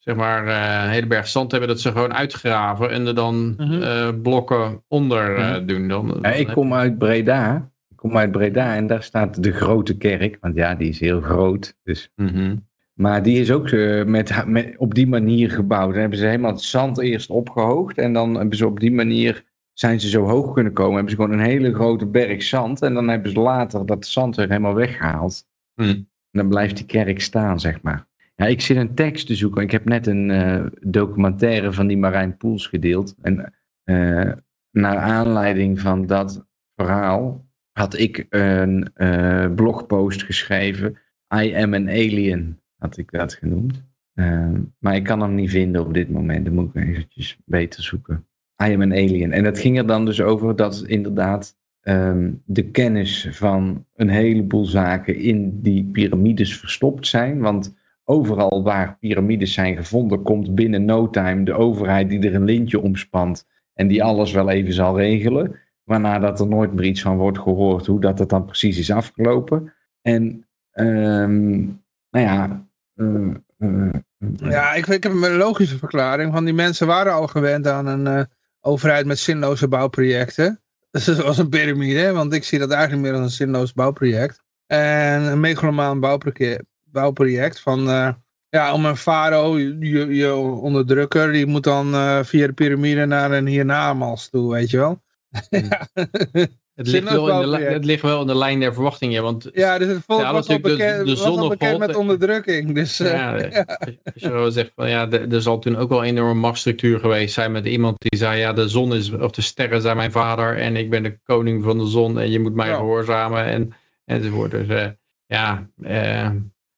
zeg maar, een hele berg zand hebben, dat ze gewoon uitgraven en er dan
Mhm.
uh, blokken onder uh, doen. Dan,
ja, ik kom uit Breda. Ik kom uit Breda en daar staat de grote kerk, want ja, die is heel groot. Dus.
-hmm.
Maar die is ook uh, met, met, op die manier gebouwd. Dan hebben ze helemaal het zand eerst opgehoogd en dan hebben ze op die manier zijn ze zo hoog kunnen komen. Hebben ze gewoon een hele grote berg zand en dan hebben ze later dat zand weer helemaal weggehaald.
Mm.
En dan blijft die kerk staan, zeg maar. Ja, ik zit een tekst te zoeken. Ik heb net een uh, documentaire van die Marijn Poels gedeeld. En uh, naar aanleiding van dat verhaal had ik een uh, blogpost geschreven. I am an alien, had ik dat genoemd. maar ik kan hem niet vinden op dit moment. Dan moet ik eventjes beter zoeken. I am an alien. En dat ging er dan dus over dat inderdaad um, de kennis van een heleboel zaken in die piramides verstopt zijn. Want overal waar piramides zijn gevonden, komt binnen no time de overheid die er een lintje omspant en die alles wel even zal regelen. Waarna dat er nooit meer iets van wordt gehoord, hoe dat het dan precies is afgelopen. En, um, nou ja. Uh, uh,
ja, ik, ik heb een logische verklaring. Van die mensen waren al gewend aan een overheid met zinloze bouwprojecten. Dus was een piramide, want ik zie dat eigenlijk meer als een zinloos bouwproject. En een megalomaan bouwproject bouwproject van uh, ja, om een farao, je, je onderdrukker, die moet dan uh, via de piramide naar een hiernamaals toe, weet je wel.
Het
Zijn
ligt, wel in de, het ligt wel in de lijn der verwachtingen. Want
Ja, dus het volk
Ja,
was
natuurlijk de-
bekend,
de
was al bekend
opvalt.
met onderdrukking. Dus, eh,
ja, als je zegt van ja, de- er zal toen ook wel een enorme machtsstructuur geweest zijn met iemand die zei ja, de zon is, of de sterren zijn mijn vader en ik ben de koning van de zon en je moet mij
Ja.
gehoorzamen en, enzovoort. Dus eh, ja, eh,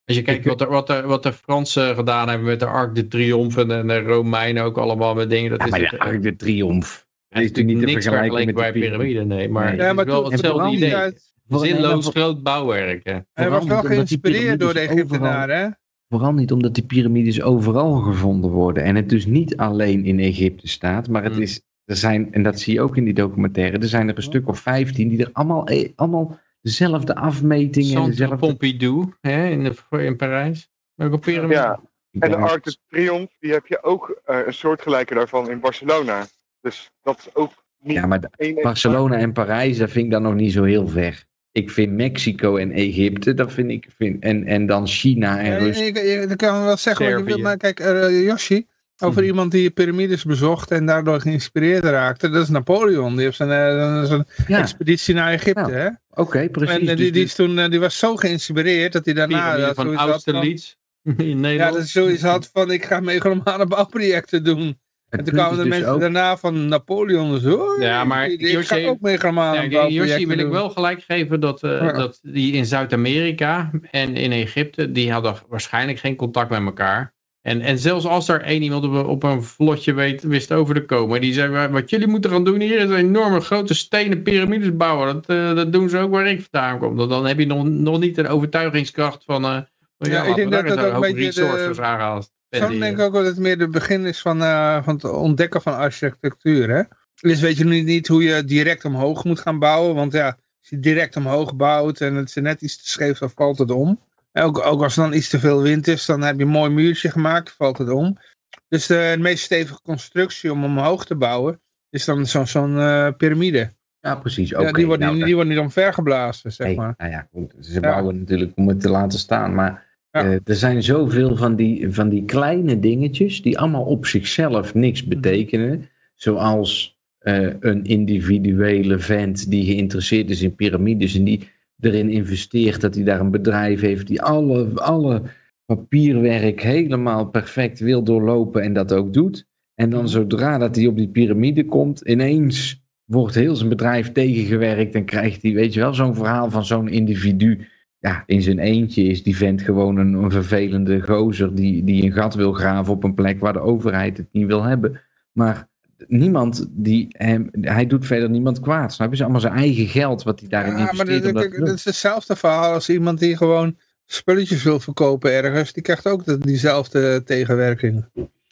als je kijkt
Ik-
wat, de, wat, de, wat de Fransen gedaan hebben met de Arc de Triomphe en de Romeinen ook allemaal met dingen. Dat
Ja,
is
maar de
natuurlijk-
Arc de Triomf.
Ja, het is
natuurlijk niet te
niks vergeleken
met
bij
de
piramide, nee. Maar
Nee.
het is
maar
wel
toen,
hetzelfde idee.
uit-
Zinloos groot bouwwerk. hè.
Hij was wel geïnspireerd door de Egyptenaren, hè?
Vooral niet omdat die piramides overal gevonden worden. En het dus niet alleen in Egypte staat, maar het
Hmm.
is, er zijn, en dat zie je ook in die documentaire, er zijn er een stuk of 15 die er allemaal, eh, allemaal dezelfde afmetingen en
Centre
dezelfde...
Pompidou hè, in, de, in Parijs. Ook een piramide.
Ja, en de Arc de Triomphe, die heb je ook eh, een soortgelijke daarvan in Barcelona. Dus dat is ook niet
Ja, maar de-. Barcelona en Parijs, dat vind ik dan nog niet zo heel ver. Ik vind Mexico en Egypte, dat vind ik, vind, en, en dan China en
Ja,
Rusland.
je, je kan wel zeggen wat je wilt, maar kijk, eh, Yoshi, over
Mhm.
iemand die piramides bezocht en daardoor geïnspireerd raakte, dat is Napoleon. Die heeft zijn, eh, zijn
Ja,
expeditie naar Egypte,
Ja,
hè?
oké, precies.
En eh, die,
Dus-
die, is toen, eh, die was zo geïnspireerd dat hij daarna dat
van
zoiets had van,
Austerlitz in
ja,
Nederland.
dat hij zoiets had van, ik ga megalomane bouwprojecten doen.
het
En toen kwamen de
dus
mensen
ook-
daarna van Napoleon zo.
Ja, maar
ik
Yoshi-
ga ook megalomane
Ja, Yoshi wil ik wel gelijk geven dat, eh,
Ja.
dat die in Zuid-Amerika en in Egypte, die hadden waarschijnlijk geen contact met elkaar. En, en zelfs als er één iemand op, een- op een vlotje weet, wist over te komen, die zei, "Wa- wat jullie moeten gaan doen hier is een enorme grote stenen piramides bouwen. Dat, eh, dat doen ze ook waar ik vandaan kom. Dan, dan heb je nog, nog niet een overtuigingskracht van, eh van
Ja, ik denk dat dat ook een beetje de-
spenderen.
denk ik ook dat het meer het begin is van, eh, van het ontdekken van architectuur. Hè? Dus weet je nu niet hoe je direct omhoog moet gaan bouwen. Want ja, als je direct omhoog bouwt en het is net iets te scheef, dan valt het om. Ook, ook als er dan iets te veel wind is, dan heb je een mooi muurtje gemaakt, valt het om. Dus de, meest stevige constructie om omhoog te bouwen, is dan zo'n eh, piramide.
Ja, precies.
ja, die, wordt
nou,
niet, die wordt niet omvergeblazen, zeg
Nee,
maar.
nou ja, goed. Ze
Ja.
bouwen natuurlijk om het te laten staan. Maar
Ja.
eh, er zijn zoveel van die, van die kleine dingetjes die allemaal op zichzelf niks betekenen. Zoals eh, een individuele vent die geïnteresseerd is in piramides en die erin investeert dat hij daar een bedrijf heeft die alle, alle papierwerk helemaal perfect wil doorlopen en dat ook doet. En dan zodra dat hij op die piramide komt, ineens wordt heel zijn bedrijf tegengewerkt en krijgt hij, weet je wel, zo'n verhaal van zo'n individu. Ja, in zijn eentje is die vent gewoon een, een vervelende gozer die, die een gat wil graven op een plek waar de overheid het niet wil hebben. Maar niemand die hem, hij doet verder niemand kwaad. Snap je? Is allemaal zijn eigen geld wat hij daarin
Ja, maar
investeert.
dat,
om dat
is hetzelfde verhaal als iemand die gewoon spulletjes wil verkopen ergens. Die krijgt ook de- diezelfde tegenwerking.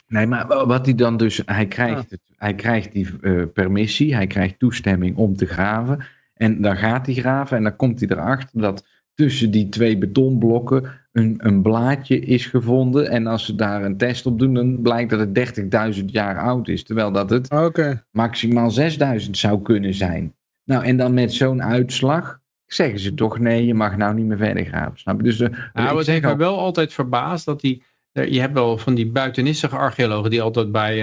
Nee, maar wa- wat hij dan dus, hij krijgt, het, hij krijgt die eh, permissie, hij krijgt toestemming om te graven. En dan gaat hij graven en dan komt hij erachter dat tussen die twee betonblokken een, een blaadje is gevonden. En als ze daar een test op doen, dan blijkt dat het 30.000 jaar oud is. Terwijl dat het
Oké.
maximaal 6000 zou kunnen zijn. Nou, en dan met zo'n uitslag zeggen ze toch nee, je mag nou niet meer verder graven. Snap je? Dus, eh,
Nou,
ik
het heeft me
al-
wel altijd verbaasd dat die... er- Je hebt wel van die buitenissige archeologen die altijd bij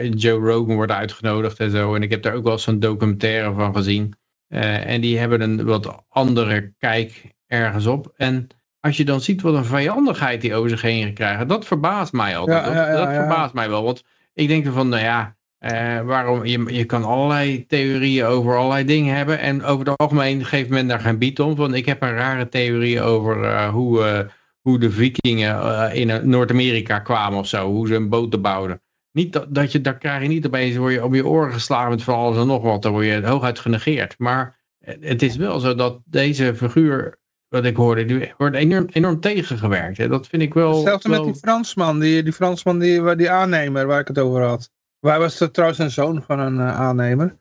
eh, Joe Rogan worden uitgenodigd en zo. En ik heb daar ook wel zo'n documentaire van gezien. Eh, en die hebben een wat andere kijk ergens op. En als je dan ziet wat een vijandigheid die over zich heen krijgen, dat verbaast mij altijd.
Ja, ja, ja,
dat dat verbaast mij wel. Want ik denk ervan, nou ja, eh, waarom, je, je kan allerlei theorieën over allerlei dingen hebben. En over het algemeen geeft men daar geen bied om. Want ik heb een rare theorie over eh, hoe, eh, hoe de vikingen in Noord-Amerika kwamen of zo. Hoe ze een boten bouwden. Niet dat, dat je, daar krijg je niet opeens, word je op je oren geslagen met van alles en nog wat. Dan word je hooguit genegeerd. Maar het is wel zo dat deze figuur, wat ik hoorde, die wordt enorm, enorm tegengewerkt. Hè. Dat vind ik wel...
Hetzelfde met die Fransman, die, die Fransman, die, waar- die aannemer waar ik het over had. Hij was trouwens een zoon van een eh, aannemer.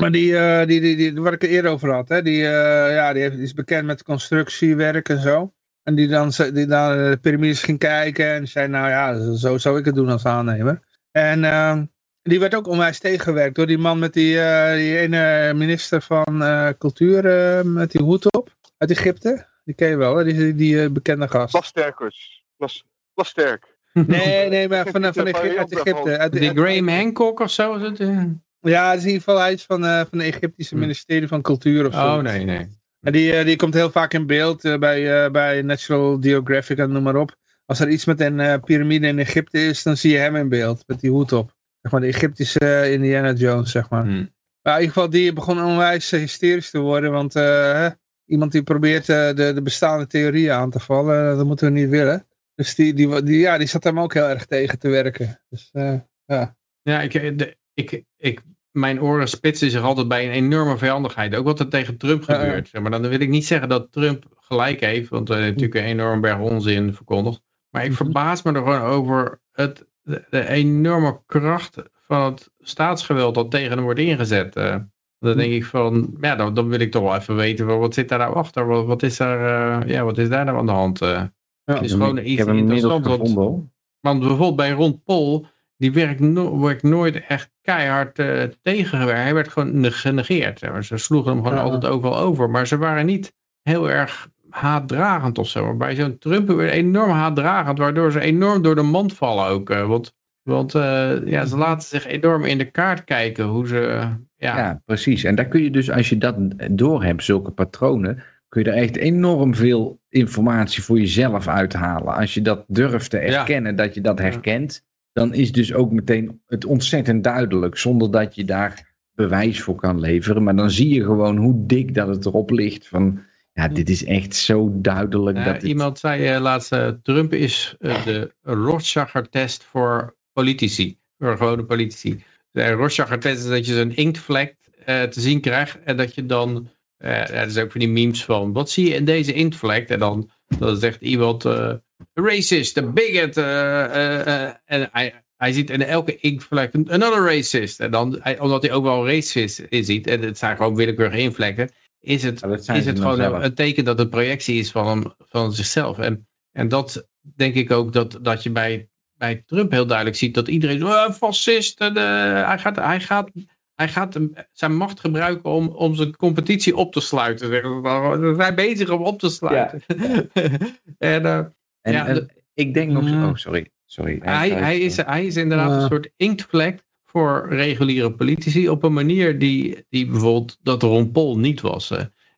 Maar die, eh, die, die, die, waar ik het eerder over had, hè, die, eh, ja, die, heeft, die is bekend met constructiewerk en zo. En die dan, die dan naar de piramides ging kijken en zei, nou ja, zo zou ik het doen als aannemer. En eh, die werd ook onwijs tegengewerkt door die man met die, die ene minister van cultuur met die hoed op uit Egypte. Die ken je wel, hè? die, die eh, bekende gast.
Plasterkers. Plas, plasterk.
Nee, nee, maar van, van,
Dat
Egypte, uit Egypte. Uit,
Die
uit-
Graham Hancock of zo is het? eh?
Ja, het is in ieder geval hij is van, uh, van het Egyptische
Hm.
ministerie van Cultuur of zo.
Oh, nee, nee.
En die, eh, die komt heel vaak in beeld bij, eh, bij National Geographic en noem maar op. Als er iets met een eh, piramide in Egypte is, dan zie je hem in beeld. Met die hoed op. Zeg maar de Egyptische Indiana Jones, zeg maar.
Hm.
Maar in ieder geval, die begon onwijs hysterisch te worden. Want eh, hè, iemand die probeert eh, de, de bestaande theorieën aan te vallen, eh, dat moeten we niet willen. Dus die, die, die, ja, die zat hem ook heel erg tegen te werken. Dus eh, ja.
Ja, ik, de, ik, ik, mijn oren spitsen zich altijd bij een enorme vijandigheid. Ook wat er tegen Trump
ja.
gebeurt. Zeg Maar dan wil ik niet zeggen dat Trump gelijk heeft, want hij heeft natuurlijk een enorm berg onzin verkondigd. Maar ik
Mhm.
verbaas me er gewoon over het, de, de enorme kracht van het staatsgeweld dat tegen hem wordt ingezet. Dan denk ik van, ja, dan, dan wil ik toch wel even weten, wat, zit daar nou achter? Wat, wat, is daar, eh, ja, wat is daar nou aan de hand? eh?
Ja.
Het is gewoon iets interessants. want- want bijvoorbeeld bij Ron Paul, die werkt, no wordt nooit echt keihard eh tegengewerkt. Hij werd gewoon ne- genegeerd. Ze sloegen hem gewoon
Ja.
altijd overal over. Maar ze waren niet heel erg haatdragend of zo. Maar bij zo'n Trump weer enorm haatdragend, waardoor ze enorm door de mand vallen ook. want want eh, ja, ze laten zich enorm in de kaart kijken hoe ze... eh, ja,
Ja, precies. En daar kun je dus, als je dat doorhebt, zulke patronen, kun je er echt enorm veel informatie voor jezelf uithalen. Als je dat durft te
Ja.
erkennen, dat je dat herkent, dan is dus ook meteen het ontzettend duidelijk, zonder dat je daar bewijs voor kan leveren. Maar dan zie je gewoon hoe dik dat het erop ligt van, ja, dit is echt zo duidelijk.
Ja,
dat het-
iemand zei eh, laatst, Trump is de Rorschach-test voor politici, voor gewone politici. De Rorschach-test is dat je zo'n inktvlek eh, te zien krijgt en dat je dan, eh ja, er is ook van die memes van, wat zie je in deze inktvlek? En dan, dan zegt iemand, eh racist, a bigot, eh, eh, eh, en hij, hij ziet in elke inktvlek een- another racist. En dan, hij, omdat hij ook wel racist in ziet, en het zijn gewoon willekeurige inkvlekken, is het
Ja, zijn
is het gewoon een teken dat het projectie is van, hem, van zichzelf. En, en dat denk ik ook dat, dat je bij, bij Trump heel duidelijk ziet dat iedereen "Ah, fascist, en, eh, hij gaat, hij gaat, hij gaat hem- zijn macht gebruiken om, om zijn competitie op te sluiten. We zijn bezig om op te sluiten. en, eh,
en,
ja,
en
de-
ik denk nog,
Ja.
oh sorry, sorry.
hij, hij, is, hij is inderdaad een soort inktvlek voor reguliere politici op een manier die, die bijvoorbeeld dat Ron Paul niet was.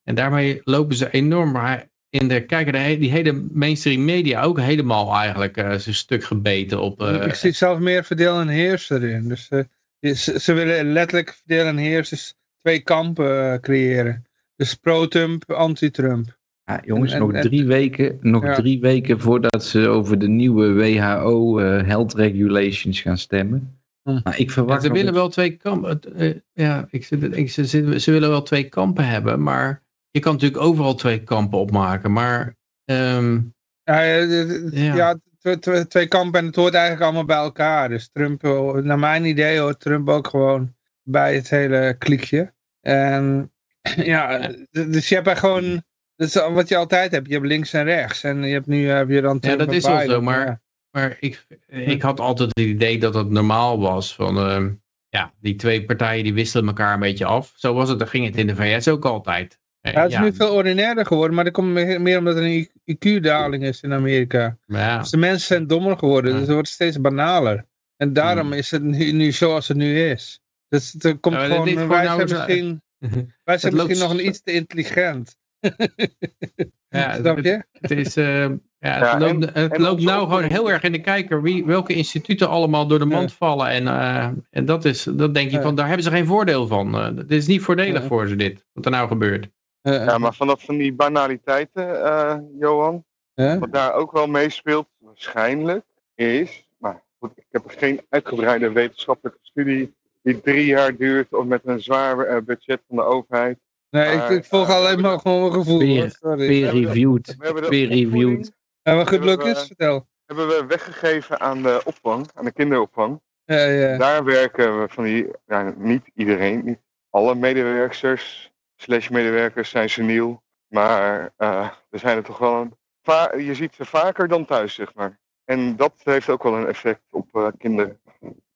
En daarmee lopen ze enorm maar in de, kijken de, die hele mainstream media ook helemaal eigenlijk eh, zijn stuk gebeten op... eh,
ik zie zelf meer verdeel en heers erin. Dus eh, ze, ze willen letterlijk verdeel en heers dus twee kampen creëren. Dus pro-Trump, anti-Trump.
Ja, jongens,
En-
nog,
en-
drie weken, nog
Ja.
drie weken voordat ze over de nieuwe WHO eh, health regulations gaan stemmen.
Hm.
Maar ik verwacht
ze willen wel twee kampen. eh, ja, ik, zit- ik, ze, ze willen wel twee kampen hebben, maar je kan natuurlijk overal twee kampen opmaken. Maar ehm,
Ja, eh, de- de-
Ja.
ja, tw- tw- twee kampen en het hoort eigenlijk allemaal bij elkaar. Dus Trump, eh, naar mijn idee hoort Trump ook gewoon bij het hele kliekje. En ja, dus je hebt er gewoon, dat is wat je altijd hebt. Je hebt links en rechts. En je hebt nu heb je dan Trump
dat
en
is wel zo, maar-
Ja.
Maar ik, ik had altijd het idee dat het normaal was van, ehm, ja, die twee partijen die wisselen elkaar een beetje af. Zo was het, dan ging het in de VS ook altijd. Eh,
Ja, het is
ja,
nu veel ordinairder geworden, maar dat komt meer, omdat er een IQ-daling is in Amerika.
ja,
Dus de mensen zijn dommer geworden,
Ja.
dus het wordt steeds banaler. En daarom
Hmm.
is het nu, nu zoals het nu is. Dus het komt gewoon,
is
wij
gewoon nou
zijn
zo-
misschien, wij zijn
Het loopt
misschien nog een iets te intelligent.
ja,
Snap
het,
je?
het is, eh, ja, het
Ja,
loopt,
en-
het loopt nou gewoon heel erg in de kijker wie, welke instituten allemaal door de mand
Ja.
vallen. En, eh, en dat, is, dat denk je
Ja.
van, daar hebben ze geen voordeel van. Dit is niet voordelig
Ja.
voor ze dit, wat er nou gebeurt.
Eh,
Ja, maar vanaf van die banaliteiten, eh, Johan,
hè?
wat daar ook wel meespeelt, waarschijnlijk, is, maar goed, ik heb geen uitgebreide wetenschappelijke studie die drie jaar duurt of met een zwaar eh, budget van de overheid.
Nee, ik,
maar,
ik volg
eh,
alleen maar gewoon mijn gevoel.
Peer-reviewed.
We hebben de
Peer-reviewed.
Ja, maar goed,
hebben we-
Lucas, vertel.
hebben we weggegeven aan de opvang, aan de kinderopvang.
Ja, ja.
Daar werken we van die, ja, niet iedereen, niet alle medewerkers slash medewerkers zijn seniel. Maar eh, er zijn er toch wel een, va- je ziet ze vaker dan thuis, zeg maar. En dat heeft ook wel een effect op eh, kinderen.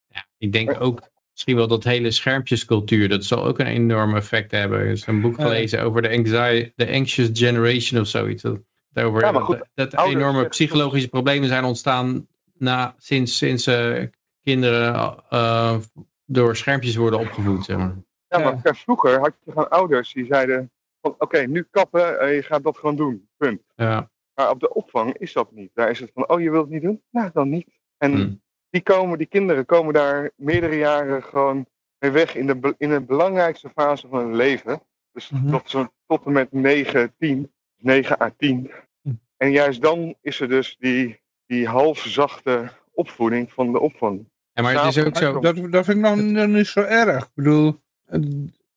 Ja, ik denk ook misschien wel dat hele schermpjescultuur, dat zal ook een enorm effect hebben. Er is een boek gelezen over de, anxiety, de anxious generation of zoiets. Dat,
Ja, goed,
dat, dat
ouders
enorme psychologische problemen zijn ontstaan na, sinds, sinds eh, kinderen door schermpjes worden opgevoed, zeg maar.
Ja, maar vroeger had je gewoon ouders die zeiden van oké, nu kappen, je gaat dat gewoon doen. Punt.
Ja.
Maar op de opvang is dat niet. Daar is het van, oh je wilt het niet doen? Nou, dan niet. En
Hm.
die, komen, die kinderen komen daar meerdere jaren gewoon mee weg in de, in de belangrijkste fase van hun leven. Dus
Mhm.
tot, zo, tot en met 9, 10, 9 à 10.
Hm.
En juist dan is er dus die, die halfzachte opvoeding van de opvang.
Ja, maar het is ook zo.
Dat, dat vind ik nog nog niet zo erg. Ik bedoel,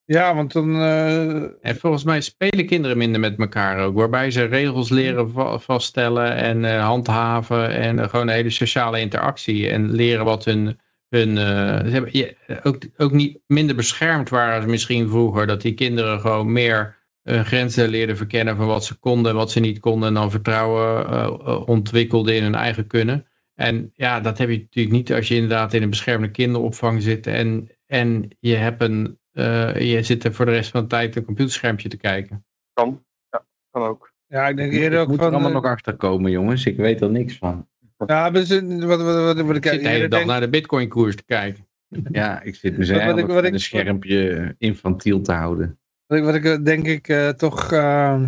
ja, want dan... eh,
En volgens mij spelen kinderen minder met elkaar ook. Waarbij ze regels leren va- vaststellen en eh, handhaven. En eh, gewoon een hele sociale interactie. En leren wat hun... hun ze hebben, ook, ook niet minder beschermd waren ze misschien vroeger. Dat die kinderen gewoon meer grenzen leerden verkennen van wat ze konden en wat ze niet konden. En dan vertrouwen ontwikkelden in hun eigen kunnen. En ja, dat heb je natuurlijk niet als je inderdaad in een beschermde kinderopvang zit. En, en je, hebt een, eh, je zit er voor de rest van de tijd een computerschermpje te kijken.
Kan. Ja, kan ook.
ja, ik denk eerder ook
moet er
van...
allemaal
eh,
nog achter komen, jongens. Ik weet er niks van.
Ja, maar ze- wat, wat, wat, wat ik
Ik zit de hele dag
denk...
naar de bitcoin koers te kijken.
Ja, ik zit
Wat-
mezelf
wat ik- wat
met
ik-
een schermpje infantiel te houden.
Wat ik, wat ik eh, denk ik eh, toch uh,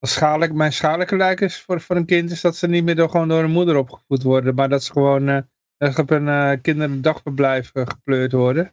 schadelijk, mijn schadelijke lijk is voor, voor een kind, is dat ze niet meer door, gewoon door een moeder opgevoed worden, maar dat ze gewoon eh, echt op een eh kinderdagverblijf gepleurd worden.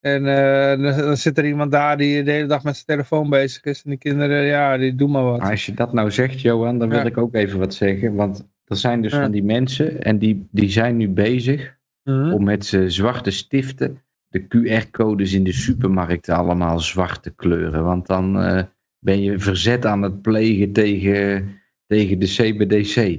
En eh, dan, dan zit er iemand daar die de hele dag met zijn telefoon bezig is en die kinderen, ja, die doen maar wat.
Als je dat nou zegt, Johan, dan wil
Ja.
ik ook even wat zeggen. Want er zijn dus
Ja.
van die mensen en die, die zijn nu bezig
Mhm.
om met z'n zwarte stiften de QR-codes in de supermarkten allemaal zwart te kleuren. Want dan eh, ben je verzet aan het plegen tegen, tegen de CBDC.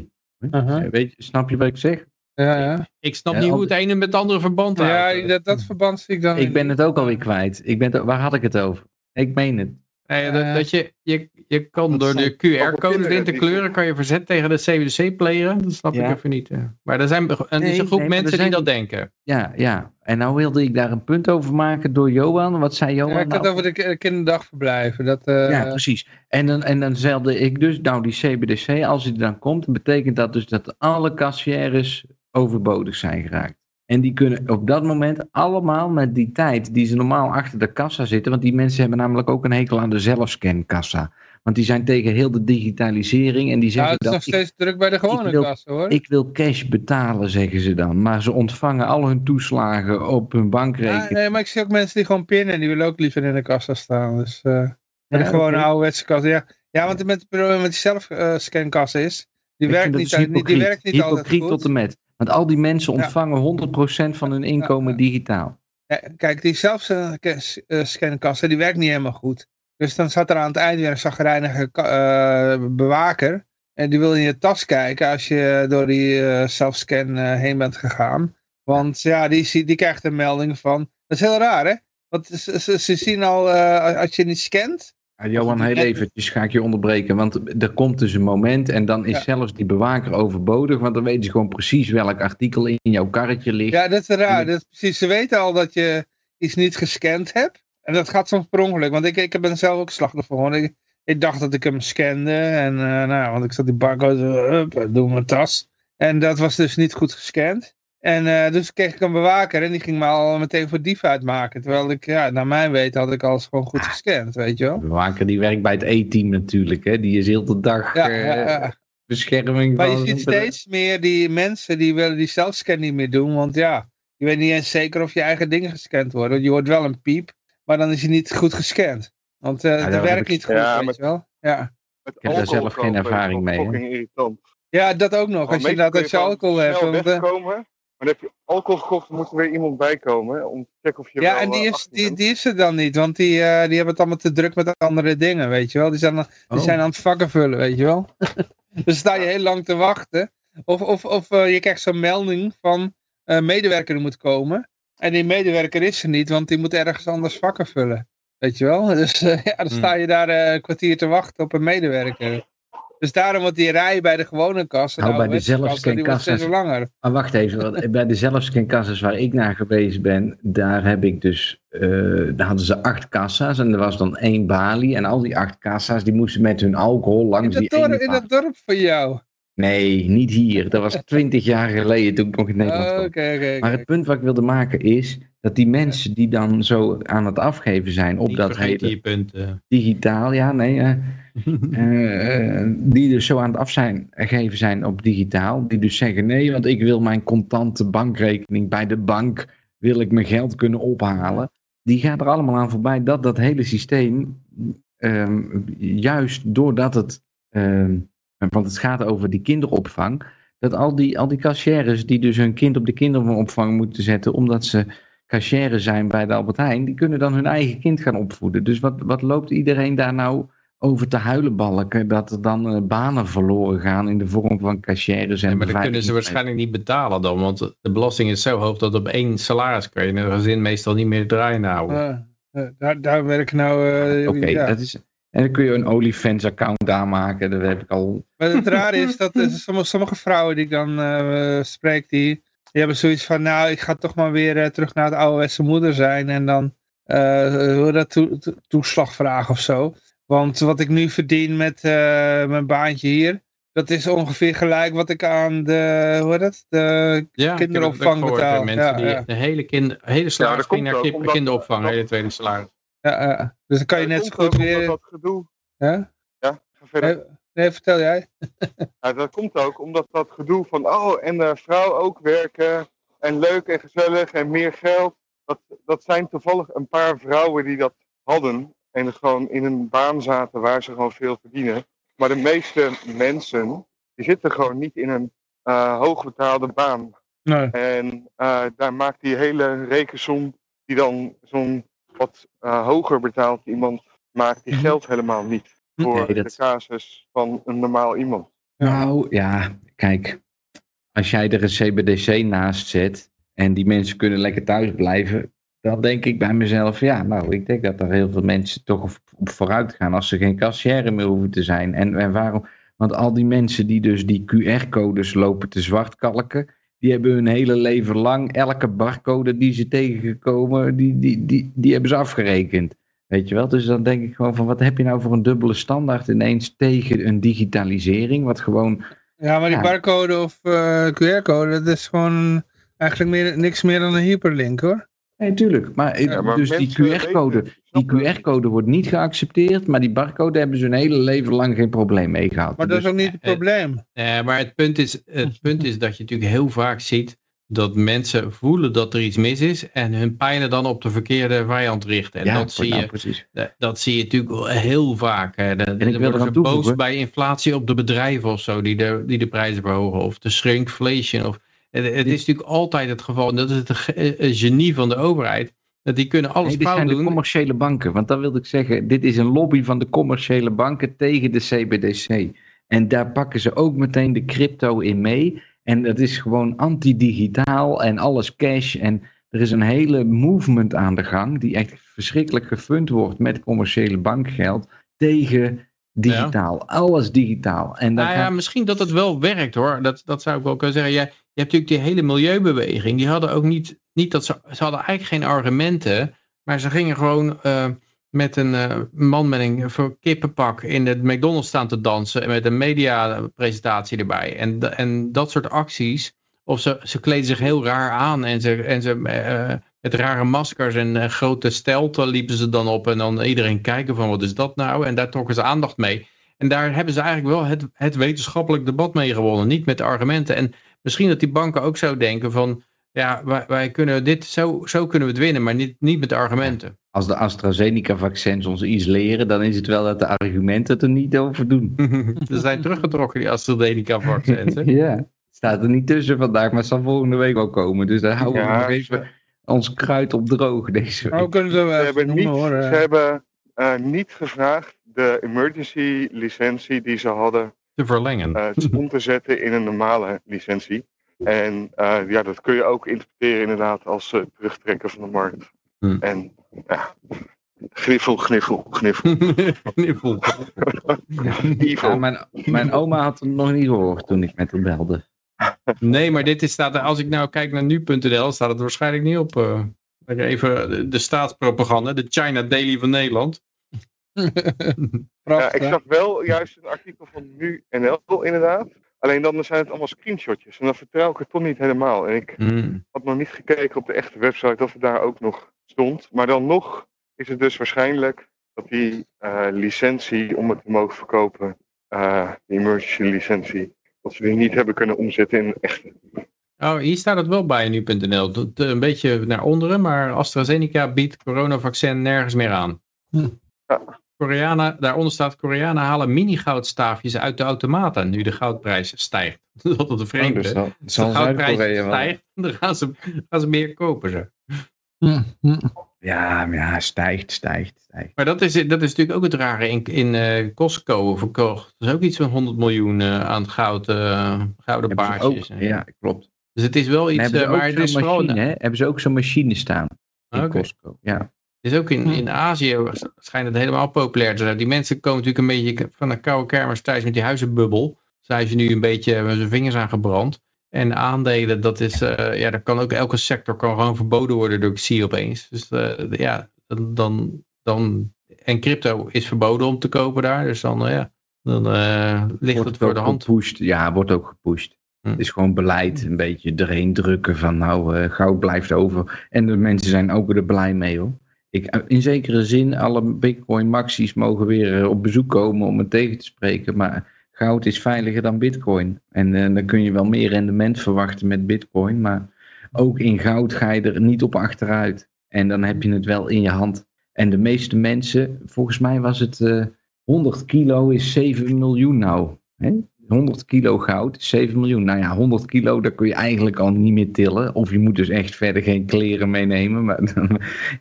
Aha.
Weet je, snap je wat ik zeg?
Ja, ja.
Ik snap
Ja,
niet hoe het ene met het andere verband houdt.
ja dat, dat verband zie ik dan
Ik ben het ook alweer kwijt. Ik ben het, waar had ik het over? Ik meen het.
Nee, dat, dat je, je, je kan
dat
door de
kinderen
in te kleuren, kan je verzet tegen de CBDC plegen. Dat snap
Ja.
ik even niet. ja. Maar er zijn er is een groep
nee,
mensen
zijn-
die dat denken.
Ja, ja. En nou wilde ik daar een punt over maken door Johan. Wat zei Johan?
Ja, ik had
nou?
over de ki- kinderdagverblijven. Dat, eh,
Ja, precies. En dan, en dan zeilde ik dus, nou die CBDC, als die er dan komt, dan betekent dat dus dat alle kassières overbodig zijn geraakt. En die kunnen op dat moment allemaal met die tijd die ze normaal achter de kassa zitten, want die mensen hebben namelijk ook een hekel aan de zelfscankassa. Want die zijn tegen heel de digitalisering en die
ja,
zeggen
het is nog
dat ik,
steeds druk bij de gewone
wil-
kassen hoor.
ik wil cash betalen, zeggen ze dan. Maar ze ontvangen al hun toeslagen op hun
Ja,
bankrekening.
nee, maar ik zie ook mensen die gewoon pinnen en die willen ook liever in de kassa staan. Dus eh bij de
Ja,
gewone
oké.
ouderwetse kassa. Ja, ja, want met het probleem met die zelfscankassa is, die
Ik
werkt niet,
dus
uit- die, werkt niet altijd goed.
tot en met. Want al die mensen
Ja.
ontvangen 100% van hun inkomen digitaal.
Kijk, die zelfscankassa die werkt niet helemaal goed. Dus dan zat er aan het eind weer een zagrijnige eh, bewaker. En die wil in je tas kijken als je door die eh zelfscan eh, heen bent gegaan. Want ja, die, krijgt een melding van... Dat is heel raar, hè? Want ze, ze, ze zien al, als je niet scant...
Ja, Johan, heel eventjes ga ik je onderbreken. Want er komt dus een moment en dan is
Ja.
zelfs die bewaker overbodig. Want dan weten ze gewoon precies welk artikel in jouw karretje ligt.
Ja, dat is raar. Dat is precies, ze weten al dat je iets niet gescand hebt. En dat gaat soms per ongeluk. Want ik, ik ben zelf ook slachtoffer geworden. Ik, ik dacht dat ik hem scande. En eh, nou, want ik zat die barcode, up, doe mijn tas. En dat was dus niet goed gescand. En eh, dus kreeg ik een bewaker en die ging me al meteen voor dief uitmaken. Terwijl ik, ja, naar mijn weten had ik alles gewoon goed gescand, weet je wel.
De bewaker die werkt bij het E-team natuurlijk. Hè? Die is heel de dag
Ja,
eh,
ja, ja.
bescherming
Maar
van...
je ziet steeds meer die mensen die willen die zelfscan niet meer doen. Want ja, je weet niet eens zeker of je eigen dingen gescand worden. Want je hoort wel een piep, maar dan is je niet goed gescand. Want eh
daar
het werkt
ik-
niet goed,
Ja,
weet
maar-
je wel. Ja.
Met
heb daar zelf geen ervaring mee, hè.
ja, dat ook nog. Als je inderdaad als je alcohol hebt.
Maar dan heb je alcohol gekocht, dan moet er weer iemand bij komen om te checken of je
ja,
wel,
en die
eh,
is, die, die is er dan niet. Want die, eh, die hebben het allemaal te druk met andere dingen, weet je wel. Die zijn, aan- die
Oh.
zijn aan het vakken vullen, weet je wel. dus sta je heel lang te wachten. Of, of, of eh, je krijgt zo'n melding van een medewerker die moet komen. En die medewerker is er niet, want die moet ergens anders vakken vullen. Weet je wel? Dus eh, ja, dan
Hmm.
sta je daar eh, een kwartier te wachten op een medewerker. Dus daarom wordt die rij bij de gewone kassa,
Nou, bij de
die
zelfscankassa's-
langer.
Maar wacht even, bij de zelfscankassa's waar ik naar geweest ben, daar heb ik dus, eh, daar hadden ze acht kassa's en er was dan één balie. En al die acht kassa's, die moesten met hun alcohol
In
langs
dat,
die
dorp,
ene
in dat dorp van jou.
Nee, niet hier. Dat was twintig jaar geleden toen ik nog in Nederland
Oh. Oké, oké,
Maar het punt wat ik wilde maken is, dat die mensen die dan zo aan het afgeven zijn op
Niet
dat hele
punten.
digitaal, ja nee, eh, eh, eh, die dus zo aan het afgeven zijn op digitaal, die dus zeggen nee, want ik wil mijn contante bankrekening bij de bank, wil ik mijn geld kunnen ophalen. Die gaan er allemaal aan voorbij dat dat hele systeem, ehm, juist doordat het, ehm, want het gaat over die kinderopvang, dat al die, al die cashiers die dus hun kind op de kinderopvang moeten zetten, omdat ze cashiers zijn bij de Albert Heijn, die kunnen dan hun eigen kind gaan opvoeden. Dus wat, wat loopt iedereen daar nou over te huilenbalken, dat er dan eh, banen verloren gaan in de vorm van cashiers en
Ja, maar dat kunnen ze waarschijnlijk niet betalen dan, want de belasting is zo hoog dat op één salaris kan je een gezin meestal niet meer draaien houden.
Eh, eh, daar, daar werken nou... eh,
Oké,
ja.
dat is. En dan kun je een OnlyFans account aanmaken. Dat heb ik al.
Maar het rare is dat sommige, sommige vrouwen die ik dan eh, spreek, die, die hebben zoiets van, nou, ik ga toch maar weer terug naar het ouderwetse moeder zijn en dan eh hoe dat toe- toe- toeslag vragen of zo. Want wat ik nu verdien met eh, mijn baantje hier, dat is ongeveer gelijk wat ik aan de, hoe heet het, de
Ja,
kinderopvang betaal.
Mensen
Ja,
die
ja.
de hele, kind, hele salaris
dat komt
ging naar
ook
kind-
omdat-
kinderopvang,
dat-
hele tweede salaris.
ja, ja. Dus dan kan je net
dat
zo goed weer...
Dat gedoe,
Ja?
ja, ga verder.
Nee, nee, vertel jij.
Ja, dat komt ook omdat dat gedoe van, oh, en de vrouw ook werken, en leuk en gezellig en meer geld. Dat, dat zijn toevallig een paar vrouwen die dat hadden en gewoon in een baan zaten waar ze gewoon veel verdienen. Maar de meeste mensen, die zitten gewoon niet in een eh, hoogbetaalde baan.
Nee.
En eh, daar maakt die hele rekensom, die dan zo'n wat eh, hoger betaald iemand maakt, die
Mhm.
geldt helemaal niet. Voor
Nee, dat-
de casus van een normaal iemand.
Nou ja, kijk. Als jij er een CBDC naast zet. en die mensen kunnen lekker thuis blijven. Dan denk ik bij mezelf. ja, nou, ik denk dat er heel veel mensen toch op, op vooruit gaan. als ze geen kassière meer hoeven te zijn. En, en waarom? Want al die mensen die dus die QR-codes lopen te zwartkalken. die hebben hun hele leven lang. elke barcode die ze tegengekomen. die, die, die, die hebben ze afgerekend. Weet je wel? Dus dan denk ik gewoon van wat heb je nou voor een dubbele standaard ineens tegen een digitalisering, wat gewoon,
Ja, maar die
Ja.
barcode of eh, QR-code, dat is gewoon eigenlijk meer, niks meer dan een hyperlink hoor.
Nee tuurlijk, maar,
Ja, maar
dus die QR-code, die. QR-code wordt niet geaccepteerd, maar die barcode hebben ze hun hele leven lang geen probleem mee gehad.
Maar dat
Dus-
is ook niet het probleem.
Eh, maar het punt, is, het punt is dat je natuurlijk heel vaak ziet dat mensen voelen dat er iets mis is en hun pijlen dan op de verkeerde vijand richten. En
ja,
dat, zie
nou,
je,
precies.
dat- dat zie je natuurlijk wel heel vaak. Hè. De,
wil
dan worden
eraan
ze
toevoegen-
boos bij inflatie op de bedrijven of zo, die de, die de prijzen verhogen. Of de shrinkflation. Of, het, het is natuurlijk altijd het geval, en dat is het ge- eh, genie van de overheid, dat die kunnen alles
Nee, dit zijn de commerciële banken. Want dat wilde ik zeggen. Dit is een lobby van de commerciële banken tegen de CBDC. En daar pakken ze ook meteen de crypto in mee. En dat is gewoon anti-digitaal en alles cash. En er is een hele movement aan de gang. Die echt verschrikkelijk gefund wordt met commerciële bankgeld. Tegen digitaal. Alles digitaal. En dan
Nou ja,
gaat-
misschien dat het wel werkt hoor. Dat, dat zou ik wel kunnen zeggen. Jij, je hebt natuurlijk die hele milieubeweging. Die hadden ook niet, niet dat ze, ze hadden eigenlijk geen argumenten. Maar ze gingen gewoon eh, met een eh, man met een voor kippenpak in het McDonald's staan te dansen. En met een mediapresentatie erbij. En, en dat soort acties. Of ze, ze kleden zich heel raar aan. En ze, en ze eh, met rare maskers en grote stelten liepen ze dan op. En dan iedereen kijken van wat is dat nou? En daar trokken ze aandacht mee. En daar hebben ze eigenlijk wel het, het wetenschappelijk debat mee gewonnen. Niet met argumenten. En misschien dat die banken ook zo denken van... Ja, wij, wij kunnen dit, zo, zo kunnen we het winnen, maar niet, niet met de argumenten.
als de AstraZeneca-vaccins ons iets leren, dan is het wel dat de argumenten het er niet over doen.
Ze zijn teruggetrokken, die AstraZeneca-vaccins. hè?
ja, het staat er niet tussen vandaag, maar het zal volgende week wel komen. Dus daar houden we nog even ons kruid op droog deze week.
We kunnen ze wel
Ze
even
hebben,
noemen
niet,
hoor.
ze
eh.
hebben eh, niet gevraagd de emergency licentie die ze hadden
Te verlengen.
eh, om te zetten in een normale licentie. En eh, ja, dat kun je ook interpreteren inderdaad als eh, terugtrekken van de markt.
Hm.
En ja, gniffel, gniffel, gniffel.
Kniffel.
Evil.
Ja, mijn, mijn oma had het nog niet gehoord toen ik met haar belde.
Nee, maar dit is, staat, er- als ik nou kijk naar nu.nl, staat het waarschijnlijk niet op. eh. Even de, de staatspropaganda, de China Daily van Nederland.
Ja, ik zag wel juist een artikel van nu NL inderdaad. Alleen dan zijn het allemaal screenshotjes. En dan vertrouw ik het toch niet helemaal. En ik
Hmm.
had nog niet gekeken op de echte website of het daar ook nog stond. Maar dan nog is het dus waarschijnlijk dat die eh, licentie om het te mogen verkopen, eh die emergency licentie, dat ze die niet hebben kunnen omzetten in echte.
Oh, hier staat het wel bij nu.nl. Dat, eh, Een beetje naar onderen, maar AstraZeneca biedt coronavaccin nergens meer aan.
Hm.
Ja.
Koreanen, daaronder staat Koreanen halen mini-goudstaafjes uit de automaten nu de goudprijs stijgt. Dat is een
Oh,
vreemde.
dus dat
Als
zal
de goudprijs stijgt, dan gaan ze, gaan ze meer kopen. Zo.
Hm, hm.
Ja, maar ja, stijgt, stijgt, stijgt.
Maar dat is, dat is natuurlijk ook het rare. In, in eh, Costco verkocht. Dat is ook iets van 100 miljoen eh, aan goud, eh, gouden
ook, ja, klopt.
Dus het is wel iets,
hebben ze ook
maar het is
machine, hè? Hebben ze ook zo'n machine staan in. Costco. Ja.
Het is ook in, in Azië schijnt het helemaal populair te zijn. Die mensen komen natuurlijk een beetje van een koude kermis thuis met die huizenbubbel. Zijn ze nu een beetje met zijn vingers aangebrand. En aandelen, dat is, eh, ja, dat kan ook elke sector kan gewoon verboden worden door zie opeens. Dus eh, ja, dan, dan, en crypto is verboden om te kopen daar. Dus dan, eh, ja, dan ligt
Wordt
het voor de hand.
Gepusht. Ja, wordt ook gepusht.
Hm.
Het is gewoon beleid, een beetje erheen drukken van nou, goud blijft over. En de mensen zijn ook er blij mee hoor. Ik, eh, in zekere zin, alle bitcoin maxies mogen weer eh, op bezoek komen om het tegen te spreken. Maar goud is veiliger dan bitcoin. En eh, dan kun je wel meer rendement verwachten met bitcoin. Maar ook in goud ga je er niet op achteruit. En dan heb je het wel in je hand. En de meeste mensen, volgens mij was het eh 100 kilo is 7 miljoen nou. Hè? 100 kilo goud is 7 miljoen. Nou ja, 100 kilo, dat kun je eigenlijk al niet meer tillen. Of je moet dus echt verder geen kleren meenemen. Maar dan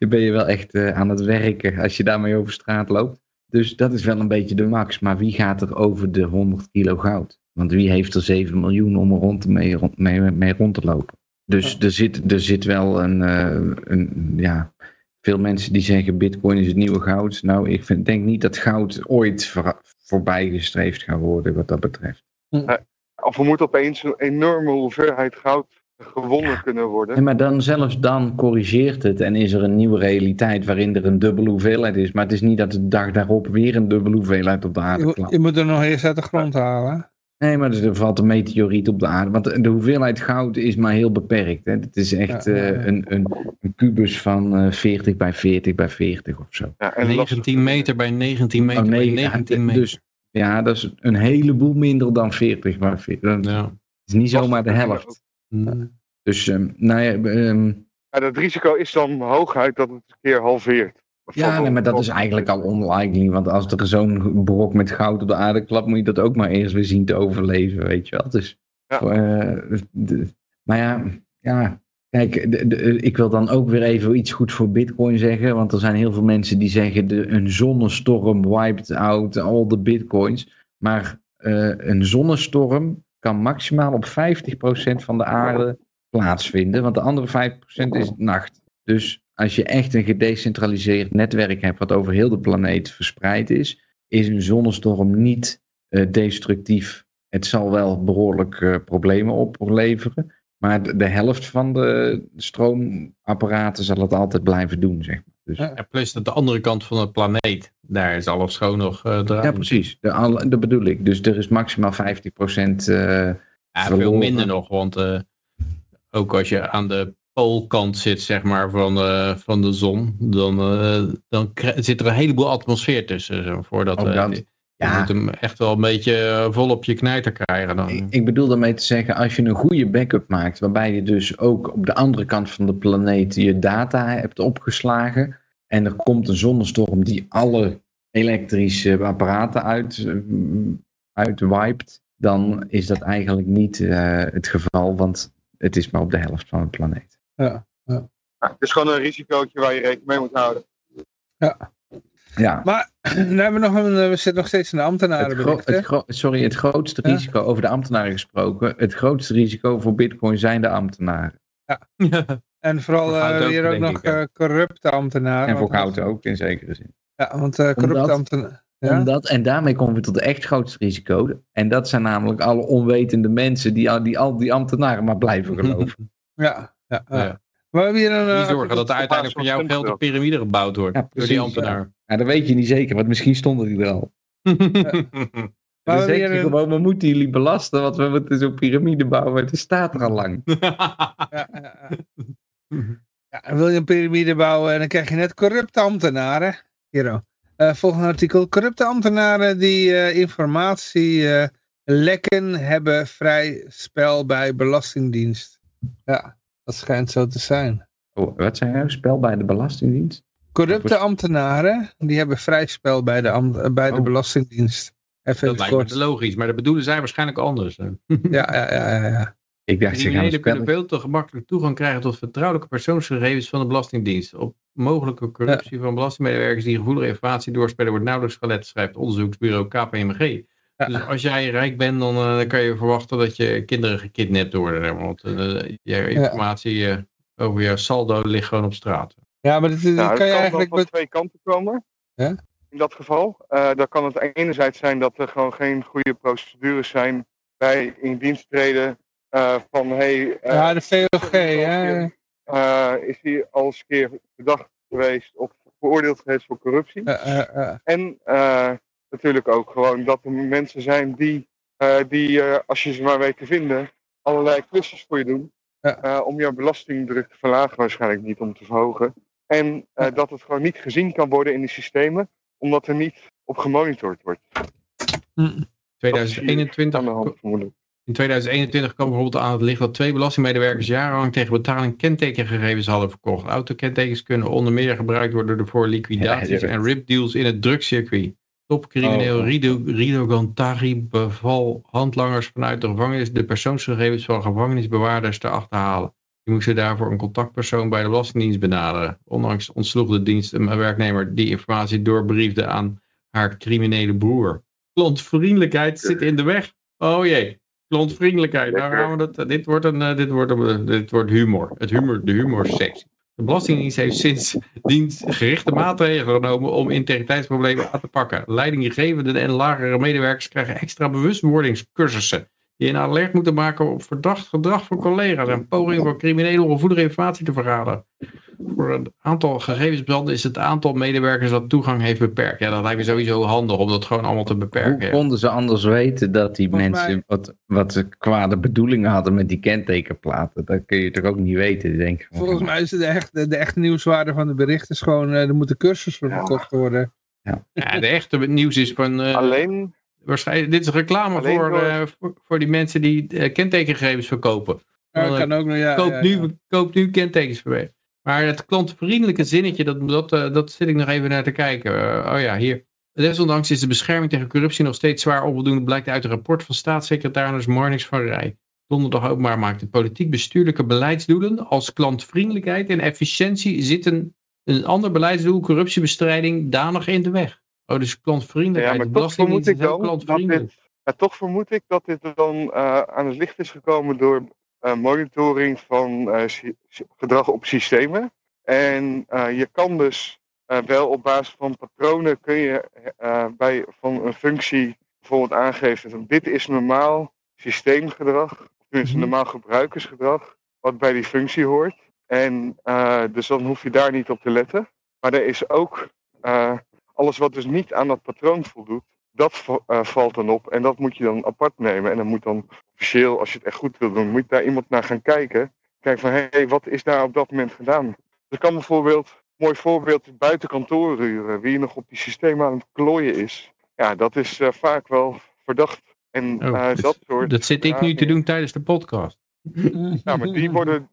ben je wel echt eh, aan het werken als je daarmee over straat loopt. Dus dat is wel een beetje de max. Maar wie gaat er over de 100 kilo goud? Want wie heeft er 7 miljoen om er rond mee, rond, mee, mee rond te lopen? Dus er, zit, er zit wel een, eh, een, ja, veel mensen die zeggen bitcoin is het nieuwe goud. Nou, ik vind, denk niet dat goud ooit voor, voorbij gestreefd gaat worden wat dat betreft.
Of er moet opeens een enorme hoeveelheid goud gewonnen kunnen worden.
En maar dan, zelfs dan corrigeert het en is er een nieuwe realiteit waarin er een dubbele hoeveelheid is. Maar het is niet dat de dag daarop weer een dubbele hoeveelheid op de aarde
moet-
klapt.
je moet er nog eerst uit de grond halen.
Nee, maar er valt een meteoriet op de aarde. Want de, hoeveelheid goud is maar heel beperkt. Hè. Het is echt
Ja, ja,
eh,
ja.
een, een, een kubus van eh 40 bij 40 bij 40 of zo.
Ja, en lastig-
19 meter bij 19 meter
Oh,
bij
nee,
19
ja,
meter.
dus ja, dat is een heleboel minder dan 40 bij 40. Dat
ja.
is niet zomaar de helft. Dus, ehm, nou ja, ehm,
Ja, dat risico is dan hooguit dat het een keer halveert.
Ja, nee, maar dat is eigenlijk al unlikely. Want als er zo'n brok met goud op de aarde klapt, moet je dat ook maar eerst weer zien te overleven, weet je wel. Dus,
Ja.
de- maar ja, ja kijk, de, de- ik wil dan ook weer even iets goed voor bitcoin zeggen. Want er zijn heel veel mensen die zeggen, de, een zonnestorm wiped out all the bitcoins. Maar eh, een zonnestorm kan maximaal op 50% van de aarde plaatsvinden. Want de andere 50% is nacht. Dus als je echt een gedecentraliseerd netwerk hebt wat over heel de planeet verspreid is, is een zonnestorm niet eh, destructief. Het zal wel behoorlijk eh, problemen opleveren. Maar de, de helft van de stroomapparaten zal het altijd blijven doen, zeg maar. Dus,
Ja.
Plus dat de andere kant van de planeet, daar is alles gewoon nog uh,
ja, precies. De, dat bedoel ik. Dus er is maximaal 50% eh
Ja, veel minder nog, want eh, ook als je aan de poolkant zit, zeg maar, van, de van de zon, dan, eh, dan zit er een heleboel atmosfeer tussen. Zo, voordat eh,
dat.
je
Ja.
moet hem echt wel een beetje eh, vol op je knijter krijgen dan.
Ik, ik bedoel daarmee te zeggen, als je een goede backup maakt, waarbij je dus ook op de andere kant van de planeet je data hebt opgeslagen, en er komt een zonnestorm die alle elektrische apparaten uit, eh, uitwipet, dan is dat eigenlijk niet eh, het geval, want het is maar op de helft van de planeet.
Ja.
Ja, het is gewoon een risicootje waar je rekening mee moet houden.
Ja,
Maar dan hebben we, nog een, eh, we zitten nog steeds in de
het het gro- sorry, het grootste
Ja.
risico, over de ambtenaren gesproken, het grootste risico voor bitcoin zijn de ambtenaren.
En vooral
Voor
eh,
goud ook,
weer ook
denk
nog eh, corrupte ambtenaren.
En voor goud ook, in zekere zin.
Ja, want eh, corrupte
Omdat-
ambtenaren. Ja?
Omdat, en daarmee komen we tot de echt grootste risico. En dat zijn namelijk alle onwetende mensen die al die, al die ambtenaren maar blijven geloven.
Ja, ja. We hebben hier een...
Die
eh,
zorgen dat er uiteindelijk voor
basis
jouw
van
geld een piramide gebouwd wordt
Ja,
door die ambtenaar.
Ja, dat weet je niet zeker, want misschien stonden die er al.
Maar
dan
we
zeg je
weer een-
gewoon, we moeten jullie belasten, want we moeten zo'n piramide bouwen. Het staat er al lang.
Ja, ja, ja. Ja, en wil je een piramide bouwen en dan krijg je net corrupte ambtenaren. Hier ook. Eh, volgende artikel. Corrupte ambtenaren die eh, informatie eh, lekken hebben vrij spel bij Belastingdienst. Ja, dat schijnt zo te zijn.
Oh, wat zei nou? Spel bij de Belastingdienst?
Corrupte ambtenaren die hebben vrij spel bij de, eh, bij de
Oh.
Belastingdienst. Even
Dat lijkt me
kort.
logisch, maar dat bedoelen zij waarschijnlijk anders.
Ja, ja, ja, ja.
Ik dacht, ze gaan
kunnen veel te gemakkelijk toegang krijgen tot vertrouwelijke persoonsgegevens van de Belastingdienst. Op mogelijke corruptie van belastingmedewerkers die gevoelige informatie doorspelen wordt nauwelijks gelet, schrijft onderzoeksbureau KPMG.
Ja.
Dus als jij rijk bent, dan, eh, dan kan je verwachten dat je kinderen gekidnapt worden. hè, Want eh, je informatie eh, over je saldo ligt gewoon op straat.
Ja, maar dit, dit
Nou, het
kan je
kan
eigenlijk...
van
met-
twee kanten komen.
Ja?
In dat geval. Eh dan kan het enerzijds zijn dat er gewoon geen goede procedures zijn bij in dienst treden eh, van hey, eh,
Ja, de VOG,
is hij al
hè.
eens een keer, eh, is hij al eens een keer verdacht geweest of veroordeeld geweest voor corruptie.
Eh, eh, eh.
En eh, natuurlijk ook gewoon dat er mensen zijn die, eh, die eh, als je ze maar weet te vinden, allerlei klusjes voor je doen.
Ja.
eh, om jouw belastingdruk te verlagen, waarschijnlijk niet om te verhogen. En eh,
Ja.
dat het gewoon niet gezien kan worden in die systemen, omdat er niet op gemonitord wordt.
Hm.
Dat is hier
2021
aan de hand vermoedelijk.
In 2021 kwam bijvoorbeeld aan het licht dat twee belastingmedewerkers jarenlang tegen betaling kentekengegevens hadden verkocht. Autokentekens kunnen onder meer gebruikt worden voor liquidaties
ja.
en ripdeals in het drugscircuit. Topcrimineel
Oh.
Rido, Rido Gantari beval handlangers vanuit de gevangenis de persoonsgegevens van gevangenisbewaarders te achterhalen. Die moesten daarvoor een contactpersoon bij de Belastingdienst benaderen. Ondanks ontsloeg de dienst een werknemer die informatie doorbriefde aan haar criminele broer. Klantvriendelijkheid zit in de weg. Oh jee. Klantvriendelijkheid. Nou gaan we dat, dit, wordt een, eh, dit, wordt een, dit wordt humor. Het humor de humorsectie. De Belastingdienst heeft sindsdien gerichte maatregelen genomen om integriteitsproblemen aan te pakken. Leidinggevenden en lagere medewerkers krijgen extra bewustwordingscursussen. Die een alert moeten maken op verdacht gedrag van collega's en pogingen voor criminelen om gevoelige informatie te verhalen. Voor een aantal gegevensbestanden is het aantal medewerkers dat toegang heeft beperkt. Ja, dat lijkt me sowieso handig om dat gewoon allemaal te
Hoe
beperken.
konden ze anders weten dat die
Volgens
mensen
mij-
wat, wat ze kwade bedoelingen hadden met die kentekenplaten? Dat kun je toch ook niet weten, denk ik.
Volgens mij is het de echte, de echte nieuwswaarde van de bericht is gewoon, eh, er moeten cursussen
Ja.
verkocht worden.
Ja, de echte nieuws is van... eh,
Alleen,
waarschijnlijk, dit is reclame voor, eh, voor, voor die mensen die eh, kentekengegevens verkopen.
Ja,
Van,
kan ook nog, ja.
koop,
ja,
nu, koop nu kentekens verwerven. Maar het klantvriendelijke zinnetje, dat, dat, eh, dat zit ik nog even naar te kijken. Oh ja, hier. Desondanks is de bescherming tegen corruptie nog steeds zwaar onvoldoende, blijkt uit een rapport van staatssecretaris Marnix van Rij. Donderdag openbaar maakte politiek bestuurlijke beleidsdoelen als klantvriendelijkheid en efficiëntie zitten een ander beleidsdoel, corruptiebestrijding, danig in de weg. Oh, dus
ja,
klantvriendelijkheid.
maar
de
toch vermoed ik dat dit, ja, toch vermoed ik dat dit dan eh, aan het licht is gekomen door eh, monitoring van eh, gedrag op systemen. En je kan dus wel op basis van patronen kun je bij van een functie bijvoorbeeld aangeven van dit is normaal systeemgedrag, of tenminste
Mhm.
normaal gebruikersgedrag, wat bij die functie hoort. En dus dan hoef je daar niet op te letten. Maar er is ook alles wat dus niet aan dat patroon voldoet, dat eh, valt dan op. En dat moet je dan apart nemen. En dan moet dan officieel, als je het echt goed wil doen, moet je daar iemand naar gaan kijken. Kijken van, hé, hey, wat is daar op dat moment gedaan? Dus kan bijvoorbeeld, mooi voorbeeld, buiten kantoorruren, wie nog op die systeem aan het klooien is. Ja, dat is eh, vaak wel verdacht. En
Oh,
eh,
dus
dat soort...
Dat zit ik nu te doen tijdens de podcast.
Ja, maar die worden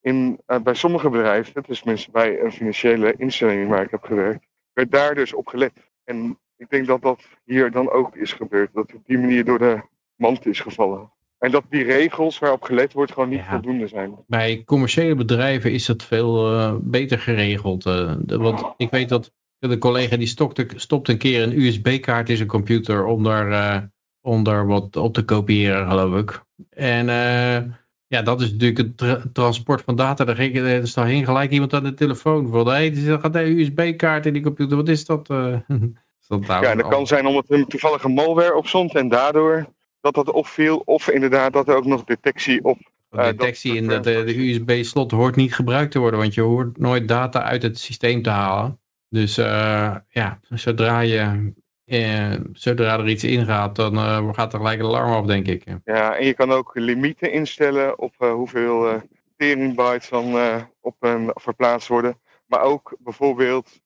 in, bij sommige bedrijven, dus tenminste bij een financiële instelling waar ik heb gewerkt, werd daar dus op gelet. En ik denk dat dat hier dan ook is gebeurd. Dat het op die manier door de mand is gevallen. En dat die regels waarop gelet wordt gewoon niet
Ja.
voldoende zijn.
Bij commerciële bedrijven is dat veel eh, beter geregeld. eh, de- want ik weet dat de collega die stopte, stopt een keer een USB-kaart in zijn computer om daar, eh, om daar wat op te kopiëren, geloof ik. En ja, dat is natuurlijk het tra- transport van data. Daar ging, er staat heen gelijk iemand aan de telefoon. Van, hey, gaat een USB-kaart in die computer. Wat is dat? eh? is dat nou
Ja, dat kan zijn omdat een toevallige malware op stond en daardoor dat dat opviel. Of inderdaad dat er ook nog detectie op Eh,
detectie in de, de, de USB-slot hoort niet gebruikt te worden, want je hoort nooit data uit het systeem te halen. Dus eh, ja, zodra je eh, zodra er iets ingaat, dan eh, gaat er gelijk een alarm af, denk ik.
Ja, en je kan ook limieten instellen op eh, hoeveel eh terabytes dan op een verplaatst worden. Maar ook bijvoorbeeld,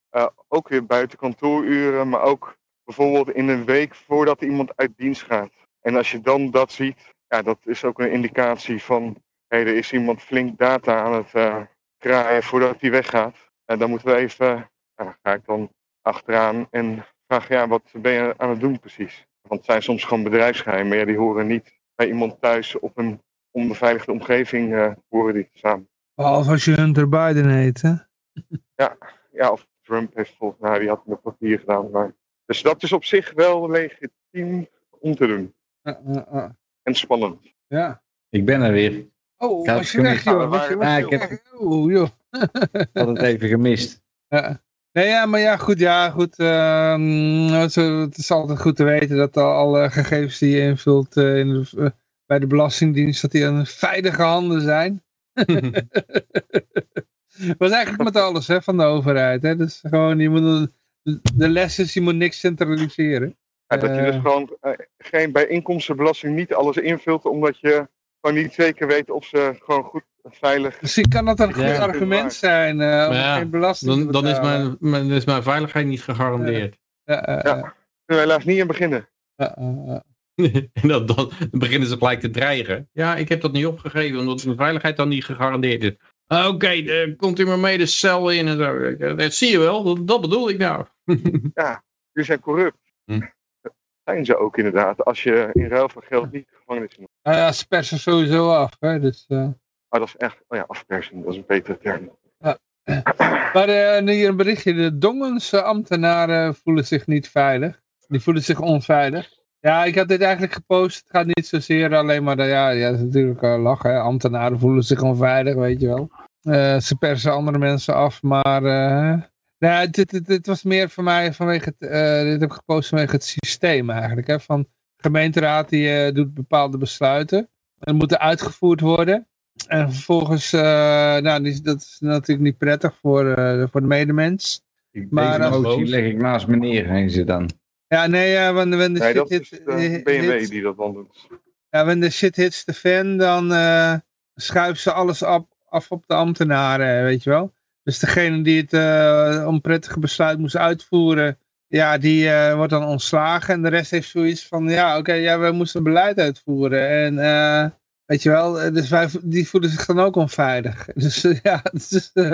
ook weer buiten kantooruren, maar ook bijvoorbeeld in een week voordat iemand uit dienst gaat. En als je dan dat ziet, ja, dat is ook een indicatie van, hé, er is iemand flink data aan het draaien voordat hij weggaat. En dan moeten we even, ga ik dan achteraan en vraag, ja, wat ben je aan het doen precies? Want het zijn soms gewoon bedrijfsgeheimen, maar ja, die horen niet bij iemand thuis op een onbeveiligde omgeving, eh, horen die samen.
Behalve als je Hunter Biden heet, hè?
Ja, of Trump heeft volgens mij, die had op papier gedaan. Maar... Dus dat is op zich wel legitiem om te doen.
Ja, ja, ja.
En spannend.
ja.
Ik ben er weer. Ik
Oh,
had
was je
het
weg,
gemist.
joh? Was je
Ja,
weg,
ik heb-
joh.
had het even gemist.
Ja. Nee, ja, maar ja, goed, ja, goed. ehm, het, is, altijd goed te weten dat al alle gegevens die je invult eh, in de, eh, bij de Belastingdienst, dat die in veilige handen zijn. was eigenlijk met alles hè, van de overheid. Hè? Dus gewoon, je moet, de les is, je moet niks centraliseren.
Ja, dat je dus
Eh.
gewoon geen bij inkomstenbelasting niet alles invult, omdat je gewoon niet zeker weet of ze gewoon goed veilig.
Misschien kan dat een goed
Ja.
argument zijn eh, om
ja,
geen belasting
Dan, dan is, mijn, mijn, is mijn veiligheid niet gegarandeerd.
Ja, ja, ja.
Ja. Kunnen we helaas niet aan beginnen.
Ja, ja, ja.
en dan, dan beginnen ze gelijk te dreigen. Ja, ik heb dat niet opgegeven, omdat mijn veiligheid dan niet gegarandeerd is. Ah, Oké, eh, komt u maar mee de cel in en zo. Eh, Dat zie je wel, dat, dat bedoel ik nou.
Jullie zijn corrupt.
Hm.
Dat zijn ze ook inderdaad. Als je in ruil voor geld niet de gevangenis moet.
Nou ja, ze persen sowieso af. Hè? Dus, eh.
Maar dat is echt, oh ja, afpersing, dat is een betere term.
Maar eh, nu hier een berichtje. De Dongense ambtenaren voelen zich niet veilig. Die voelen zich onveilig. Ja, ik had dit eigenlijk gepost. Het gaat niet zozeer alleen maar... dat- Ja, ja dat is natuurlijk uh, lachen. Ambtenaren voelen zich onveilig, weet je wel. Eh, ze persen andere mensen af, maar... eh nou, dit, was meer voor mij vanwege het... eh, dit heb ik gepost vanwege het systeem eigenlijk. Hè? Van gemeenteraad die eh, doet bepaalde besluiten. En moeten uitgevoerd worden. En vervolgens, eh, nou, die, dat is natuurlijk niet prettig voor, eh, voor de medemens.
Ik-
Maar
Deze
als-
motie leg ik naast meneer heen ze dan.
Ja, nee, ja, wanneer wanneer de
Nee,
shit
dat is
hit,
de
eh,
BMW
hits-
die dat dan doet.
ja, wanneer de shit hits de fan, dan eh schuiven ze alles af, af op de ambtenaren, weet je wel. Dus degene die het eh, onprettige besluit moest uitvoeren, ja, die eh, wordt dan ontslagen. En de rest heeft zoiets van, ja, oké, ja, wij moesten beleid uitvoeren. En eh, weet je wel, eh, dus wij, die voelen zich dan ook onveilig. Dus eh, ja, dus, eh,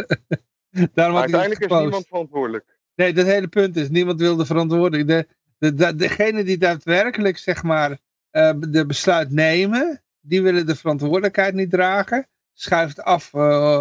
daarom had
uiteindelijk is niemand verantwoordelijk.
Nee, dat hele punt is, niemand wil de verantwoording. De, de, de, degene die daadwerkelijk, zeg maar, de besluit nemen, die willen de verantwoordelijkheid niet dragen. Schuift af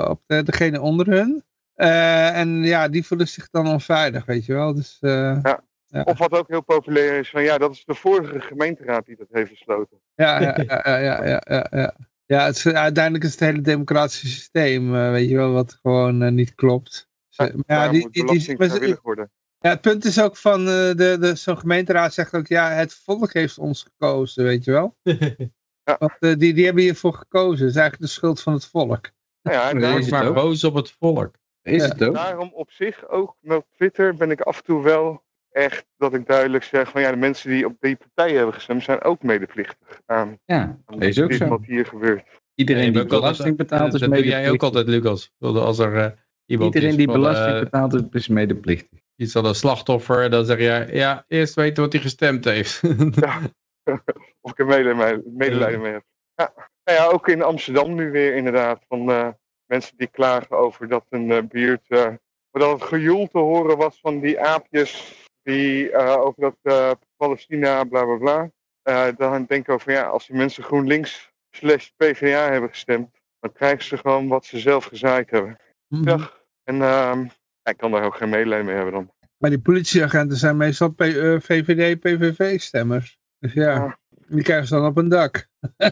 op de, degene onder hun. En ja, die voelen zich dan onveilig, weet je wel. Dus, Ja.
Of wat ook heel populair is, van ja, dat is de vorige gemeenteraad die dat heeft besloten.
ja, ja, ja, ja, ja, ja, ja, ja. Ja, het is, uiteindelijk is het hele democratische systeem, eh, weet je wel, wat gewoon eh, niet klopt. Dus, maar ja, die, die, die,
worden.
Ja, het punt is ook van, eh, de, de, zo'n gemeenteraad zegt ook, ja, het volk heeft ons gekozen, weet je wel.
Ja.
Want die, die hebben hiervoor gekozen, het is eigenlijk de schuld van het volk.
Ja, en
is
maar boos op het volk.
Is
Ja.
het ook?
daarom op zich ook met Twitter ben ik af en toe wel echt dat ik duidelijk zeg van ja, de mensen die op die partijen hebben gestemd zijn ook medeplichtig aan,
Ja,
aan
is ook
dit
zo.
wat hier gebeurt.
Iedereen die belasting betaalt is
Dat doe jij ook
medeplichtig.
altijd, Lucas. Als er eh, iemand
Iedereen
is
die belasting
eh,
betaalt is- is medeplichtig.
iets van een slachtoffer, dan zeg je, ja, eerst weten wat hij gestemd heeft.
Of ik er medelijden medelijden mee heb. Ja. Nou ja, ook in Amsterdam nu weer inderdaad. Van eh, mensen die klagen over dat een eh, buurt. eh, dat het gejoel te horen was van die aapjes. Die eh, over dat eh, Palestina bla bla bla. Eh, dan denk ik over ja, als die mensen GroenLinks slash PvdA hebben gestemd. Dan krijgen ze gewoon wat ze zelf gezaaid hebben.
Mhm.
Ja. En ehm, ik kan daar ook geen medelijden mee hebben dan.
Maar die politieagenten zijn meestal P- eh, VVD, PVV-stemmers. Dus ja,
Ja.
die krijgen ze dan op een dak.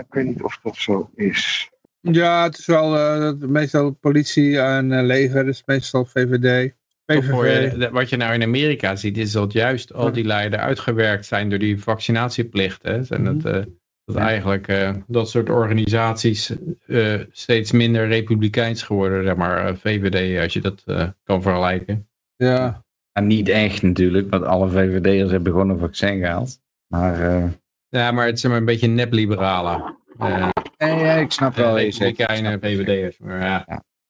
Ik weet niet of dat zo is.
Ja, het is wel meestal politie en eh, leger, is meestal VVD.
Je, de- wat je nou in Amerika ziet, is dat juist al die leiden uitgewerkt zijn door die vaccinatieplicht. Hè? Zijn dat, eh, dat eigenlijk eh, dat soort organisaties eh, steeds minder republikeins geworden, zeg maar, VVD, als je dat eh, kan vergelijken.
Ja.
Ja, niet echt natuurlijk, want alle VVD'ers hebben gewoon een vaccin gehaald. Maar eh,
Ja, maar het is maar een beetje nep-liberalen. Uh,
nee, ja, ik snap wel wat zegt.
Republikeinen, VVD'ers. Maar ja.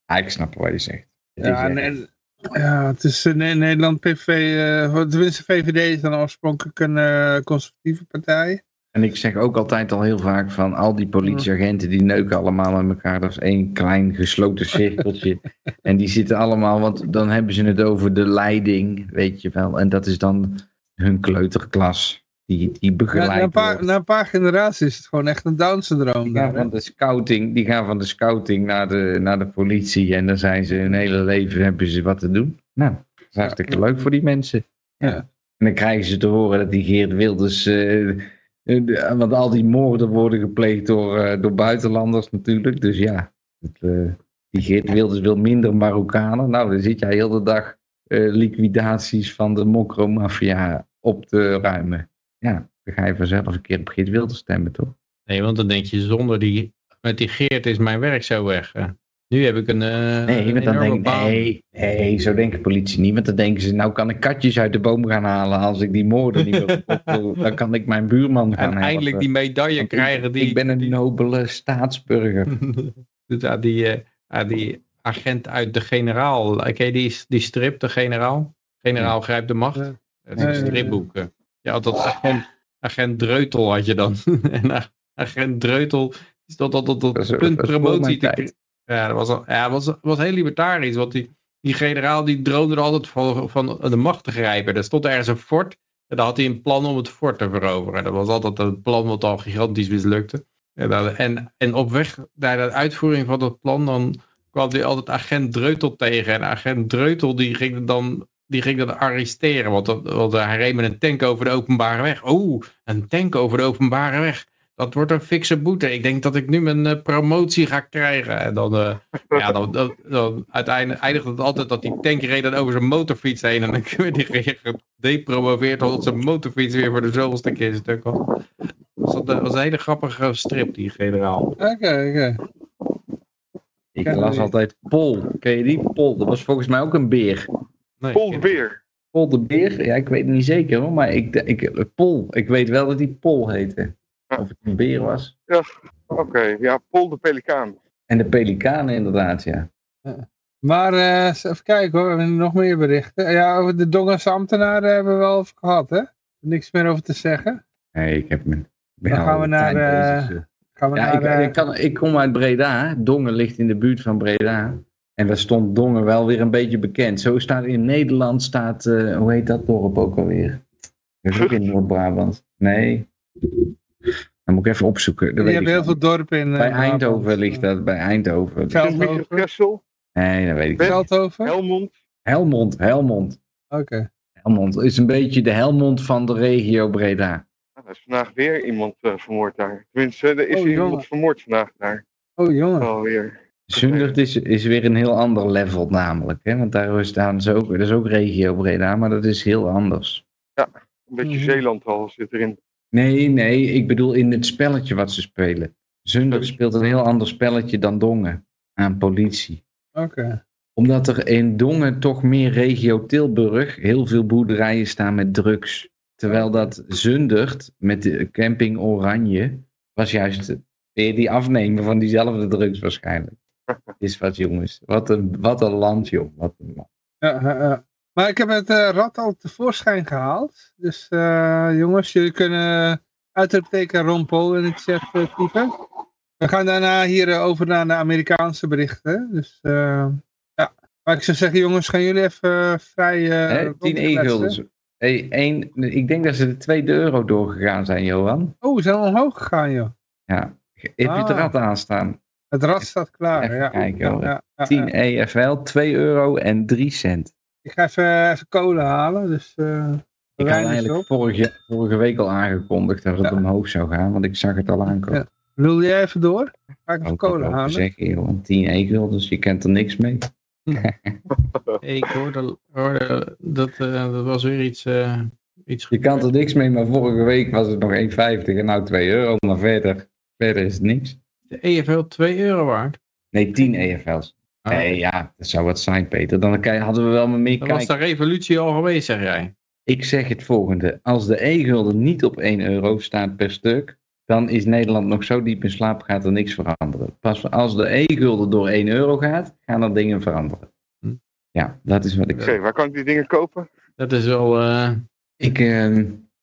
Ja, ik snap wel wat je zegt.
Ja, en, ja, het is in Nederland PV, eh, tenminste VVD is dan oorspronkelijk een eh, conservatieve partij.
En ik zeg ook altijd al heel vaak van al die politieagenten die neuken allemaal met elkaar. Dat is één klein gesloten cirkeltje. en die zitten allemaal, want dan hebben ze het over de leiding, weet je wel. En dat is dan hun kleuterklas. Die, die begeleid
na, een paar, na een paar generaties is het gewoon echt een Down-syndroom.
Die gaan van de scouting, die gaan van de scouting naar de, naar de politie. En dan zijn ze hun hele leven hebben ze wat te doen. Nou, dat is hartstikke leuk voor die mensen.
Ja.
En dan krijgen ze te horen dat die Geert Wilders... de- want al die moorden worden gepleegd door, eh, door buitenlanders natuurlijk. Dus ja, het, eh, die Geert Wilders wil minder Marokkanen. Nou, dan zit jij heel de dag eh, liquidaties van de mokromafia op te ruimen. Ja, dan ga je vanzelf een keer op Geert Wilders stemmen, toch?
Nee, want dan denk je, zonder die, met die Geert is mijn werk zo weg. hè. Nu heb ik een, eh
Nee,
een
want dan denk nee, nee, zo denkt de politie niet. Want dan denken ze, nou kan ik katjes uit de boom gaan halen als ik die moorden niet meer opdoe. Dan kan ik mijn buurman gaan
En eindelijk die medaille krijgen die...
Ik ben een
die,
nobele staatsburger.
dus aan die, eh, aan die agent uit de generaal. Ken je die, die strip, de generaal? Generaal grijpt de macht. Dat is een
ja, ja.
dat agent, agent Dreutel had je dan. en ag- agent Dreutel is
Dat
punt
dat is voor
promotie te. Ja, dat was, al- ja, dat was, was heel libertarisch. Want die, die generaal die droomde er altijd van, van de macht te grijpen. Er stond ergens een fort. En dan had hij een plan om het fort te veroveren. Dat was altijd een plan wat al gigantisch mislukte. En, dan- en, en op weg naar de uitvoering van dat plan, dan kwam hij altijd agent Dreutel tegen. En agent Dreutel die ging dan, die ging dan arresteren. Want, dat- want hij reed met een tank over de openbare weg. Oh, een tank over de openbare weg. Dat wordt een fikse boete. Ik denk dat ik nu mijn eh, promotie ga krijgen. En dan, eh, ja, dan, dan, dan uiteindelijk eindigt het altijd dat die tank reed dan over zijn motorfiets heen. En dan werd hij gedepromoveerd tot zijn motorfiets weer voor de zoveelste keer stuk was. Dus dat was een hele grappige strip, die generaal.
Oké, oké.
Ik las
die.
altijd Pol. Ken je die? Pol. Dat was volgens mij ook een beer.
Nee,
Pol de Beer.
Pol de beer? Ja, ik weet het niet zeker hoor. Maar ik, ik, Pol. Ik weet wel dat die Pol heette. Of het een beer was.
Oké, ja, Pol de Pelikaan.
En de pelikanen inderdaad, ja.
Maar eh, eens even kijken hoor, we hebben nog meer berichten. Ja, over de Dongense ambtenaren hebben we wel over gehad, hè? Niks meer over te zeggen.
Nee, ik heb me...
Dan gaan we naar, eh,
eh.
Gaan we
Ja,
naar...
ik, ik, kan, ik kom uit Breda. Dongen ligt in de buurt van Breda. En daar stond Dongen wel weer een beetje bekend. Zo staat in Nederland, staat, eh, hoe heet dat dorp ook alweer? Dat is ook in Noord-Brabant. Nee. Dan moet ik even opzoeken. Dat
je hebt heel veel dorpen in... eh,
Bij
Brabant.
Eindhoven ligt dat, bij Eindhoven.
Veldhoven.
Kessel,
Nee, dat weet ik niet.
Veldhoven?
Helmond.
Helmond, Helmond.
Oké.
Helmond is een beetje de Helmond van de regio Breda.
Er is vandaag weer iemand eh, vermoord daar. Tenminste, er is
Oh,
hier iemand vermoord vandaag daar.
Oh jongen.
Alweer.
Zundert is, is weer een heel ander level namelijk. Hè? Want daar staan ze ook, dat is ook regio Breda, maar dat is heel anders.
Een beetje
Mhm.
Zeeland al zit erin.
Nee, nee, ik bedoel in het spelletje wat ze spelen. Zundert speelt een heel ander spelletje dan Dongen aan politie.
Oké.
Omdat er in Dongen toch meer regio Tilburg heel veel boerderijen staan met drugs. Terwijl dat Zundert met de camping Oranje was juist weer die afnemen van diezelfde drugs waarschijnlijk. Is wat jongens. Wat een, wat een land joh. Wat een land.
Ja. Maar ik heb het eh, rad al tevoorschijn gehaald. Dus eh, jongens, jullie kunnen uitroepteken Ron Paul in de chat eh, typen. We gaan daarna hier eh, over naar de Amerikaanse berichten. Dus eh, ja. Maar ik zou zeggen, jongens, gaan jullie even eh, vrij... eh,
Hè, 10
rondkletsen?
e-guldens. Hey, één, ik denk dat ze de 2 euro doorgegaan zijn, Johan.
Oh, we zijn omhoog gegaan, joh.
Ja. Heb je het
Ah.
rad aanstaan?
Het rad staat klaar.
Even
ja.
kijken,
ja,
hoor.
ja, ja,
10
ja.
EFL, 2 euro en 3 cent.
Ik ga even, even kolen halen, dus... eh
Ik had eigenlijk vorige, vorige week al aangekondigd dat het
Ja.
omhoog zou gaan, want ik zag het al aankomen.
Ja. Wil jij even door? Ga ik even
Ook
kolen
al
halen?
zeggen, joh, 10 e dus je kent er niks mee.
Ik hoorde, hoorde dat, eh, dat was weer iets... eh, iets
Je kan er niks mee, maar vorige week was het nog 1,50 en nou 2 euro, maar verder, verder is het niks.
De EFL 2 euro waard.
Nee, 10 EFL's.
Ah,
Nee, ja, dat zou wat zijn, Peter. Dan hadden we wel maar meer
Dan was de revolutie al geweest, zeg jij.
Ik zeg het volgende. Als de e-gulden niet op 1 euro staat per stuk, dan is Nederland nog zo diep in slaap, gaat er niks veranderen. Pas als de e-gulden door 1 euro gaat, gaan er dingen veranderen.
Hm.
Ja, dat is wat ik
Oké,
zeg.
waar kan ik die dingen kopen?
Dat is wel... eh,
Ik eh,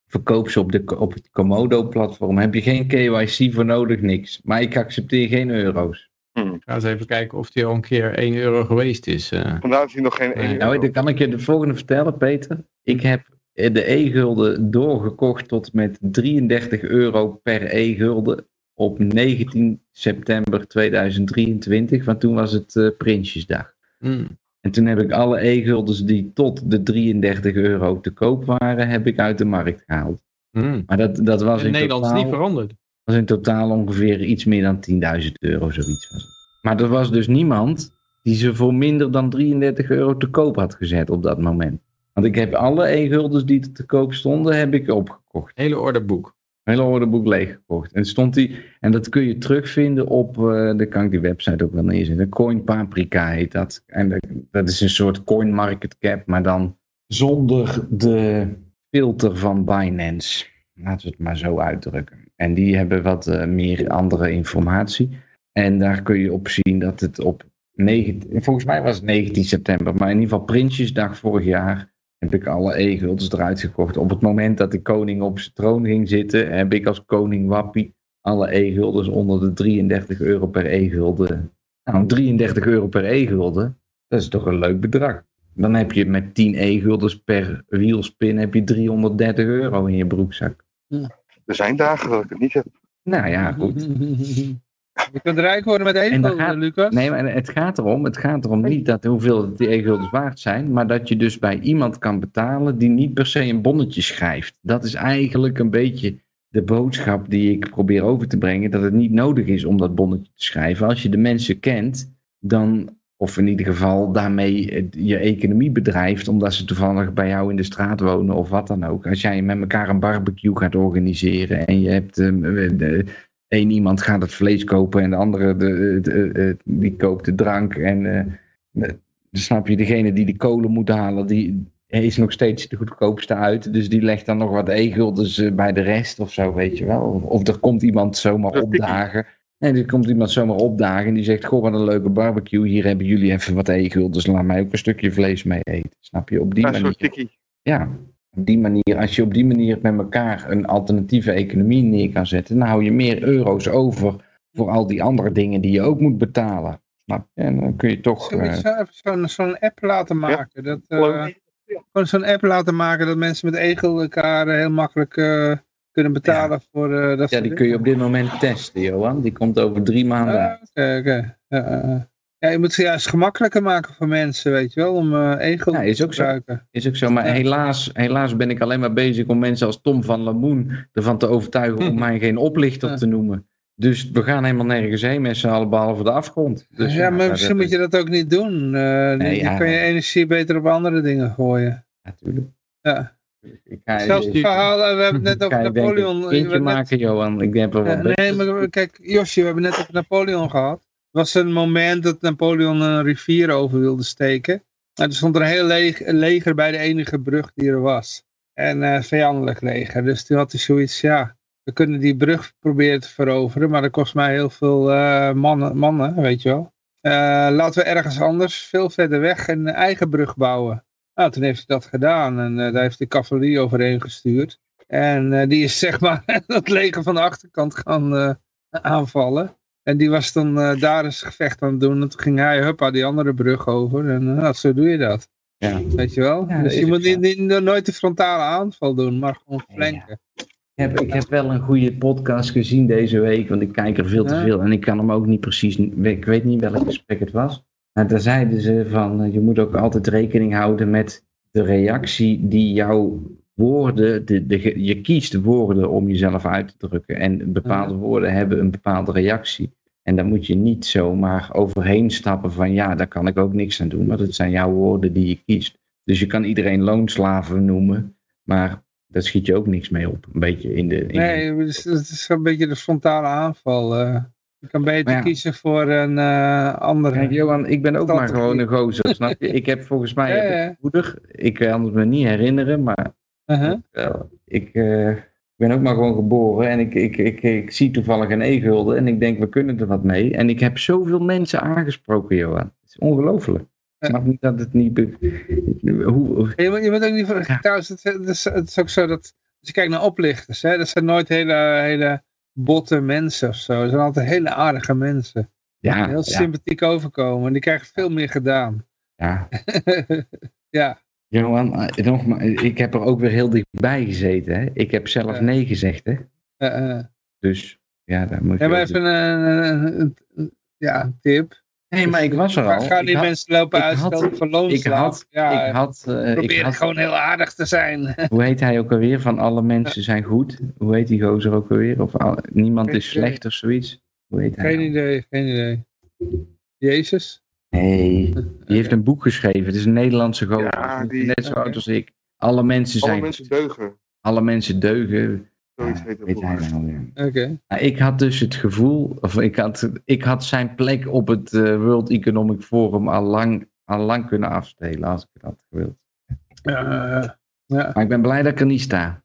verkoop ze op, de, op het Komodo-platform. Heb je geen KYC voor nodig, niks. Maar ik accepteer geen euro's.
ga eens even kijken of die al een keer 1 euro geweest is. eh.
Vandaar is hij nog geen
Nee.
1
Nou,
euro.
dan kan ik je de volgende vertellen, Peter. Ik heb de e-gulden doorgekocht tot met 33 euro per e-gulden op 19 september 2023, want toen was het eh, Prinsjesdag.
Hmm.
En toen heb ik alle e-guldens die tot de 33 euro te koop waren, heb ik uit de markt gehaald.
Hmm.
Maar dat, dat was
In
in,
Nederland is
totaal,
niet veranderd.
was in totaal ongeveer iets meer dan 10.000 euro, zoiets was. Maar er was dus niemand die ze voor minder dan 33 euro te koop had gezet op dat moment. Want ik heb alle e-guldens die te koop stonden, heb ik opgekocht.
Hele orderboek.
Hele orderboek leeggekocht. En stond die, en dat kun je terugvinden op, eh daar kan ik die website ook wel neerzetten. Coin Paprika heet dat. En dat is een soort coin market cap, maar dan zonder de filter van Binance. Laten we het maar zo uitdrukken. En die hebben wat eh, meer andere informatie. En daar kun je op zien dat het op 19, volgens mij was het 19 september, maar in ieder geval Prinsjesdag vorig jaar heb ik alle e-guldens eruit gekocht. Op het moment dat de koning op zijn troon ging zitten, heb ik als koning Wappie alle e-guldens onder de 33 euro per e-gulden. Nou, 33 euro per e-gulden, dat is toch een leuk bedrag. Dan heb je met 10 e-guldens per wielspin heb je 330 euro in je broekzak.
Er zijn dagen dat ik het niet heb.
Nou ja, goed.
Je kunt rijk worden met
En daar
eten,
gaat-
Lucas.
Nee, maar het gaat erom, het gaat erom niet dat hoeveel die e-guldens waard zijn, maar dat je dus bij iemand kan betalen die niet per se een bonnetje schrijft. Dat is eigenlijk een beetje de boodschap die ik probeer over te brengen, dat het niet nodig is om dat bonnetje te schrijven. Als je de mensen kent, dan, of in ieder geval daarmee eh, je economie bedrijft, omdat ze toevallig bij jou in de straat wonen of wat dan ook. Als jij met elkaar een barbecue gaat organiseren en je hebt... eh, de, Eén iemand gaat het vlees kopen en de andere de, de- de- die koopt de drank. En eh, de- snap je, degene die de kolen moet halen, die is nog steeds de goedkoopste uit. Dus die legt dan nog wat e-guldens eh, bij de rest of zo, weet je wel. Of, of er komt iemand zomaar opdagen. Nee, er komt iemand zomaar opdagen en die zegt, goh, wat een leuke barbecue. Hier hebben jullie even wat e-guldens, laat mij ook een stukje vlees mee eten. Snap je, op die
Ja,
manier. Ja, die manier, als je op die manier met elkaar een alternatieve economie neer kan zetten, dan hou je meer euro's over voor al die andere dingen die je ook moet betalen. Snap je? En dan kun je toch. Eh,
zo zo'n app laten maken? Dat, eh, gewoon zo'n app laten maken dat mensen met egel elkaar eh, heel makkelijk eh, kunnen betalen voor eh, dat
ja, die kun je op dit moment testen, Johan. Die komt over drie maanden
Ah,
uit.
Oké, oké. Ja, eh, eh. Ja, je moet ze juist gemakkelijker maken voor mensen, weet je wel, om eh egel
Ja, is
te
ook zo.
gebruiken.
Is ook zo, maar
Ja.
helaas, helaas ben ik alleen maar bezig om mensen als Tom van Lamoen ervan te overtuigen om mij geen oplichter
Ja.
te noemen. Dus we gaan helemaal nergens heen met z'n allen behalve de afgrond. Dus
ja, maar misschien moet je dat ook niet doen. Eh
Nee,
die-
ja.
Dan kan je energie beter op andere dingen gooien.
Natuurlijk.
Ja.
Ik ga,
Zelfs het verhaal, eh, we hebben het net over Napoleon.
kindje
hebben net-
maken, Johan. Ik denk wel
nee, maar kijk, Josje, we hebben net over Napoleon gehad. Was een moment dat Napoleon een rivier over wilde steken. En er stond een heel leeg, leger bij de enige brug die er was. En eh vijandelijk leger. Dus toen had hij zoiets, ja, we kunnen die brug proberen te veroveren. Maar dat kost mij heel veel eh, mannen, mannen, weet je wel. Eh, laten we ergens anders, veel verder weg, een eigen brug bouwen. Nou, toen heeft hij dat gedaan. En daar heeft de cavalerie overheen gestuurd. En die is zeg maar het leger van de achterkant gaan aanvallen. En die was dan eh, daar eens gevecht aan het doen. En toen ging hij, huppa, die andere brug over. En eh, nou, zo doe je dat.
Ja.
Weet je wel?
Ja,
dus je moet niet, niet- nooit de frontale aanval doen, maar gewoon
Ja.
flanken.
Ik heb, ik heb wel een goede podcast gezien deze week, want ik kijk er veel te
Ja.
veel en ik kan hem ook niet precies, ik weet niet welk gesprek het was. Maar daar zeiden ze van, eh, je moet ook altijd rekening houden met de reactie die jouw woorden, de, de, je kiest woorden om jezelf uit te drukken en bepaalde woorden hebben een bepaalde reactie. En daar moet je niet zomaar overheen stappen van ja, daar kan ik ook niks aan doen, want het zijn jouw woorden die je kiest. Dus je kan iedereen loonslaven noemen, maar daar schiet je ook niks mee op. Een beetje in de. In
Nee, het is, het is een beetje de frontale aanval. eh. Je kan beter
ja.
kiezen voor een eh andere.
Kijk, Johan, ik ben ook maar gewoon een gozer, snap je? Ik heb volgens mij
Ja,
heb
ja.
ik een moeder, ik kan het me niet herinneren, maar
Uh-huh.
wel, ik eh, ben ook maar gewoon geboren en ik, ik, ik, ik zie toevallig een e-gulden en ik denk, we kunnen er wat mee. En ik heb zoveel mensen aangesproken, Johan. Het is ongelooflijk. Ik snap niet dat het niet... Hoe,
Je, moet, je moet ook niet...
Ja.
Trouwens, het, het is, het is ook zo dat... Als je kijkt naar oplichters, hè, dat zijn nooit hele, hele botte mensen of zo. Dat zijn altijd hele aardige mensen.
ja,
die heel
ja,
sympathiek overkomen. En die krijgen veel meer gedaan.
ja.
ja.
Johan, eh, nog maar, ik heb er ook weer heel dichtbij gezeten. Hè? Ik heb zelf nee gezegd, hè?
eh, eh.
Dus ja, daar moet je...
Heb
ook-
even een, ja, tip.
Nee, maar ik was er al.
Ga, ga
Ik
die
had-
mensen lopen
ik
uitstellen voor
ik had,
ja,
ik had, eh, ik
probeer
had
gewoon heel aardig te zijn.
hoe heet hij ook alweer? Van alle mensen zijn goed. Hoe heet die gozer ook alweer? Of al- niemand
Geen
is
idee.
slecht of zoiets? Hoe heet hij?
Geen
nou?
idee, geen idee. Jezus?
Nee, die heeft een boek geschreven. Het is een Nederlandse gozer.
Ja, die-
Net zo
oké.
oud als ik. Alle mensen
Alle
zijn
mensen deugen.
alle mensen deugen.
Zoiets
Ja,
heet dat
weet
boek.
hij nou weer.
Oké.
Nou, ik had dus het gevoel, of ik had, ik had zijn plek op het eh, World Economic Forum al lang, al lang kunnen afstelen als ik het had gewild.
Eh, ja.
Maar ik ben blij dat ik er niet sta.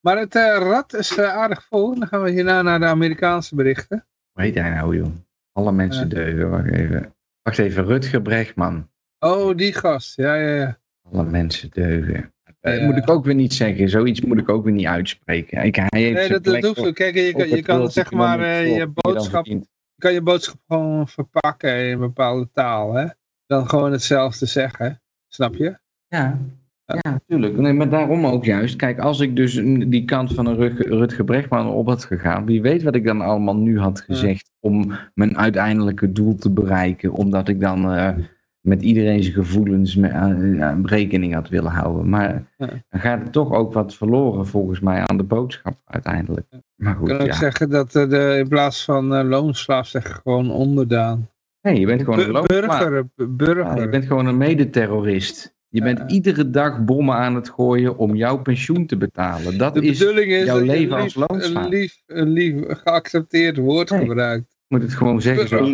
Maar het eh, rad is eh, aardig vol. Dan gaan we hierna naar de Amerikaanse berichten.
Hoe heet hij nou, joh? Alle mensen deugen. Wacht even. Wacht even, Rutger Brechtman.
Oh, die gast. Ja, ja, ja.
Alle mensen deugen. Dat
Ja.
moet ik ook weer niet zeggen. Zoiets moet ik ook weer niet uitspreken. Ik, hij heeft
Nee, dat, dat hoeft
op-.
Kijk, je, kan- je
het
kan
World
zeg maar eh, je boodschap, je kan je boodschap gewoon verpakken in een bepaalde taal. Hè? Dan gewoon hetzelfde zeggen. Snap je?
Ja, ja, natuurlijk. Nee, maar daarom ook juist. Kijk, als ik dus die kant van een Brechtman op had gegaan, wie weet wat ik dan allemaal nu had gezegd om mijn uiteindelijke doel te bereiken, omdat ik dan eh, met iedereen zijn gevoelens me- rekening had willen houden. Maar
Ja.
dan gaat er toch ook wat verloren volgens mij aan de boodschap uiteindelijk. Maar goed,
kan ook
ja.
zeggen dat eh, de, in plaats van eh, loonslaaf zeg je gewoon onderdaan.
Nee, je bent gewoon een loonslaaf.
burger,
je bent gewoon een medeterrorist. Je bent
Ja.
iedere dag bommen aan het gooien om jouw pensioen te betalen. Dat
de
is
bedoeling is
jouw leven als loonslaaf.
een lief, een lief geaccepteerd woord
Nee.
gebruikt.
moet het gewoon zeggen. zo.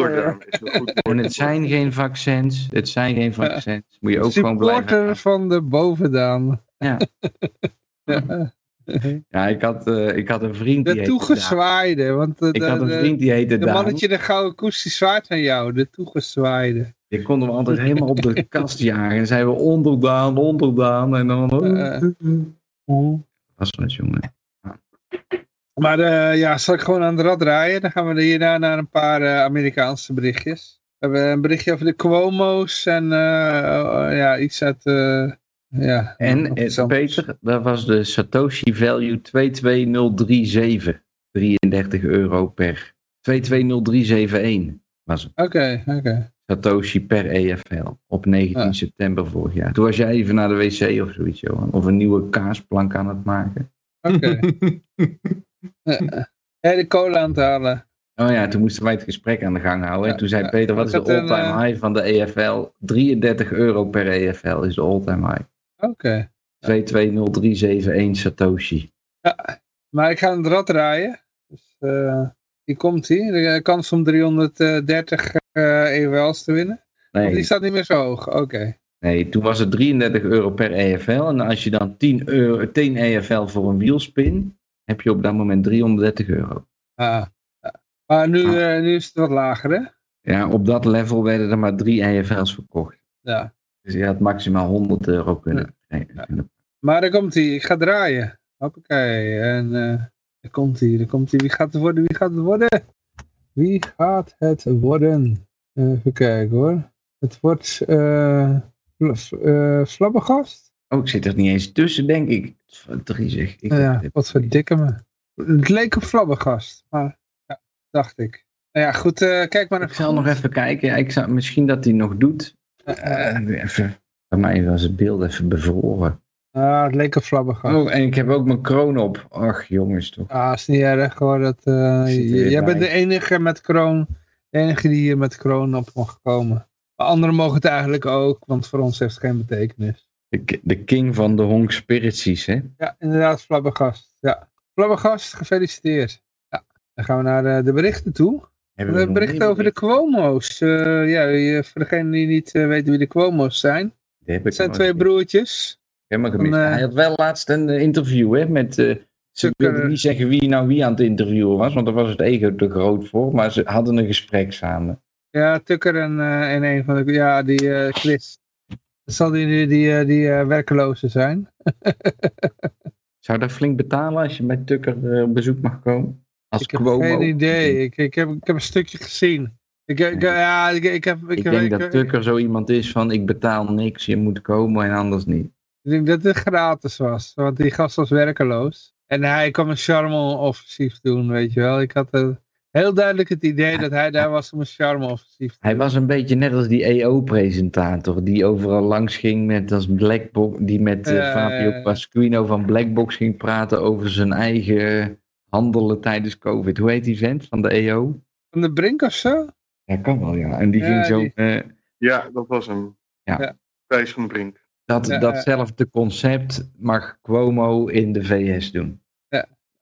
En het zijn geen vaccins. Het zijn geen vaccins. Moet je ook gewoon
Supporter
blijven.
van de bovendaan.
Ja.
Ja.
Ja, ik had, eh, ik had een vriend die
De toegezwaaide. Want de,
Ik had een vriend die heette
de mannetje de gouden koest die zwaard van jou. De toegezwaaide.
Je kon hem altijd helemaal op de kast jagen. En zeiden we onderdaan, onderdaan. En dan...
Eh,
was wat, jongen.
Maar eh, ja, zal ik gewoon aan de rad draaien? Dan gaan we hierna naar een paar eh, Amerikaanse berichtjes. We hebben een berichtje over de Cuomo's en eh, ja, iets uit... ja,
En. Peter, dat was de Satoshi Value 22037. 33 euro per. 220371 was het.
Oké, oké.
Satoshi per EFL. Op 19
Ah.
september vorig jaar. Toen was jij even naar de wc of zoiets, Johan. Of een nieuwe kaasplank aan het maken.
Oké. Eh, eh. Ja, de cola aan het halen.
Oh ja, toen moesten wij het gesprek aan de gang houden.
Ja,
en toen zei
ja.
Peter, wat is de
een,
all-time
eh,
high van de EFL? 33 euro per EFL is de all-time high.
Oké.
220371 Satoshi.
Maar ik ga de rad draaien. Dus eh hier komt hij. De kans om 330 eh EWL's te winnen. Of die staat niet meer zo hoog. Oké.
Nee, toen was het 33 euro per EFL. En als je dan 10, euro, 10 EFL voor een wielspin, heb je op dat moment 330 euro.
Ah, ja. Maar nu,
Ah.
eh, nu is het wat lager, hè?
Ja, op dat level werden er maar drie EFL's verkocht.
Ja.
Dus je had maximaal 100 euro kunnen.
Maar daar komt hij. Ik ga draaien. Hoppakee. En eh daar komt hij. Daar komt hij. Wie gaat het worden? Wie gaat het worden? Wie gaat het worden? Even kijken hoor. Het wordt eh Fl- eh, Flabbergast?
Oh, ik zit er niet eens tussen, denk ik. Drie zeg. ik.
Ja, wat verdikke me. Het leek op Flabbergast. Maar ja, dacht ik. Nou ja, goed. eh, kijk maar
Ik
even.
zal nog even kijken. Ja, ik zou, misschien dat hij nog doet.
Eh,
Eh, even, bij mij was het beeld even bevroren.
Ah, het leek Flabbergast.
Oh, en ik heb ook mijn kroon op. Ach, jongens toch.
Ah, is niet erg hoor. Dat, eh, jij bent de enige met kroon. De enige die hier met kroon op mag komen. Maar anderen mogen het eigenlijk ook, want voor ons heeft het geen betekenis.
De, de king van de Honk Spirities, hè?
Ja, inderdaad, Flabbergast. Ja. Flabbergast, gefeliciteerd. Ja. Dan gaan we naar eh, de berichten toe.
Hebben
We
nog
bericht over de Cuomo's. Eh, ja, voor degenen die niet weten wie de Cuomo's zijn. Het zijn twee broertjes.
Helemaal gemist.
Van, eh,
Hij had wel laatst een eh, interview hè, met... eh, ze wilden niet zeggen wie nou wie aan het interviewen was, want daar was het ego te groot voor. Maar ze hadden een gesprek samen.
Ja, Tucker en, eh, en een van de... Ja, die eh, Chris. Dat zal die, die, die, eh, die werkeloze zijn.
Zou dat flink betalen als je bij Tucker op bezoek mag komen? Als
Ik heb
Cuomo?
geen idee. Ik, ik, heb, ik heb een stukje gezien. Ik, ik, ja, ik, ik heb... Ik,
Ik
heb-
denk
ik-
dat Tucker zo iemand is van ik betaal niks, je moet komen en anders niet.
Ik denk dat het gratis was, want die gast was werkeloos. En hij kwam een charme-offensief doen, weet je wel. Ik had eh, heel duidelijk het idee dat hij daar was om een charme-offensief te
Hij
doen.
was een beetje net als die EO-presentator die overal langs ging met als Blackbox, die met eh,
Ja,
Fabio. Pasquino van Blackbox ging praten over zijn eigen handelen tijdens COVID. Hoe heet die vent van de EO?
Van de Brink of zo?
Ja, kan wel ja. En die
Ja,
ging zo
die-
eh,
Ja, dat was hem.
Ja.
Ja.
Thijs van Brink.
Dat,
Ja,
datzelfde concept mag Cuomo in de VS doen.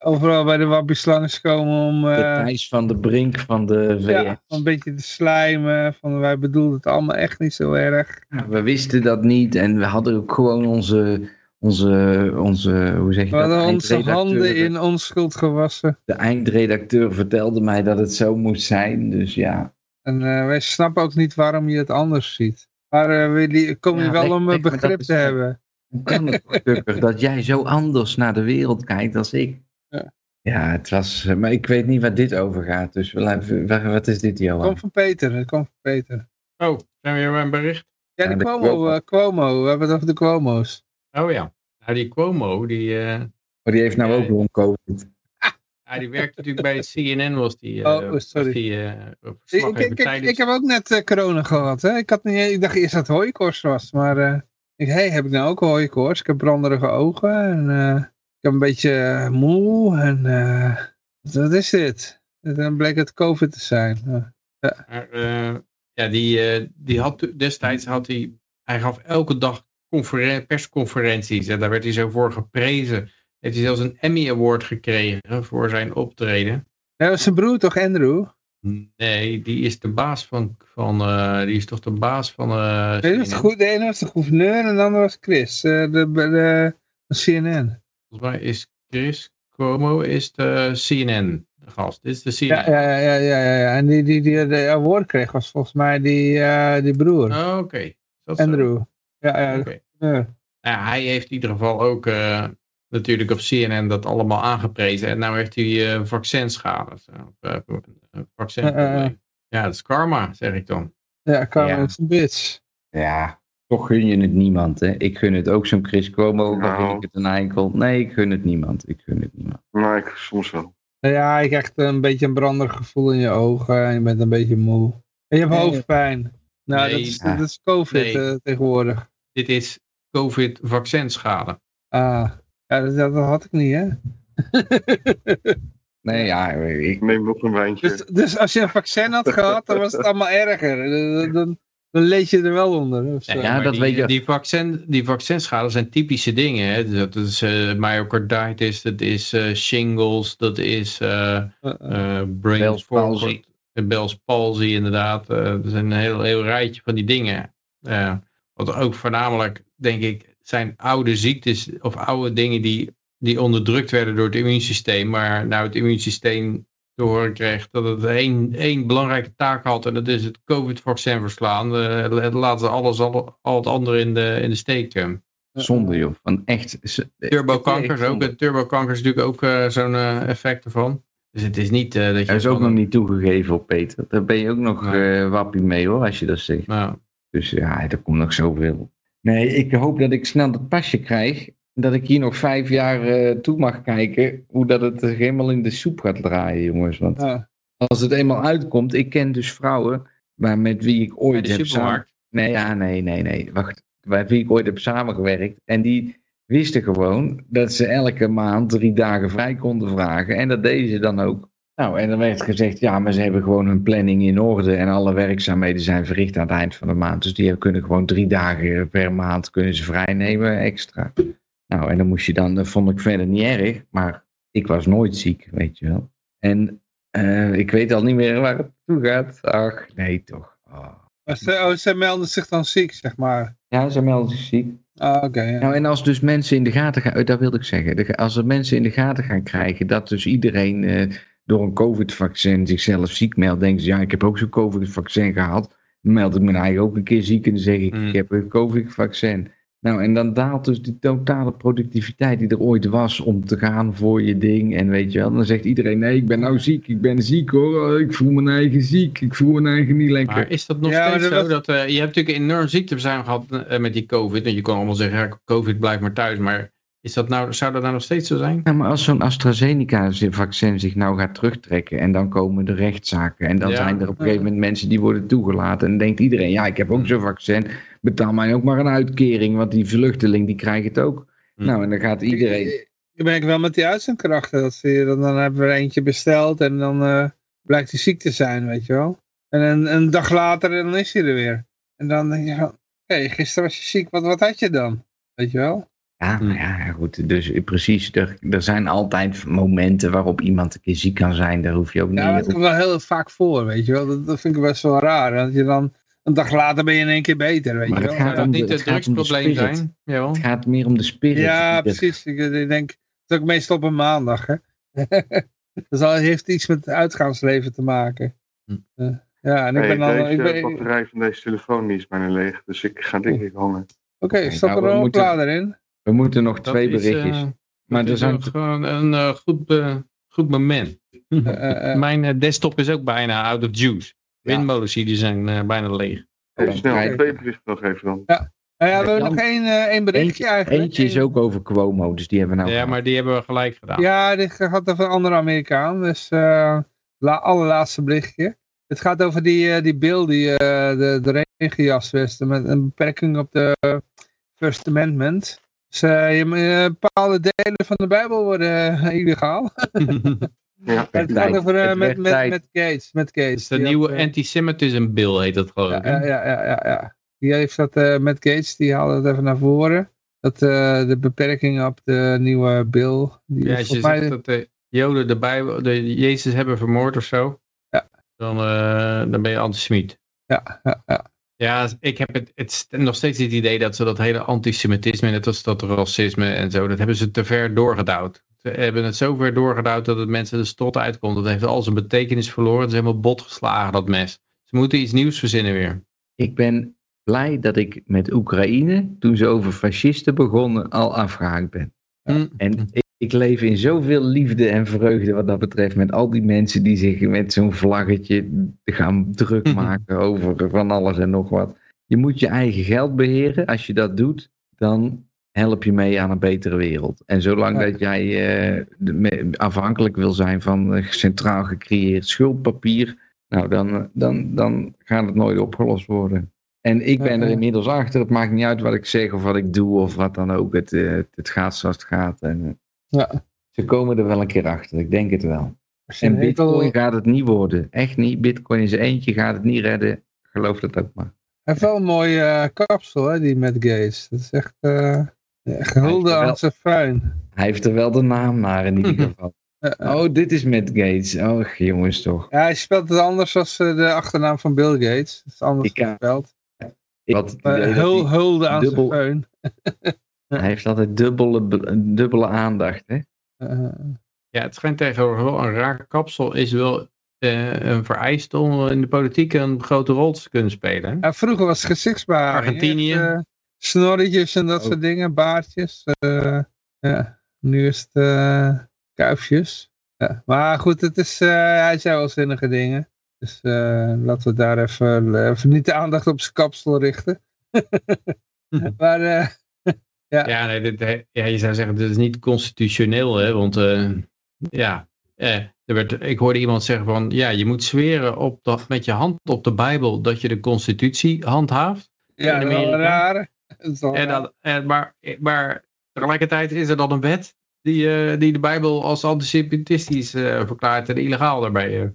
Overal bij de wappies langskomen om
De
eh,
Thijs van de Brink van de VS.
ja, een beetje te slijmen. Van wij bedoelden het allemaal echt niet zo erg.
Ja, we wisten dat niet en we hadden ook gewoon onze, onze, onze hoe zeg je
We
dat?
hadden onze handen in onschuld gewassen.
De eindredacteur vertelde mij dat het zo moest zijn, dus ja.
En eh, wij snappen ook niet waarom je het anders ziet. Maar eh, we die, kom je
Ja,
wel
leg-
om
dat
begrip te hebben.
Hoe kan het dat jij zo anders naar de wereld kijkt als ik?
Ja.
Ja, het was, eh, maar ik weet niet waar dit over gaat, dus we laten- wa- wat is dit,
Het
Johan?
komt van Peter, het komt van Peter.
Oh, zijn we weer bij een bericht?
Ja,
Ja,
die
de
Cuomo,
Cuomo.
eh, Cuomo, we hebben het over de Cuomo's.
Oh ja. Nou, die Cuomo, die, eh,
Oh, die heeft nou ook long COVID.
Ja, die werkt natuurlijk bij CNN, was die, eh,
Oh, sorry.
die eh,
Ik, ik, ik,
tijdens...
ik heb ook net eh, corona gehad. Hè? Ik, had niet, ik dacht eerst dat het hooikoorts was, maar ik, hey, heb ik nou ook hooikoorts? Ik heb branderige ogen en ik heb een beetje moe en wat is dit? En dan bleek het COVID te zijn. Ja.
Maar, ja, die, die had destijds had hij, hij gaf elke dag conferen- persconferenties en daar werd hij zo voor geprezen. Heeft hij zelfs een Emmy Award gekregen voor zijn optreden.
Dat was zijn broer toch, Andrew?
Nee, die is de baas van, van eh, die is toch de baas van eh
Nee, dat goed. De ene was de gouverneur en de andere was Chris, eh, de, de, CNN.
Volgens mij is Chris Cuomo is de CNN gast. Dit is de CNN.
Ja, ja, ja, ja, ja. En die, die, die de award kreeg was volgens mij die, die broer,
Oh, Oké. Zo?
Andrew. Ja, ja.
Ja, hij heeft in ieder geval ook natuurlijk op CNN dat allemaal aangeprezen. En nou heeft hij eh vaccinschade. Uh, vaccin
Eh, eh.
Ja, dat is karma, zeg ik dan.
Ja, Carmen
Ja.
is een bitch.
Ja, toch gun je het niemand, hè. Ik gun het ook zo'n Chris Cuomo, dan vind
Nou.
ik het een eikel. Nee, ik gun het niemand. Ik gun het niemand.
Maar ik soms wel.
Ja, je krijgt een beetje een branderig gevoel in je ogen en je bent een beetje moe. En je hebt
Nee.
hoofdpijn. Nou,
Nee.
dat, is, dat is COVID
Nee.
eh, tegenwoordig.
Dit is COVID-vaccinschade.
Ah, ja, dat, dat had ik niet, hè?
Nee, ja, ik,
neem nog een wijntje.
Dus, dus als je een vaccin had gehad, dan was het allemaal erger. Dan, dan, dan leed je er wel onder.
Ja,
maar
dat
die,
weet je.
Die, vaccin, die vaccinschade zijn typische dingen. Hè. Dat is eh myocarditis, dat is eh, shingles, dat is eh
Eh, eh.
eh brain
Bell's palsy.
Bell's palsy inderdaad. Er zijn een heel, heel rijtje van die dingen. Eh, wat ook voornamelijk, denk ik, zijn oude ziektes of oude dingen die, die onderdrukt werden door het immuunsysteem. Maar nou het immuunsysteem te horen kreeg dat het één, één belangrijke taak had. En dat is het COVID-vaccin verslaan. Eh, laten ze alles, al, al het andere in de, in de steek.
zonde joh. Van echt.
Turbokanker, ook,
zonde.
turbokanker is natuurlijk ook eh, zo'n eh, effect ervan. Dus het is niet dat je...
Hij is ook nog niet toegegeven op Peter. Daar ben je ook nog wappie mee hoor, als je dat zegt.
Nou,
Dus ja, er komt nog zoveel. Nee, ik hoop dat ik snel dat pasje krijg. Dat ik hier nog vijf jaar eh, toe mag kijken hoe dat het helemaal in de soep gaat draaien, jongens. Want als het eenmaal uitkomt, ik ken dus vrouwen waar met wie ik ooit
de
heb samen... Nee, ja, nee, nee, nee. Wacht. Bij wie ik ooit heb samengewerkt. En die wisten gewoon dat ze elke maand drie dagen vrij konden vragen. En dat deden ze dan ook. Nou, en dan werd gezegd, ja, maar ze hebben gewoon hun planning in orde. En alle werkzaamheden zijn verricht aan het eind van de maand. Dus die kunnen gewoon drie dagen per maand kunnen ze vrij nemen extra. Nou, en dan moest je dan, dat vond ik verder niet erg. Maar ik was nooit ziek, weet je wel. En Eh, ik weet al niet meer waar het toe gaat. Ach, nee toch. Oh.
Maar ze, oh, ze melden zich dan ziek, zeg maar.
Ja, ze melden zich ziek.
Ah, oké. ja.
Nou, en als dus mensen in de gaten gaan, eh, dat wilde ik zeggen, als er mensen in de gaten gaan krijgen dat dus iedereen eh, door een COVID-vaccin zichzelf ziek meldt, denken ze, ja, ik heb ook zo'n COVID-vaccin gehad, dan meld ik me eigen ook een keer ziek en dan zeg ik,
Mm.
ik heb een COVID-vaccin. Nou, en dan daalt dus die totale productiviteit die er ooit was om te gaan voor je ding. En weet je wel, dan zegt iedereen, nee, ik ben nou ziek, ik ben ziek hoor, ik voel mijn eigen ziek, ik voel mijn eigen niet lekker.
Maar is dat nog
Ja,
steeds
dat
zo?
was-
Dat, eh, je hebt natuurlijk een enorm ziekteverzuim gehad eh, met die COVID. En je kan allemaal zeggen, ja, COVID blijft maar thuis. Maar is dat nou, zou dat nou nog steeds zo zijn?
Ja, maar als zo'n AstraZeneca-vaccin zich nou gaat terugtrekken en dan komen de rechtszaken en dan
Ja.
zijn er op een gegeven moment mensen die worden toegelaten en dan denkt iedereen, ja ik heb ook zo'n vaccin, betaal mij ook maar een uitkering, want die vluchteling die krijgt het ook.
Hm.
Nou en dan gaat iedereen,
Ik ben ik wel met die uitzendkrachten. Dat ze, dan, dan hebben we er eentje besteld en dan eh, blijkt hij ziek te zijn, weet je wel. En een, een dag later dan is hij er weer. En dan denk je van, hé, gisteren was je ziek, wat, wat had je dan? Weet je wel?
Ja, nou ja goed, dus precies, er, er zijn altijd momenten waarop iemand een keer ziek kan zijn, daar hoef je ook niet...
Ja, het komt wel heel vaak voor, weet je wel. Dat, dat vind ik best wel raar. Dat je dan, een dag later ben je in één keer beter, weet
Maar
je
het
wel.
gaat
Zou dat
om de-
niet
het
het
gaat om de
drugsprobleem zijn? Jawel.
Het gaat meer om de spirit.
Ja, precies. Ik, ik denk, het is ook meestal op een maandag, hè. dus dat heeft iets met het uitgaansleven te maken.
Hm.
Ja, en ik
Hey,
ben dan...
deze
Ik ben,
batterij van deze telefoon die is bijna leeg, dus ik ga denk ik hangen.
Oké, stop
nou,
er
we
een
moeten-
oplader in.
We moeten nog
Dat
twee
is,
berichtjes.
eh,
maar
dat
er
is
zijn
ook gewoon een eh, goed, eh, goed moment.
Eh,
Mijn desktop is ook bijna out of juice. Windmolens hier die zijn eh, bijna leeg.
Dan
snel, twee berichten nog even dan.
nou ja, we hebben nog één, eh, één berichtje
Eentje,
eigenlijk.
eentje is ook over Cuomo, dus die hebben we nou
ja,
gehad.
maar die hebben we gelijk gedaan.
Ja, dit gaat over een andere Amerikaan. Dus eh la, allerlaatste berichtje. Het gaat over die, eh, die bill die eh de, de regenjas was. Met een beperking op de First Amendment. Dus eh, je, eh, bepaalde delen van de Bijbel worden eh, illegaal.
Ja.
Het
Tijd.
gaat over
Het
met, met,
tijd.
met Gates. Met Gates.
De
Die
nieuwe
had,
antisemitism bill heet dat geloof
ja, ja, ja, ja, ja. Die heeft dat eh, met Gates, die haalde het even naar voren. Dat eh, de beperking op de nieuwe bill. Die
Ja,
is
als je
mij-
zegt dat de Joden de, Bijbel, de Jezus hebben vermoord of zo,
Ja.
dan, eh, dan ben je antisemiet.
ja, ja, ja.
Ja, ik heb het, het nog steeds het idee dat ze dat hele antisemitisme, net als dat racisme en zo, dat hebben ze te ver doorgedouwd. Ze hebben het zo ver doorgedouwd dat het mensen de strot uitkomt. Dat heeft al zijn betekenis verloren. Het is helemaal bot geslagen, dat mes. Ze moeten iets nieuws verzinnen weer.
Ik ben blij dat ik met Oekraïne, toen ze over fascisten begonnen, al afgehaakt ben.
Hm.
En ik, leef in zoveel liefde en vreugde wat dat betreft met al die mensen die zich met zo'n vlaggetje gaan druk
Mhm.
maken over van alles en nog wat. Je moet je eigen geld beheren. Als je dat doet, dan help je mee aan een betere wereld. En zolang
Ja.
dat jij eh, afhankelijk wil zijn van centraal gecreëerd schuldpapier, nou dan, dan, dan gaat het nooit opgelost worden. En ik ben er inmiddels achter. Het maakt niet uit wat ik zeg of wat ik doe of wat dan ook. Het, eh, het gaat zoals het gaat. En, eh,
Ja.
Ze komen er wel een keer achter. Ik denk het wel. En bitcoin gaat het niet worden. Echt niet. Bitcoin in zijn eentje gaat het niet redden. Geloof dat ook maar.
Hij heeft wel een mooie eh, kapsel, hè, die met Gates. Dat is echt uh, gehulde
Hij heeft er
aan zijn fuin.
Hij heeft er wel de naam naar in ieder geval. Oh, dit is met Gates. Oh, jongens toch.
Ja, hij spelt het anders als eh, de achternaam van Bill Gates. Dat is anders
Ik,
gespeld.
Ik
hulde aan
dubbel-
zijn fuin.
hij heeft altijd dubbele, dubbele aandacht. Hè?
Eh,
Ja, het schijnt tegenwoordig wel een raar kapsel is wel eh, een vereiste om in de politiek een grote rol te kunnen spelen.
ja, vroeger was het gezichtsbeharing.
Argentinië.
Eh, snorretjes en dat
Oh.
soort dingen, baardjes. eh, ja, nu is het eh, kuifjes. Ja, maar goed, het is, eh, hij zei wel zinnige dingen. Dus eh, laten we daar even, even niet de aandacht op zijn kapsel richten. maar eh,
Ja, nee, dit, ja, je zou zeggen, dit is niet constitutioneel, hè, want eh, ja, eh, er werd, ik hoorde iemand zeggen van, ja, je moet zweren op dat, met je hand op de Bijbel dat je de constitutie handhaaft.
ja, wel raar. Het is wel
En
raar.
dan, en, maar, maar tegelijkertijd is er dan een wet die, eh, die de Bijbel als antisemitistisch eh, verklaart en illegaal daarbij.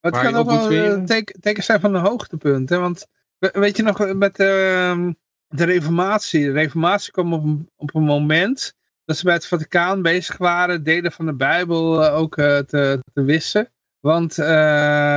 Maar het kan ook wel een teken, zijn van een hoogtepunt. Hè? Want we- weet je nog, met ehm, de reformatie. De reformatie kwam op een, op een moment dat ze bij het Vaticaan bezig waren delen van de Bijbel eh, ook eh, te, te wissen. Want uh,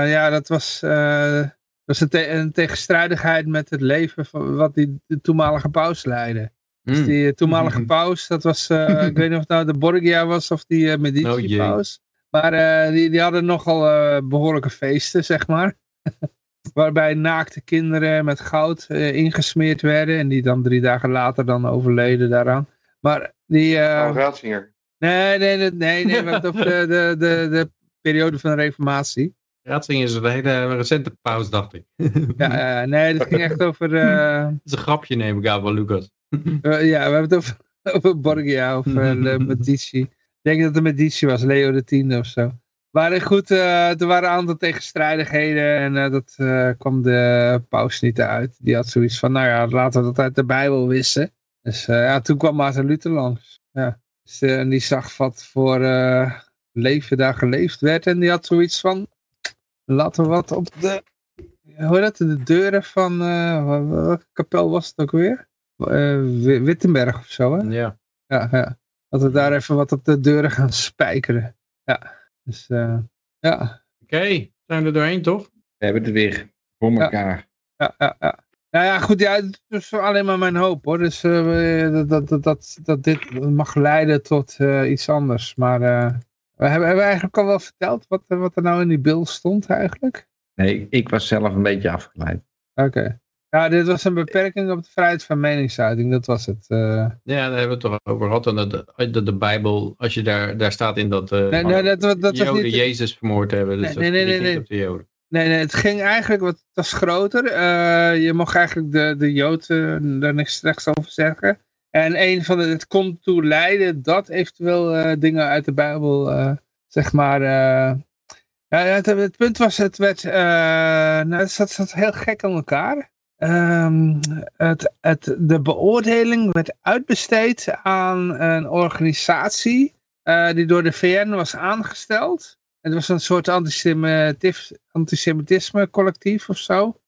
ja, dat was, uh, was een, te een, tegenstrijdigheid met het leven van wat die de toenmalige paus leidde. Dus die toenmalige paus, dat was, uh, ik weet niet of het nou de Borgia was of die Medici paus. Maar die, die hadden nogal behoorlijke feesten, zeg maar. Waarbij naakte kinderen met goud ingesmeerd werden. En die dan drie dagen later dan overleden daaraan. Maar die...
Uh, Ratzinger.
Nee, nee, nee, nee, nee want de, de, de, de periode van de reformatie.
Ratzinger is een hele recente pauze, dacht ik.
ja, uh, nee, het ging echt over... Uh...
Dat is een grapje neem ik aan van Lucas.
ja, we hebben het over, over Borgia of de Medici. Ik denk dat het de Medici was, Leo X of zo. Maar goed, uh, er waren een aantal tegenstrijdigheden en uh, dat uh, kwam de paus niet uit. Die had zoiets van, nou ja, laten we dat uit de Bijbel wissen. Dus ja, toen kwam Maarten Luther langs. Ja. Dus, en die zag wat voor leven daar geleefd werd. En die had zoiets van, laten we wat op de, hoe dat, de deuren van, welke kapel was het ook weer? Wittenberg of zo, hè?
Ja.
Ja, ja. Dat we daar even wat op de deuren gaan spijkeren. Ja. Dus uh, ja.
Oké, zijn we er doorheen toch?
We hebben het weer voor elkaar.
Ja, ja, ja. Nou ja, goed, ja, het is alleen maar mijn hoop hoor. Dus uh, dat, dat, dat, dat dit mag leiden tot uh, iets anders. Maar we hebben, hebben we eigenlijk al wel verteld wat, wat er nou in die bill stond eigenlijk?
Nee, ik was zelf een beetje afgeleid.
Oké. Ja, dit was een beperking op de vrijheid van meningsuiting, dat was het. Uh...
Ja, daar hebben we het toch over gehad. En de, de, de Bijbel, als je daar, daar staat in dat, uh,
nee, nee, dat, dat, dat
Joden
niet...
Jezus vermoord hebben. Dus
nee, nee, nee, nee,
Joden.
Nee, nee, het ging eigenlijk, wat was groter. Uh, je mocht eigenlijk de, de Joden daar niks slechts over zeggen. En een van de, het kon toe leiden dat eventueel dingen uit de Bijbel, zeg maar... ja, het, het, punt was, het werd, nou, het zat, zat heel gek aan elkaar. Um, het, het, de beoordeling werd uitbesteed aan een organisatie uh, die door de VN was aangesteld. Het was een soort antisemitisme collectief of zo.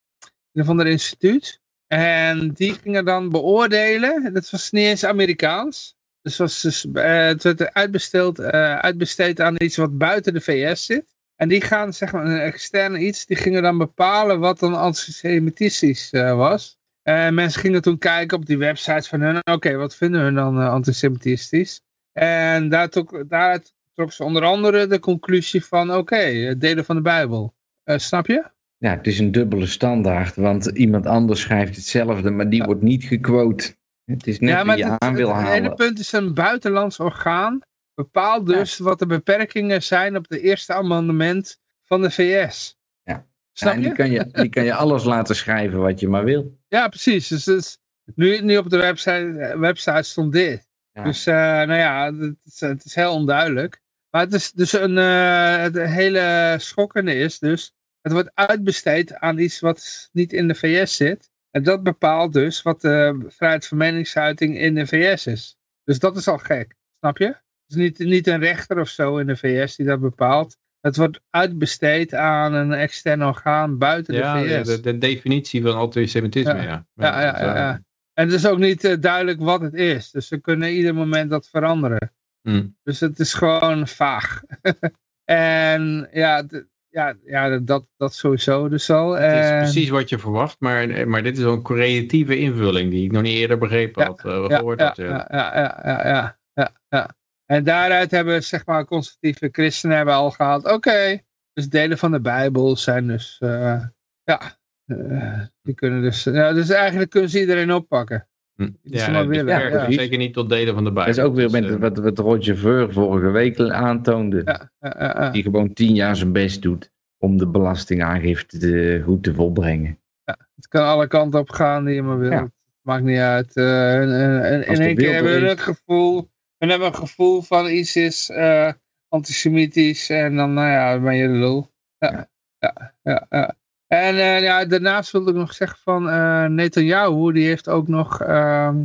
Van de instituut. En die gingen dan beoordelen. Dat was niet eens Amerikaans. Dus was dus, uh, het werd uitbesteed, uh, uitbesteed aan iets wat buiten de VS zit. En die gaan, zeg maar, een externe iets, die gingen dan bepalen wat dan antisemitistisch uh, was. En mensen gingen toen kijken op die websites van hun, oké, wat vinden hun dan uh, antisemitistisch? En daar trok, daaruit trok ze onder andere de conclusie van, oké, okay, delen van de Bijbel. Uh, snap je?
Ja, het is een dubbele standaard, want iemand anders schrijft hetzelfde, maar die wordt niet gequote. Het is net ja, wie je het, aan wil halen. Het
hele punt is een buitenlands orgaan bepaalt dus wat de beperkingen zijn op het eerste amendement van de VS.
Ja, Snap en die, kan je, die kan je alles laten schrijven wat je maar wil.
Ja, precies. Dus, dus nu, nu op de website, website stond dit. Dus uh, nou ja, het is, het is, heel onduidelijk. Maar het is dus een, uh, het hele schokkende is dus, het wordt uitbesteed aan iets wat niet in de VS zit. En dat bepaalt dus wat de vrijheid van meningsuiting in de VS is. Dus dat is al gek, snap je? Is niet, niet een rechter of zo in de VS die dat bepaalt. Het wordt uitbesteed aan een extern orgaan buiten de VS.
Ja, de, de, definitie van antisemitisme, ja.
Ja, ja, ja, ja, ja. En het is ook niet uh, duidelijk wat het is. Dus ze kunnen ieder moment dat veranderen.
Hmm.
Dus het is gewoon vaag. en ja, ja, ja dat, dat sowieso dus al.
Het is precies wat je verwacht, maar, maar dit is een creatieve invulling die ik nog niet eerder begrepen had. Uh, gehoord
ja, ja, ja, ja, ja, ja. En daaruit hebben zeg maar conservatieve christenen hebben al gehad, oké, dus delen van de Bijbel zijn dus, uh, ja, uh, die kunnen dus, ja, dus eigenlijk kunnen ze iedereen oppakken.
Hm. Ja, maar willen. Ja, ja, zeker niet tot delen van de Bijbel.
Dat is ook weer met dus, wat, wat Roger Ver vorige week aantoonde.
Ja,
die gewoon tien jaar zijn best doet om de belastingaangifte te, goed te volbrengen.
Ja, het kan alle kanten op gaan die je maar wil. Maakt niet uit. Uh, en, en, in één keer hebben we het gevoel we hebben een gevoel van iets is uh, antisemitisch en dan, nou ja, ben je de lul. Ja, ja, ja. ja. En uh, ja, daarnaast wilde ik nog zeggen van uh, Netanyahu, die heeft ook nog uh,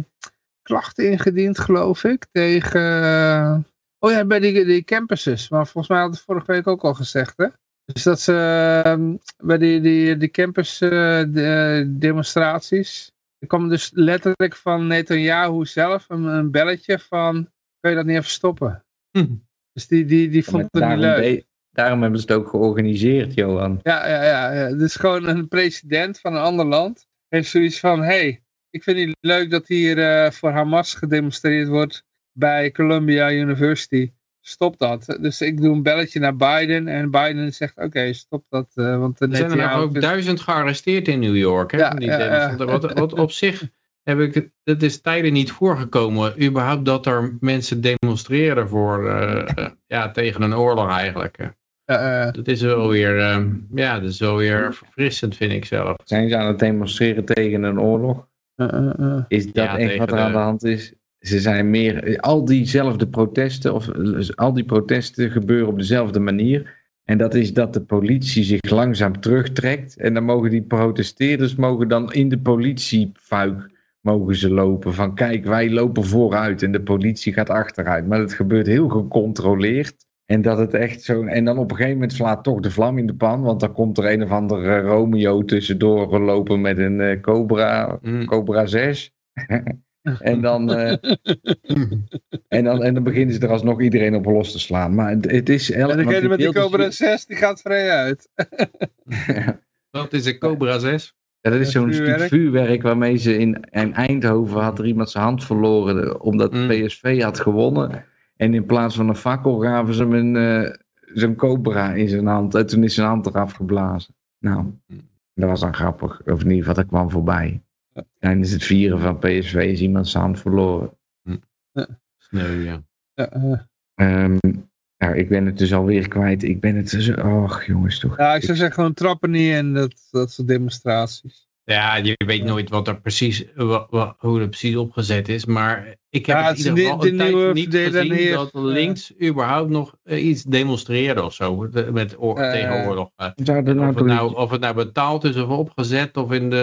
klachten ingediend, geloof ik, tegen... oh ja, bij die, die campuses. Maar volgens mij had het vorige week ook al gezegd, hè? Dus dat ze ehm, bij die, die, die campus de, demonstraties... Er kwam dus letterlijk van Netanyahu zelf een, een belletje van kun je dat niet even stoppen?
Hm.
Dus die, die, die vond het niet leuk.
Daarom hebben ze het ook georganiseerd, Johan.
Ja, ja, ja. ja. Is gewoon een president van een ander land. Heeft zoiets van, hé, hey, ik vind het leuk dat hier uh, voor Hamas gedemonstreerd wordt bij Columbia University. Stop dat. Dus ik doe een belletje naar Biden en Biden zegt, oké, stop dat. Uh, want
er zijn er nou ook duizend gearresteerd in New York. Hè,
ja, ja, ja.
Wat, wat op zich heb ik, het is tijden niet voorgekomen, überhaupt dat er mensen demonstreren voor, uh, ja, tegen een oorlog eigenlijk.
Uh,
dat is wel weer, uh, ja, dat is wel weer verfrissend, vind ik zelf.
Zijn ze aan het demonstreren tegen een oorlog? Is dat
Ja,
echt wat er aan de
de-
hand is? Ze zijn meer, al diezelfde protesten, of al die protesten gebeuren op dezelfde manier. En dat is dat de politie zich langzaam terugtrekt. En dan mogen die protesteerders mogen dan in de politiefuik mogen ze lopen. Van kijk, wij lopen vooruit en de politie gaat achteruit. Maar het gebeurt heel gecontroleerd. En dat het echt zo. En dan op een gegeven moment slaat toch de vlam in de pan. Want dan komt er een of andere Romeo tussendoor gelopen met een eh, Cobra,
Mm.
Cobra 6. en, dan, eh, en, dan, en dan beginnen ze er alsnog iedereen op los te slaan. Maar het, het is.
En degene met die Cobra 6, die gaat vrij uit.
Dat is een Cobra 6.
Ja, dat is zo'n
Vuurwerk.
stuk vuurwerk waarmee ze in, in Eindhoven had er iemand zijn hand verloren omdat
Mm.
PSV had gewonnen. En in plaats van een fakkel gaven ze hem een, eh, zo'n cobra in zijn hand. En toen is zijn hand eraf geblazen. Nou,
Mm.
dat was dan grappig. Of in ieder geval, dat kwam voorbij. Tijdens het vieren van PSV is iemand zijn hand verloren.
Sneu, ja.
Ja, eh.
Ehm, ja, ik ben het dus alweer kwijt. Ik ben het zo... Och, jongens toch.
ja, ik zou zeggen gewoon trappen niet in dat, dat soort demonstraties.
Ja, je weet nooit wat er precies, hoe het precies opgezet is. Maar ik heb
Ja,
het in ieder
de-
geval een tijd niet gezien dat links überhaupt nog eh, iets demonstreerde of zo. met oor,
Eh,
tegen oorlog. eh.
Er nou
Of het nou, of het nou betaald is of opgezet of in de...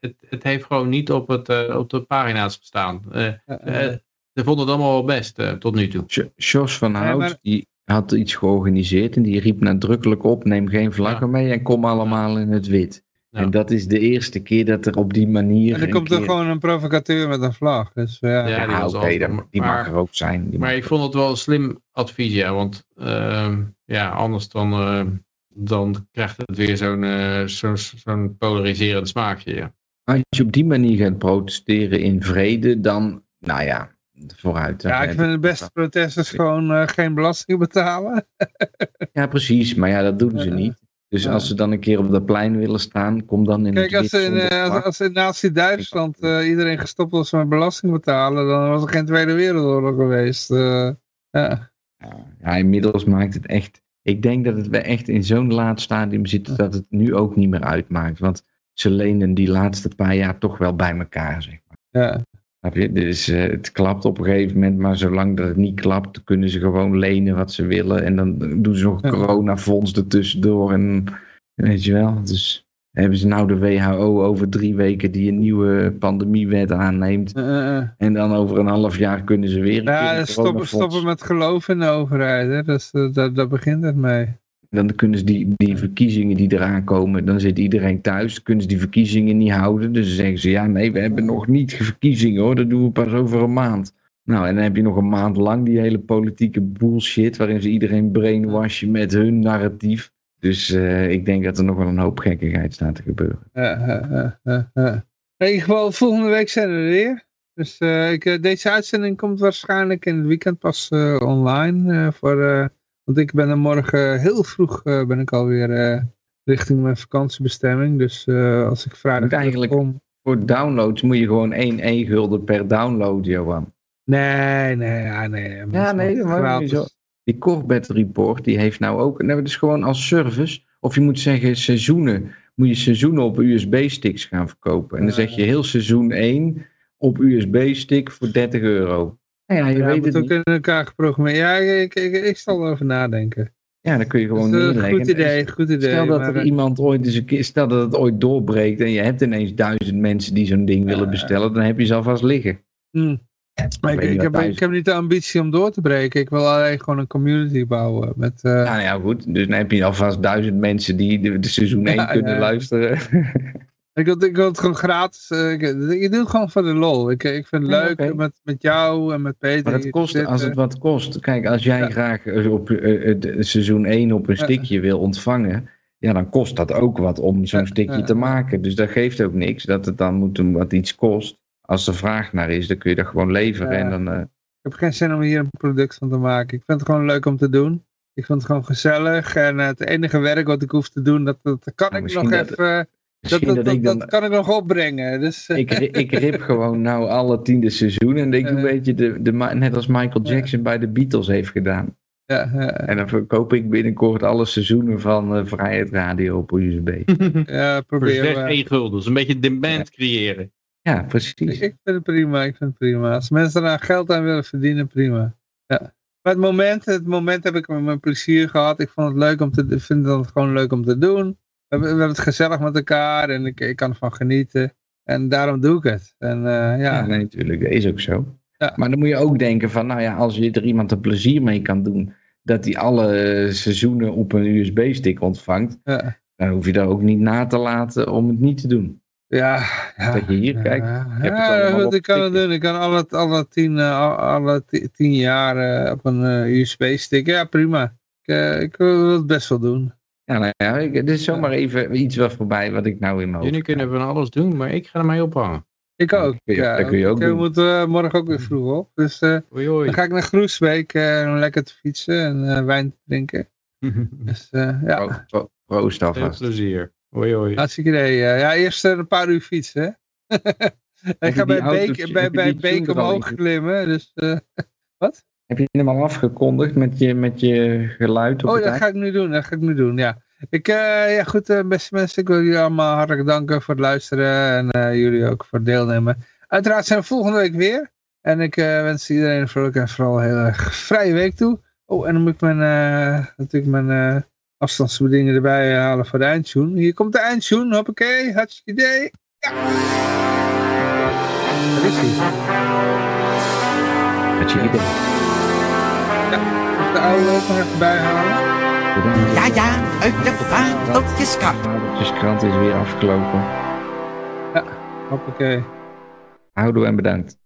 het, het heeft gewoon niet op, het, op de pagina's gestaan. Ze vonden het allemaal wel best eh, tot nu toe.
Jo- Jos van Hout,
maar-
die had iets georganiseerd en die riep nadrukkelijk op, neem geen vlaggen mee en kom allemaal in het wit.
Ja.
En dat is de eerste keer dat er op die manier...
en er komt er
keer-
gewoon een provocateur met een vlag. Dus ja.
Ja,
Ja,
die was
oké,
altijd-
dat- die
maar-
mag er ook zijn. Die
Maar ik vond het wel een slim advies, ja. Want ehm, ja, anders dan, eh, dan krijgt het weer zo'n eh, zo'n zo'n polariserend smaakje. Ja.
Als je op die manier gaat protesteren in vrede, dan, nou ja, vooruit.
Ja, ik vind het beste protest is gewoon eh, geen belasting betalen.
Ja, precies, maar ja, dat doen ze niet. Dus als ze dan een keer op dat plein willen staan, kom dan in
Kijk, als,
wit
in, eh, als, in Nazi-Duitsland eh, iedereen gestopt was met belasting betalen, dan was er geen Tweede Wereldoorlog geweest. ja.
Ja, inmiddels maakt het echt. Ik denk dat het echt in zo'n laat stadium zit dat het nu ook niet meer uitmaakt. Want ze lenen die laatste paar jaar toch wel bij elkaar, zeg maar.
Ja.
Dus eh, het klapt op een gegeven moment, maar zolang dat het niet klapt, kunnen ze gewoon lenen wat ze willen. En dan doen ze nog een coronafonds ertussendoor. En weet je wel, dus hebben ze nou de WHO over drie weken die een nieuwe pandemiewet aanneemt.
Eh, eh.
En dan over een half jaar kunnen ze weer
Ja, stoppen, stoppen met geloof in de overheid. Hè. Dat, is, daar, daar begint het mee.
Dan kunnen ze die, die verkiezingen die eraan komen, dan zit iedereen thuis. Kunnen ze die verkiezingen niet houden. Dus dan zeggen ze, ja nee, we hebben nog niet verkiezingen hoor. Dat doen we pas over een maand. Nou, en dan heb je nog een maand lang die hele politieke bullshit. Waarin ze iedereen brainwashen met hun narratief. Dus eh, ik denk dat er nog wel een hoop gekkigheid staat te gebeuren.
Ja. In ieder geval, volgende week zijn we er weer. Dus ik, deze uitzending komt waarschijnlijk in het weekend pas online. voor, want ik ben er morgen heel vroeg eh, ben ik alweer eh, richting mijn vakantiebestemming. Dus eh, als ik vrijdag
Moet eigenlijk-
kom...
Voor downloads moet je gewoon 1 e-gulden per download, Johan.
Nee, nee, ja, nee.
Ja, nee, niet zo. Die Corbett Report, die heeft nou ook, nou, dus gewoon als service, of je moet zeggen seizoenen, moet je seizoenen op USB-sticks gaan verkopen. En dan zeg je heel seizoen 1 op USB-stick voor 30 euro. Nou ja, je
Ja,
weet het
ook
niet.
in elkaar geprogrammeerd. Ja, ik, ik, ik zal erover nadenken.
Ja, dan kun je gewoon neerleggen.
goed idee, goed idee.
Stel dat
maar,
er
eh,
iemand ooit eens een keer, stel dat het ooit doorbreekt en je hebt ineens duizend mensen die zo'n ding willen bestellen, dan heb je ze alvast liggen.
Hmm. Maar ik, ik, heb, ik heb niet de ambitie om door te breken. Ik wil alleen gewoon een community bouwen. Met, eh,
Nou ja, goed. Dus dan heb je alvast duizend mensen die de, de seizoen 1
Ja,
kunnen
ja.
luisteren.
Ik wil, ik wil het gewoon gratis. eh, ik, ik doe het gewoon voor de lol. Ik, ik vind het
Ja,
leuk met, met jou en met Peter.
Maar het kost, als het wat kost. Kijk, als jij
Ja.
graag eh, op eh, de- seizoen 1 op een
Ja.
stickje wil ontvangen. Ja, dan kost dat ook wat om zo'n
ja,
te maken. Dus dat geeft ook niks. Dat het dan moet doen wat iets kost. Als er vraag naar is, dan kun je dat gewoon leveren.
Ja.
En dan, eh,
Ik heb geen zin om hier een product van te maken. Ik vind het gewoon leuk om te doen. Ik vind het gewoon gezellig. En het enige werk wat ik hoef te doen, dat, dat kan
Nou,
ik nog
dat-
even... Dat,
misschien
dat,
dat, ik dan...
dat kan ik nog opbrengen. Dus, eh,
ik, ik rip gewoon nou alle tiende seizoen. En ik doe een beetje de, de, net als Michael
Ja.
Jackson bij de Beatles heeft gedaan.
ja, ja,
En dan verkoop ik binnenkort alle seizoenen van eh, Vrijheid Radio op USB.
ja, probeer maar.
één gulden. Dus een beetje demand creëren.
Ja, precies.
ik vind het prima, ik vind het prima. Als mensen daar geld aan willen verdienen, prima. Ja. Maar het moment, het moment heb ik met mijn plezier gehad. Ik vond het leuk om te, ik vind het gewoon leuk om te doen. We hebben, we hebben het gezellig met elkaar en ik, ik kan ervan genieten. En daarom doe ik het. En eh,
Ja,
ja,
nee, natuurlijk. Dat is ook zo.
Ja.
Maar dan moet je ook denken van, nou ja, als je er iemand een plezier mee kan doen, dat hij alle seizoenen op een USB-stick ontvangt,
ja,
dan hoef je daar ook niet na te laten om het niet te doen.
ja. ja.
Dat je hier kijkt,
Ja, ik kan het doen. Ik kan alle, alle, tien, eh, al- alle ti- tien jaar eh, op een USB-stick. Ja, prima. Ik, ik wil het best wel doen.
Ja, nou ja, ik, dit is zomaar even iets wat voorbij wat ik nou in mijn hoofd
Jullie kunnen van alles doen, maar ik ga ermee ophangen.
Ik ook. ja,
dat kun je ook
ik eh,
doen.
moet eh, morgen ook weer vroeg op. Dus eh,
Oei, oei.
dan ga ik naar Groesbeek om lekker te fietsen en wijn te drinken. Dus ja,
Pro- pro- Proost
Veel
alvast.
plezier. Oei, oei.
hartstikke idee. ja, eerst een paar uur fietsen. hè. ik ga bij Beek, bij, bij Beek omhoog klimmen. Dus, eh,
Heb je hem al afgekondigd met je, met je geluid op
oh,
het
dat
eind?
ga ik nu doen. Dat ga ik nu doen, ja. Ik, eh, ja goed, eh, beste mensen, ik wil jullie allemaal hartelijk danken voor het luisteren en eh, jullie ook voor het deelnemen. Uiteraard zijn we volgende week weer. En ik eh, wens iedereen een vrolijke en vooral een heel erg vrije week toe. Oh, en dan moet ik mijn, eh, natuurlijk mijn eh, afstandsbedieningen erbij halen voor de eindtune. Hier komt de eindtune, hoppakee, hartstikke idee. Ja. Daar is hij.
Idee.
De oude ook nog even bijhalen.
Bedankt.
Ja, ja, uit de vadertjeskrant.
Vadertjeskrant is weer afgelopen.
Hoppakee.
Houdoe en bedankt.